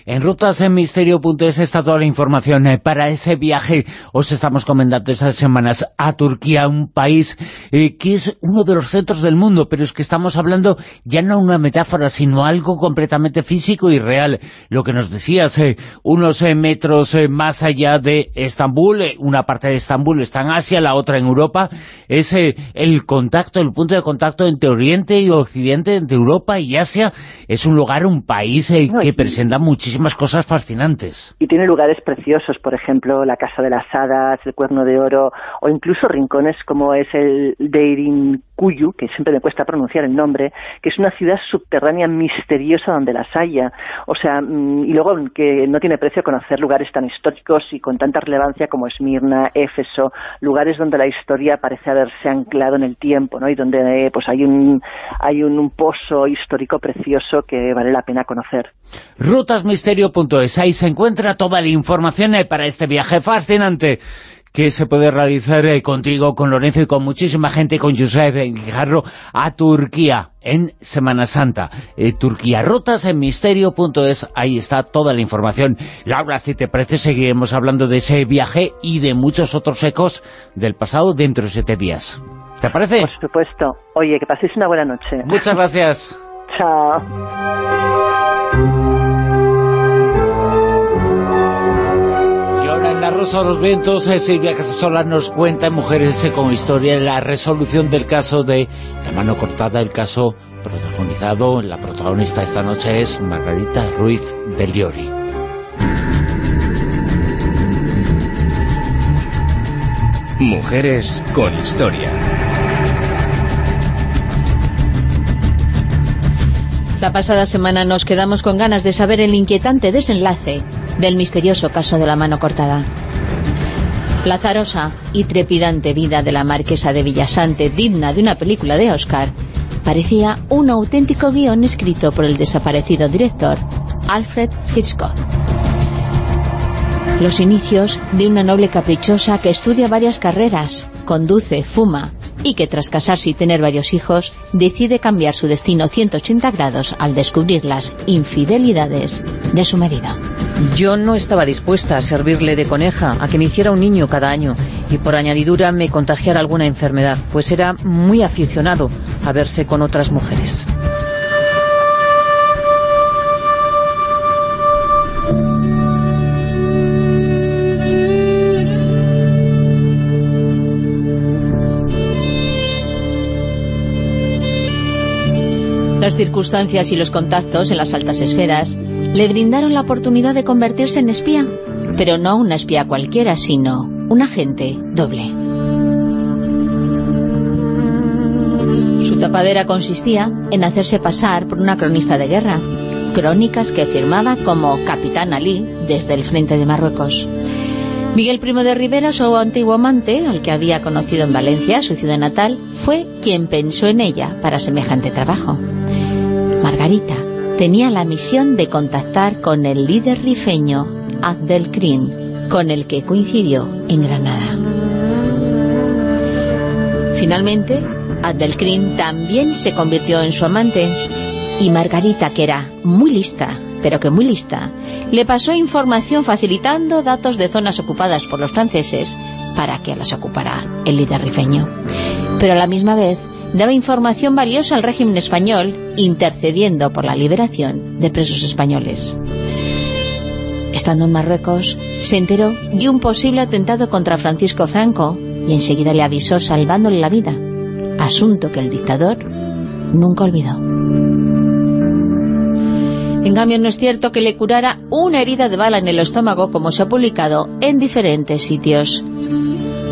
B: En rutasenmisterio.es está toda la información eh, para ese viaje. Os estamos comentando esas semanas a Turquía, un país eh, que es uno de los centros del mundo, pero es que estamos hablando ya no una metáfora, sino algo completamente físico y real. Lo que nos decías, eh, unos eh, metros más allá de Estambul, una parte de Estambul está en Asia, la otra en Europa, es el contacto, el punto de contacto entre Oriente y Occidente, entre Europa y Asia. Es un lugar, un país que
T: y-
B: presenta muchísimas cosas fascinantes.
T: Y tiene lugares preciosos, por ejemplo, la Casa de las Hadas, el Cuerno de Oro, o incluso rincones como es el Deirin Cuyu, que siempre me cuesta pronunciar el nombre, que es una ciudad subterránea misteriosa donde las haya. O sea, mm, y luego que no tiene precio conocer lugares tan históricos y con tanta relevancia como Esmirna, Éfeso, lugares donde la historia parece haberse anclado en el tiempo, ¿no? Y donde eh, pues hay un hay un, un pozo histórico precioso que vale la pena conocer.
B: Rutasmisterio.es, ahí se encuentra toda la información eh, para este viaje fascinante que se puede realizar eh, contigo, con Lorenzo y con muchísima gente, con Josep Guijarro, a Turquía en Semana Santa. Eh, Turquía, rutas en misterio.es, ahí está toda la información. Laura, si te parece, seguiremos hablando de ese viaje y de muchos otros ecos del pasado dentro de siete días. ¿Te parece?
T: Por supuesto. Oye, que paséis una buena noche.
B: Muchas gracias.
T: Chao.
B: Ahora en La Rosa de los Vientos, eh, Silvia Casasola nos cuenta en Mujeres eh, con Historia la resolución del caso de la mano cortada, el caso protagonizado, la protagonista esta noche es Margarita Ruiz del Llori.
A: Mujeres con historia.
G: La pasada semana nos quedamos con ganas de saber el inquietante desenlace del misterioso caso de la mano cortada. La azarosa y trepidante vida de la marquesa de Villasante, digna de una película de Oscar, parecía un auténtico guion escrito por el desaparecido director Alfred Hitchcock. Los inicios de una noble caprichosa que estudia varias carreras, conduce, fuma y que tras casarse y tener varios hijos decide cambiar su destino 180 grados al descubrir las infidelidades de su marido.
U: Yo no estaba dispuesta a servirle de coneja, a que me hiciera un niño cada año y por añadidura me contagiara alguna enfermedad, pues era muy aficionado a verse con otras mujeres.
G: Las circunstancias y los contactos en las altas esferas le brindaron la oportunidad de convertirse en espía, pero no una espía cualquiera, sino un agente doble. Su tapadera consistía en hacerse pasar por una cronista de guerra, crónicas que firmaba como Capitán Ali desde el frente de Marruecos. Miguel Primo de Rivera, su antiguo amante, al que había conocido en Valencia, su ciudad natal, fue quien pensó en ella para semejante trabajo. Margarita tenía la misión de contactar con el líder rifeño Abdelkrim, con el que coincidió en Granada. Finalmente, Abdelkrim también se convirtió en su amante y Margarita, que era muy lista, pero que muy lista, le pasó información facilitando datos de zonas ocupadas por los franceses para que las ocupara el líder rifeño. Pero a la misma vez daba información valiosa al régimen español, intercediendo por la liberación de presos españoles. Estando en Marruecos, se enteró de un posible atentado contra Francisco Franco y enseguida le avisó salvándole la vida, asunto que el dictador nunca olvidó. En cambio, no es cierto que le curara una herida de bala en el estómago, como se ha publicado en diferentes sitios.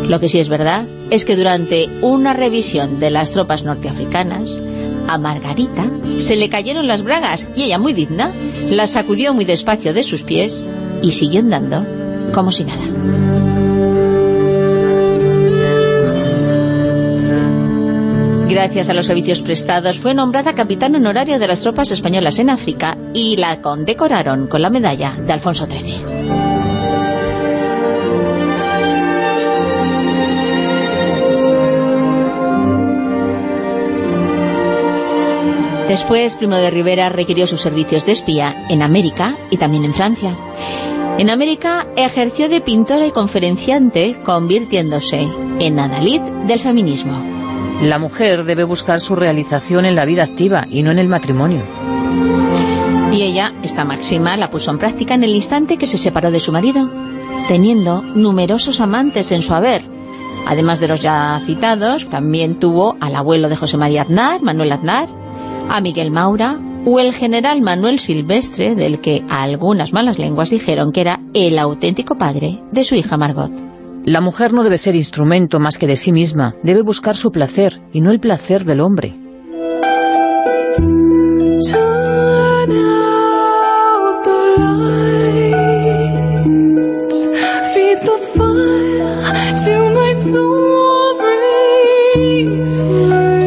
G: Lo que sí es verdad es que durante una revisión de las tropas norteafricanas, a Margarita se le cayeron las bragas y ella, muy digna, las sacudió muy despacio de sus pies y siguió andando como si nada. Gracias a los servicios prestados fue nombrada capitán honorario de las tropas españolas en África y la condecoraron con la medalla de Alfonso XIII. Después, Primo de Rivera requirió sus servicios de espía en América y también en Francia. En América ejerció de pintora y conferenciante, convirtiéndose en adalid del feminismo.
U: La mujer debe buscar su realización en la vida activa y no en el matrimonio.
G: Y ella, esta máxima, la puso en práctica en el instante que se separó de su marido, teniendo numerosos amantes en su haber. Además de los ya citados, también tuvo al abuelo de José María Aznar, Manuel Aznar, a Miguel Maura o el general Manuel Silvestre, del que algunas malas lenguas dijeron que era el auténtico padre de su hija Margot.
U: La mujer no debe ser instrumento más que de sí misma, debe buscar su placer y no el placer del hombre.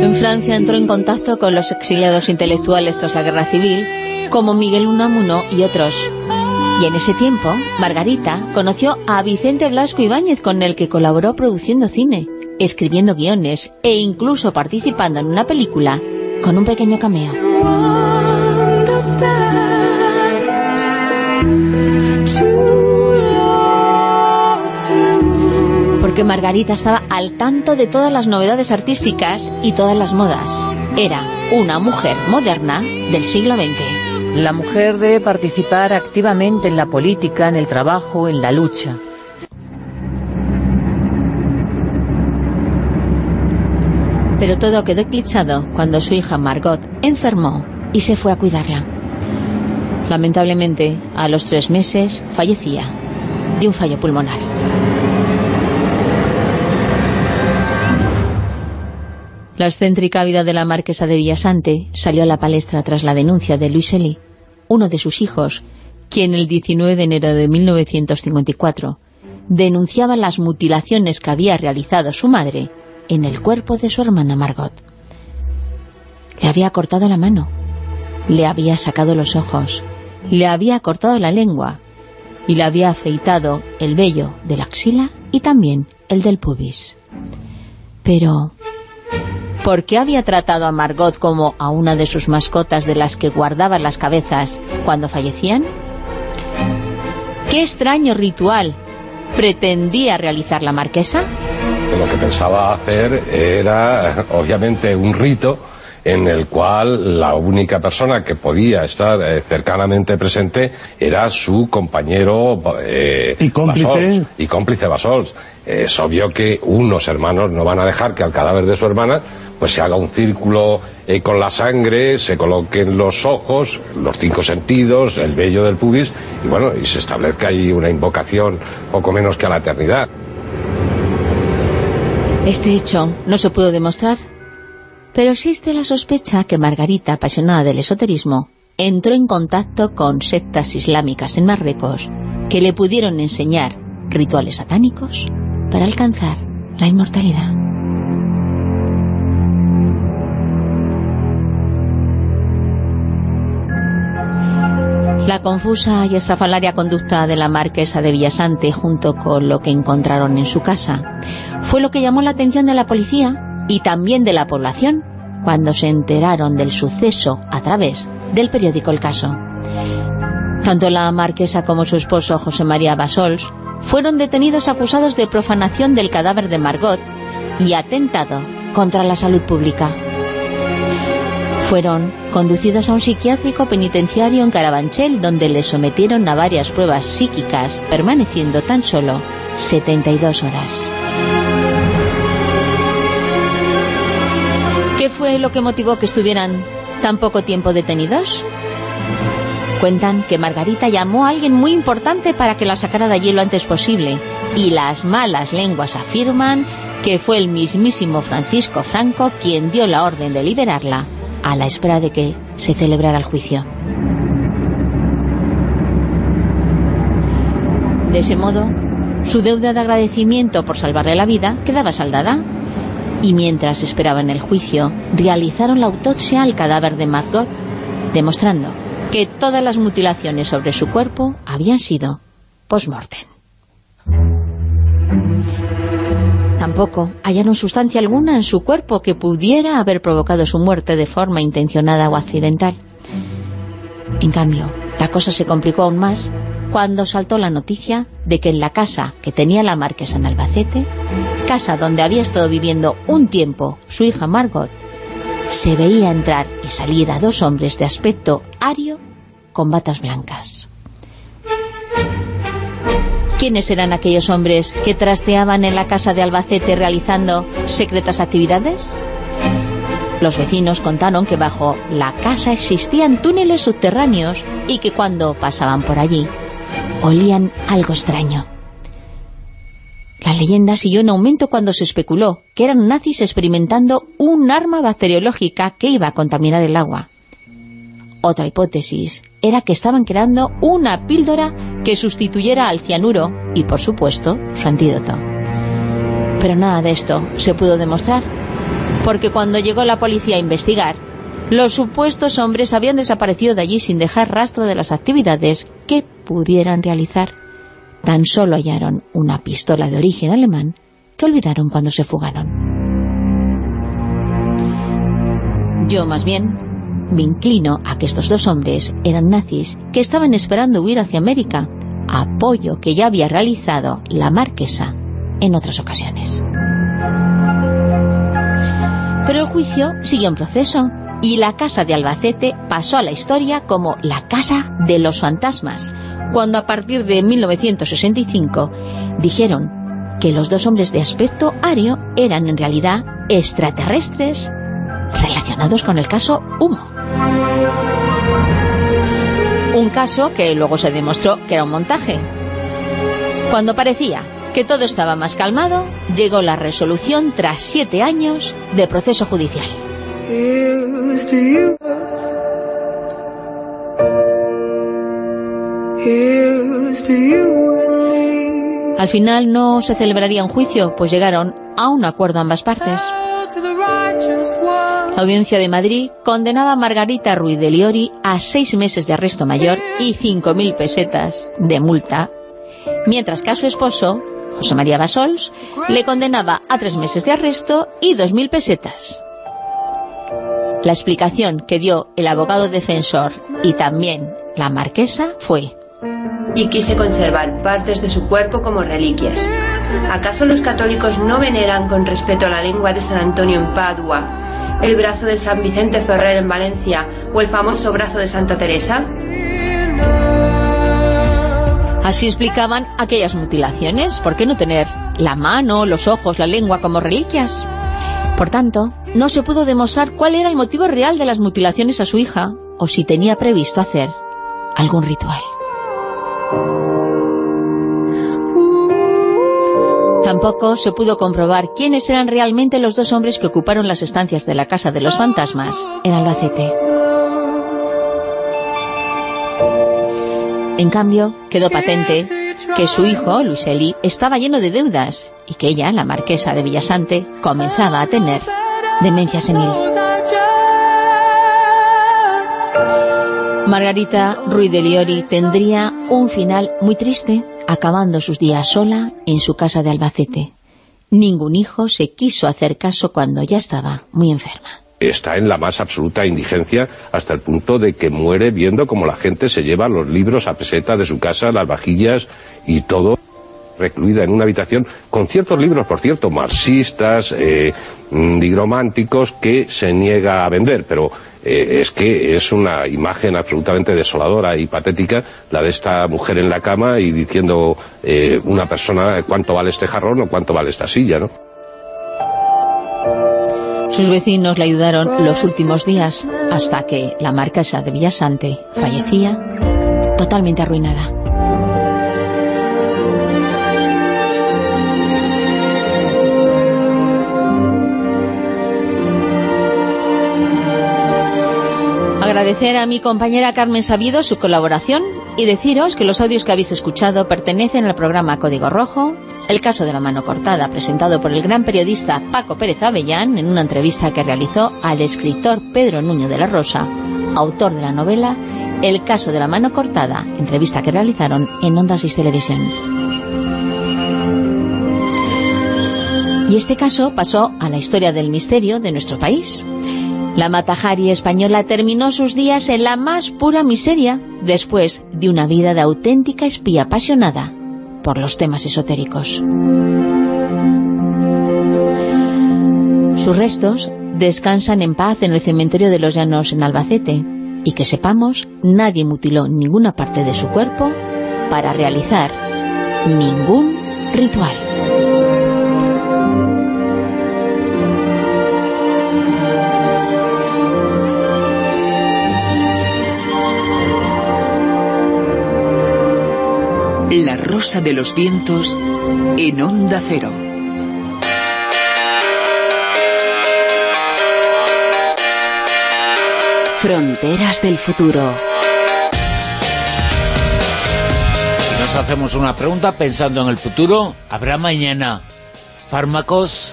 G: En Francia entró en contacto con los exiliados intelectuales tras la guerra civil, como Miguel Unamuno y otros. Y en ese tiempo, Margarita conoció a Vicente Blasco Ibáñez, con el que colaboró produciendo cine, escribiendo guiones e incluso participando en una película con un pequeño cameo. Porque Margarita estaba al tanto de todas las novedades artísticas y todas las modas. Era una mujer moderna del siglo XX.
U: La mujer debe participar activamente en la política, en el trabajo, en la lucha.
G: Pero todo quedó eclipsado cuando su hija Margot enfermó y se fue a cuidarla. Lamentablemente, a los tres meses fallecía de un fallo pulmonar. La excéntrica vida de la marquesa de Villasante salió a la palestra tras la denuncia de Luis Eli, uno de sus hijos, quien el 19 de enero de 1954 denunciaba las mutilaciones que había realizado su madre en el cuerpo de su hermana Margot. Le había cortado la mano, le había sacado los ojos, le había cortado la lengua y le había afeitado el vello de la axila y también el del pubis. Pero, ¿por qué había tratado a Margot como a una de sus mascotas de las que guardaba las cabezas cuando fallecían? ¿Qué extraño ritual pretendía realizar la marquesa?
V: Lo que pensaba hacer era, obviamente, un rito en el cual la única persona que podía estar eh, cercanamente presente era su compañero eh,
W: ¿Y cómplice?
V: Bassols, y cómplice Bassols. Es obvio que unos hermanos no van a dejar que al cadáver de su hermana pues se haga un círculo eh, con la sangre, se coloquen los ojos, los cinco sentidos, el vello del pubis, y bueno, y se establezca ahí una invocación poco menos que a la eternidad.
G: Este hecho no se pudo demostrar, pero existe la sospecha que Margarita, apasionada del esoterismo, entró en contacto con sectas islámicas en Marruecos que le pudieron enseñar rituales satánicos para alcanzar la inmortalidad. La confusa y estrafalaria conducta de la marquesa de Villasante junto con lo que encontraron en su casa fue lo que llamó la atención de la policía y también de la población cuando se enteraron del suceso a través del periódico El Caso. Tanto la marquesa como su esposo José María Basols fueron detenidos acusados de profanación del cadáver de Margot y atentado contra la salud pública. Fueron conducidos a un psiquiátrico penitenciario en Carabanchel, donde les sometieron a varias pruebas psíquicas, permaneciendo tan solo 72 horas. ¿Qué fue lo que motivó que estuvieran tan poco tiempo detenidos? Cuentan que Margarita llamó a alguien muy importante para que la sacara de allí lo antes posible, y las malas lenguas afirman que fue el mismísimo Francisco Franco quien dio la orden de liberarla a la espera de que se celebrara el juicio. De ese modo, su deuda de agradecimiento por salvarle la vida quedaba saldada, y mientras esperaban el juicio, realizaron la autopsia al cadáver de Margot, demostrando que todas las mutilaciones sobre su cuerpo habían sido post-mortem. Tampoco hallaron sustancia alguna en su cuerpo que pudiera haber provocado su muerte de forma intencionada o accidental. En cambio, la cosa se complicó aún más cuando saltó la noticia de que en la casa que tenía la marquesa en Albacete, casa donde había estado viviendo un tiempo su hija Margot, se veía entrar y salir a dos hombres de aspecto ario con batas blancas. ¿Quiénes eran aquellos hombres que trasteaban en la casa de Albacete realizando secretas actividades? Los vecinos contaron que bajo la casa existían túneles subterráneos y que cuando pasaban por allí olían algo extraño. La leyenda siguió en aumento cuando se especuló que eran nazis experimentando un arma bacteriológica que iba a contaminar el agua. Otra hipótesis era que estaban creando una píldora que sustituyera al cianuro y, por supuesto, su antídoto. Pero nada de esto se pudo demostrar, porque cuando llegó la policía a investigar, los supuestos hombres habían desaparecido de allí sin dejar rastro de las actividades que pudieran realizar. Tan solo hallaron una pistola de origen alemán que olvidaron cuando se fugaron. Yo más bien me inclino a que estos dos hombres eran nazis que estaban esperando huir hacia América, apoyo que ya había realizado la marquesa en otras ocasiones. Pero el juicio siguió en proceso y la casa de Albacete pasó a la historia como la casa de los fantasmas, cuando a partir de 1965 dijeron que los dos hombres de aspecto ario eran en realidad extraterrestres relacionados con el caso Humo. Un caso que luego se demostró que era un montaje. Cuando parecía que todo estaba más calmado, llegó la resolución tras siete años de proceso judicial. Al final no se celebraría un juicio, pues llegaron a un acuerdo ambas partes. La audiencia de Madrid condenaba a Margarita Ruiz de Liori a seis meses de arresto mayor y 5.000 pesetas de multa, mientras que a su esposo, José María Basols, le condenaba a tres meses de arresto y 2.000 pesetas. La explicación que dio el abogado defensor y también la marquesa fue
X: y quise conservar partes de su cuerpo como reliquias. ¿Acaso los católicos no veneran con respeto la lengua de San Antonio en Padua, el brazo de San Vicente Ferrer en Valencia o el famoso brazo de Santa Teresa?
G: Así explicaban aquellas mutilaciones. ¿Por qué no tener la mano, los ojos, la lengua como reliquias? Por tanto, no se pudo demostrar cuál era el motivo real de las mutilaciones a su hija o si tenía previsto hacer algún ritual. Tampoco se pudo comprobar quiénes eran realmente los dos hombres que ocuparon las estancias de la Casa de los Fantasmas en Albacete. En cambio, quedó patente que su hijo, Luis Eli, estaba lleno de deudas y que ella, la marquesa de Villasante, comenzaba a tener demencia senil. Margarita Ruiz de Liori tendría un final muy triste, acabando sus días sola en su casa de Albacete. Ningún hijo se quiso hacer caso cuando ya estaba muy enferma.
V: está en la más absoluta indigencia hasta el punto de que muere viendo como la gente se lleva los libros a peseta de su casa, las vajillas y todo recluida en una habitación con ciertos libros, por cierto, marxistas, eh, mm, nigrománticos, que se niega a vender, pero eh, es que es una imagen absolutamente desoladora y patética la de esta mujer en la cama y diciendo eh, una persona cuánto vale este jarrón o cuánto vale esta silla, ¿no?
G: Sus vecinos le ayudaron los últimos días hasta que la marquesa de Villasante fallecía totalmente arruinada. Agradecer a mi compañera Carmen Sabido su colaboración y deciros que los audios que habéis escuchado pertenecen al programa Código Rojo, el caso de la mano cortada presentado por el gran periodista Paco Pérez Avellán en una entrevista que realizó al escritor Pedro Nuño de la Rosa, autor de la novela El caso de la mano cortada, entrevista que realizaron en Onda 6 Televisión. Y este caso pasó a la historia del misterio de nuestro país. La Matajari española terminó sus días en la más pura miseria después de una vida de auténtica espía apasionada por los temas esotéricos. Sus restos descansan en paz en el cementerio de los Llanos en Albacete y que sepamos, nadie mutiló ninguna parte de su cuerpo para realizar ningún ritual.
Y: La Rosa de los Vientos en Onda Cero.
J: Fronteras del futuro.
B: Si nos hacemos una pregunta pensando en el futuro, ¿habrá mañana fármacos?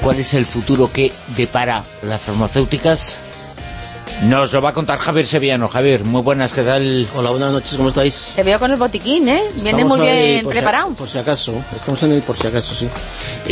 B: ¿Cuál es el futuro que depara las farmacéuticas? Nos lo va a contar Javier Sevillano. Javier, muy buenas, ¿qué tal?
W: Hola, buenas noches, ¿cómo estáis?
G: Te veo con el botiquín, ¿eh? Viene muy bien
W: por si-
G: preparado.
W: por si acaso, estamos en el por si acaso, sí.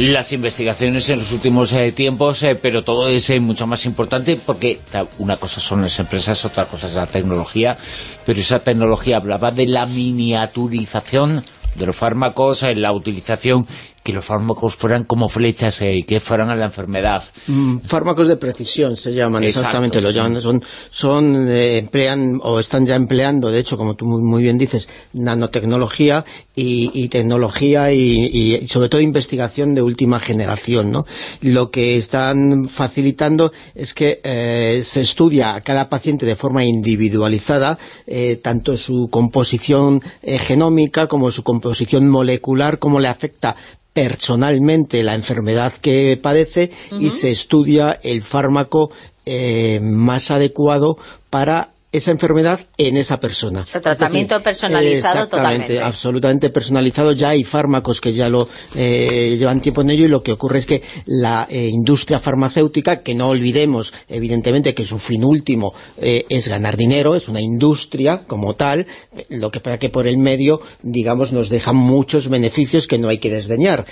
B: Las investigaciones en los últimos eh, tiempos, eh, pero todo es eh, mucho más importante porque una cosa son las empresas, otra cosa es la tecnología, pero esa tecnología hablaba de la miniaturización de los fármacos, eh, la utilización, que los fármacos fueran como flechas, eh, que fueran a la enfermedad.
W: Mm, fármacos de precisión se llaman,
B: Exacto.
W: exactamente, lo llaman, son, son eh, emplean o están ya empleando, de hecho, como tú muy, muy bien dices, nanotecnología y, y tecnología y, y sobre todo investigación de última generación, ¿no? Lo que están facilitando es que eh, se estudia a cada paciente de forma individualizada, eh, tanto su composición genómica como su composición molecular, cómo le afecta personalmente la enfermedad que padece y se estudia el fármaco eh, más adecuado para esa enfermedad en esa persona.
G: O sea, tratamiento personalizado totalmente.
W: absolutamente personalizado. Ya hay fármacos que ya lo eh, llevan tiempo en ello y lo que ocurre es que la eh, industria farmacéutica, que no olvidemos, evidentemente, que su fin último eh, es ganar dinero, es una industria como tal, lo que pasa que por el medio, digamos, nos deja muchos beneficios que no hay que desdeñar.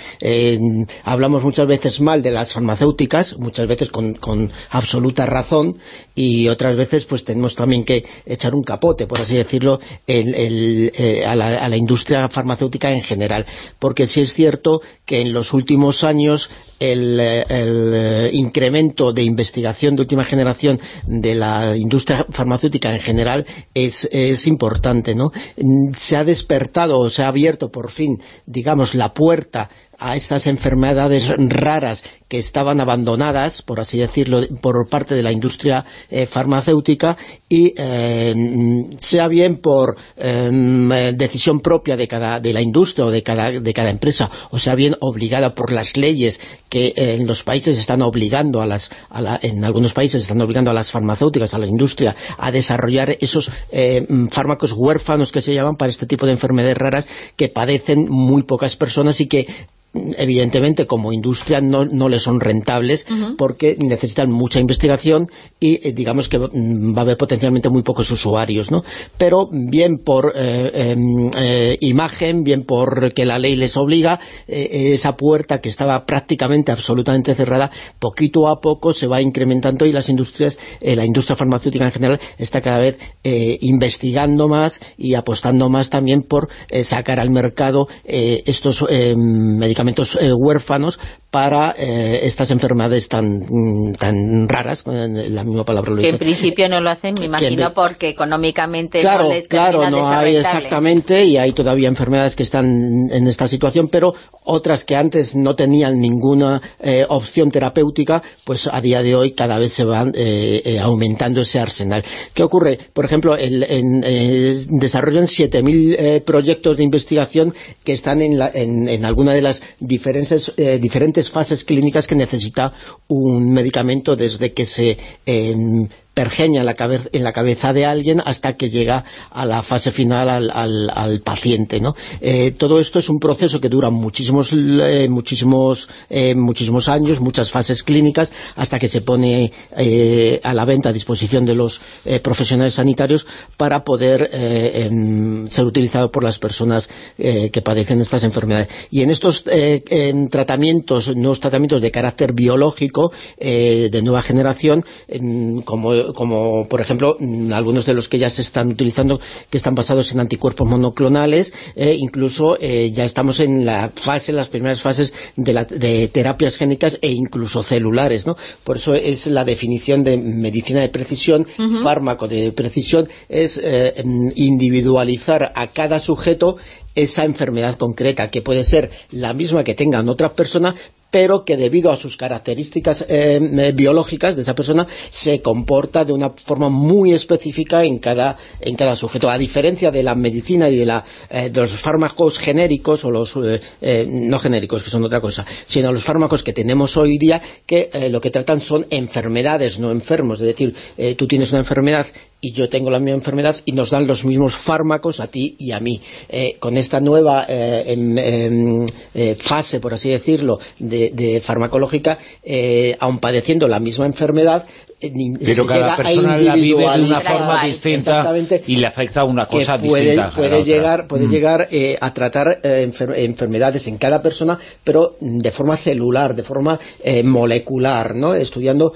W: Hablamos muchas veces mal de las farmacéuticas, muchas veces con, con absoluta razón, y otras veces pues tenemos también que echar un capote, por así decirlo, eh, a, la, industria farmacéutica en general. Porque sí es cierto que en los últimos años el, el, eh, incremento de investigación de última generación de la industria farmacéutica en general es, es importante, ¿no? Mm, Se ha despertado, o se ha abierto por fin, digamos, la puerta a esas enfermedades raras que estaban abandonadas, por así decirlo, por parte de la industria eh, farmacéutica y eh, sea bien por eh, decisión propia de cada de la industria o de cada de cada empresa, o sea bien obligada por las leyes que en los países están obligando a las en algunos países están obligando a las farmacéuticas, a la industria a desarrollar esos fármacos huérfanos que se llaman para este tipo de enfermedades raras que padecen muy pocas personas y que evidentemente como industria no, no les son rentables porque necesitan mucha investigación y eh, digamos que mm, va a haber potencialmente muy pocos usuarios, ¿no? Pero bien por eh, em, eh, imagen, bien por que la ley les obliga, esa puerta que estaba prácticamente absolutamente cerrada, poquito a poco se va incrementando y las industrias, la industria farmacéutica en general está cada vez investigando más y apostando más también por sacar al mercado estos eh, medicamentos eh, huérfanos para eh, estas enfermedades tan, mm, tan raras, eh, la misma palabra lo
G: Que en principio no lo hacen, me imagino,
W: ve-
G: porque económicamente
W: Claro,
G: no les
W: claro, no hay exactamente y hay todavía enfermedades que están en esta situación, pero otras que antes no tenían ninguna eh, opción terapéutica, pues a día de hoy cada vez se van eh, eh, aumentando ese arsenal. ¿Qué ocurre? Por ejemplo, el- en, eh, desarrollan 7.000 eh, proyectos de investigación que están en, la- en, en alguna de las diferentes, eh, diferentes fases clínicas que necesita un medicamento desde que se... em, pergeña en la, cabe- en la cabeza de alguien hasta que llega a la fase final al, al- al paciente, ¿no? Eh, todo esto es un proceso que dura muchísimos eh, muchísimos eh, muchísimos años, muchas fases clínicas, hasta que se pone eh, a la venta a disposición de los profesionales sanitarios para poder ser utilizado por las personas que padecen estas enfermedades. Y en estos tratamientos, nuevos tratamientos de carácter biológico de nueva generación, como, como por ejemplo algunos de los que ya se están utilizando, que están basados en anticuerpos monoclonales, eh, incluso eh, ya estamos en la fase, las primeras fases de, la- de terapias génicas e incluso celulares, ¿no? Por eso es la definición de medicina de precisión, fármaco de precisión, es eh, individualizar a cada sujeto esa enfermedad concreta, que puede ser la misma que tengan otras personas, pero que debido a sus características eh, biológicas de esa persona se comporta de una forma muy específica en cada, en cada sujeto. A diferencia de la medicina y de, la, eh, de los fármacos genéricos, o los eh, no genéricos, que son otra cosa, sino los fármacos que tenemos hoy día, que lo que tratan son enfermedades, no enfermos. Es decir, tú tienes una enfermedad y yo tengo la misma enfermedad y nos dan los mismos fármacos a ti y a mí. Eh, con esta nueva eh, em, em, eh, fase, por así decirlo, de, de farmacológica, aun padeciendo la misma enfermedad,
B: pero cada persona la vive de una forma distinta y le afecta a una cosa
W: puede,
B: distinta
W: puede llegar puede mm. llegar a tratar enfermedades en cada persona pero de forma celular de forma molecular ¿no? estudiando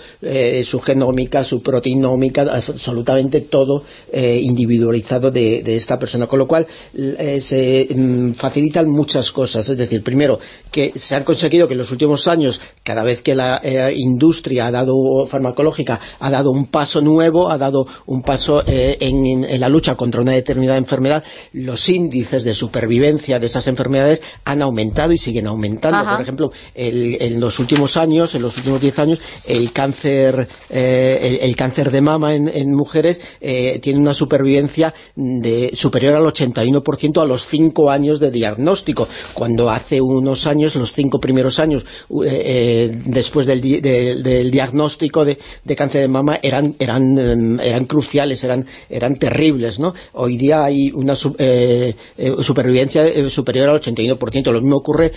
W: su genómica su proteinómica absolutamente todo eh, individualizado de, esta persona, con lo cual eh, se mm, facilitan muchas cosas, es decir, primero, que se han conseguido que en los últimos años, cada vez que la eh, industria ha dado farmacológica, ha dado un paso nuevo, ha dado un paso en, la lucha contra una determinada enfermedad, los índices de supervivencia de esas enfermedades han aumentado y siguen aumentando. Por ejemplo, en los últimos años, en los últimos 10 años, el cáncer, el, cáncer de mama en mujeres eh, tiene una supervivencia de, superior al 81% a los 5 años de diagnóstico, cuando hace unos años, los 5 primeros años eh, eh, después del, diagnóstico de, cáncer de mama eran, eran, em, eran cruciales, eran, eran terribles. ¿no? Hoy día hay una supervivencia superior al 81%. Lo mismo ocurre,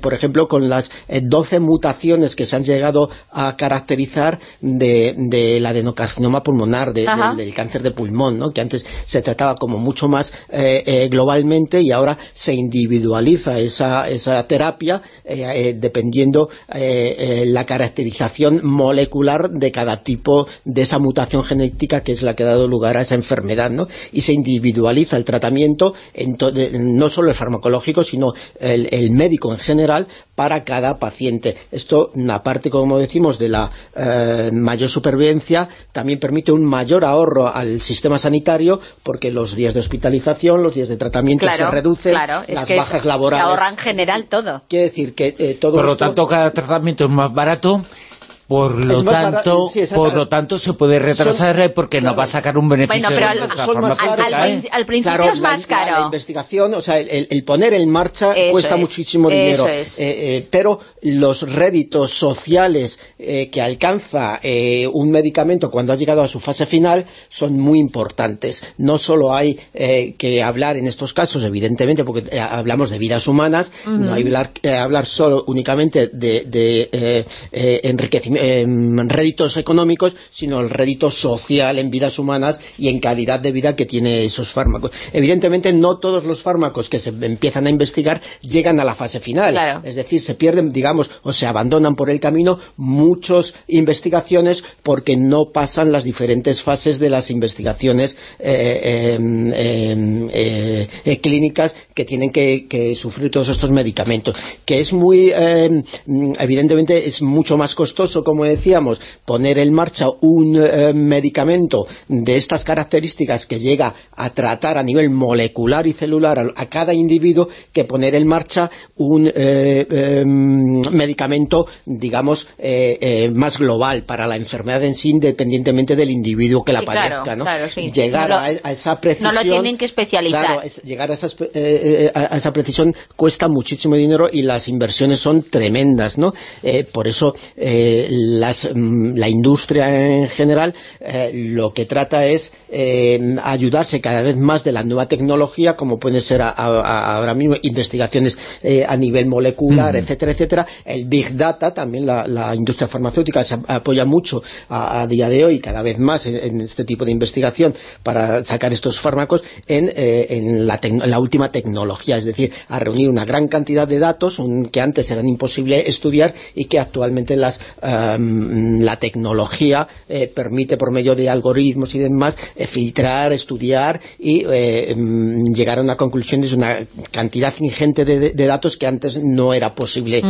W: por ejemplo, con las 12 mutaciones que se han llegado a caracterizar de, del adenocarcinoma pulmonar, de, del, cáncer de pulmón, ¿no? que antes se trataba como mucho más eh, eh, globalmente y ahora se individualiza esa, esa terapia eh, dependiendo la caracterización molecular de cada tipo de esa mutación genética que es la que ha dado lugar a esa enfermedad, ¿no? y se individualiza el tratamiento, en no solo el farmacológico, sino el, el médico en general, para cada paciente. Esto, aparte, como decimos, de la mayor supervivencia, también permite un mayor ahorro al sistema sanitario porque los días de hospitalización, los días de tratamiento se reducen, las bajas laborales...
G: Se ahorra en general todo.
W: Quiere decir que eh, todo
B: Por lo tanto, cada tratamiento es más barato por lo tanto por lo tanto se puede retrasar porque no va a sacar un beneficio
G: bueno, pero al, principio es más caro
W: la, investigación, o sea, el, poner en marcha cuesta muchísimo dinero. eh, eh, pero los réditos sociales eh, que alcanza un medicamento cuando ha llegado a su fase final son muy importantes. No solo hay que hablar en estos casos evidentemente porque hablamos de vidas humanas no hay que hablar, solo únicamente de, de enriquecimiento en réditos económicos, sino el rédito social en vidas humanas y en calidad de vida que tiene esos fármacos. Evidentemente no todos los fármacos que se empiezan a investigar llegan a la fase final. Es decir, se pierden, digamos, o se abandonan por el camino muchas investigaciones porque no pasan las diferentes fases de las investigaciones eh, em, em, eh, eh, clínicas que tienen que, que, sufrir todos estos medicamentos. Que es muy, em, evidentemente, es mucho más costoso como decíamos, poner en marcha un eh, medicamento de estas características que llega a tratar a nivel molecular y celular a, cada individuo que poner en marcha un eh, em, medicamento, digamos, eh, más global para la enfermedad en sí, independientemente del individuo que la padezca. ¿no? Llegar a, esa precisión...
G: No lo tienen que especializar.
W: llegar a, a, esa precisión cuesta muchísimo dinero y las inversiones son tremendas, ¿no? por eso Mm, la industria en general eh, lo que trata es eh, ayudarse cada vez más de la nueva tecnología, como puede ser ahora mismo investigaciones eh, a nivel molecular, etcétera, etcétera. El Big Data, también la, industria farmacéutica se apoya mucho a, día de hoy, cada vez más en, este tipo de investigación para sacar estos fármacos en, la, última tecnología, es decir, a reunir una gran cantidad de datos que antes eran imposible estudiar y que actualmente las la tecnología permite por medio de algoritmos y demás filtrar, estudiar y mm, llegar a una conclusión de una cantidad ingente de, datos que antes no era posible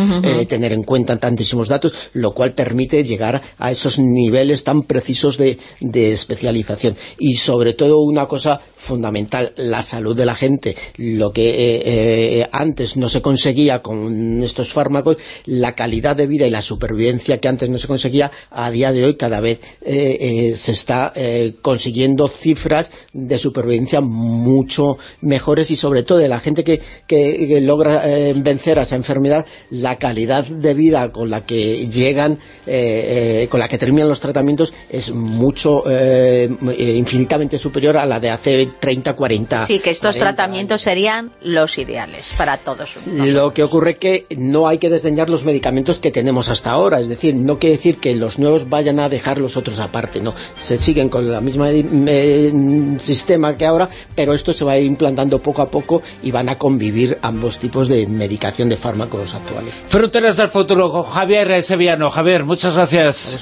W: tener en cuenta tantísimos datos, lo cual permite llegar a esos niveles tan precisos de, especialización. Y sobre todo una cosa fundamental, la salud de la gente. Lo que eh, eh, antes no se conseguía con estos fármacos, la calidad de vida y la supervivencia que antes no se conseguía, a día de hoy cada vez eh, se está consiguiendo cifras de supervivencia mucho mejores y sobre todo de la gente que, que logra vencer a esa enfermedad, la calidad de vida con la que llegan, con la que terminan los tratamientos es mucho, infinitamente superior a la de hace 30, 40
G: Sí, que estos tratamientos serían los ideales para todos.
W: Lo que ocurre es que no hay que desdeñar los medicamentos que tenemos hasta ahora, es decir, no quiere decir que los nuevos vayan a dejar los otros aparte, no, se siguen con el mismo sistema que ahora, pero esto se va a ir implantando poco a poco y van a convivir ambos tipos de medicación de fármacos actuales.
B: Fronteras del futuro, Javier Sevillano. Javier, muchas gracias.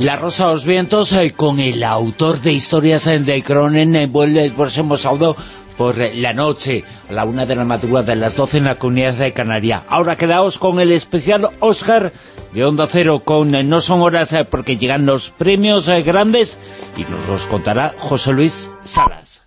B: La Rosa de los Vientos eh, con el autor de historias de Cronen eh, vuelve el próximo sábado por la noche, a la una de la madrugada, de las 12 en la comunidad de Canaria. Ahora quedaos con el especial Oscar de Onda Cero, con eh, No son horas porque llegan los premios grandes y nos los contará José Luis Salas.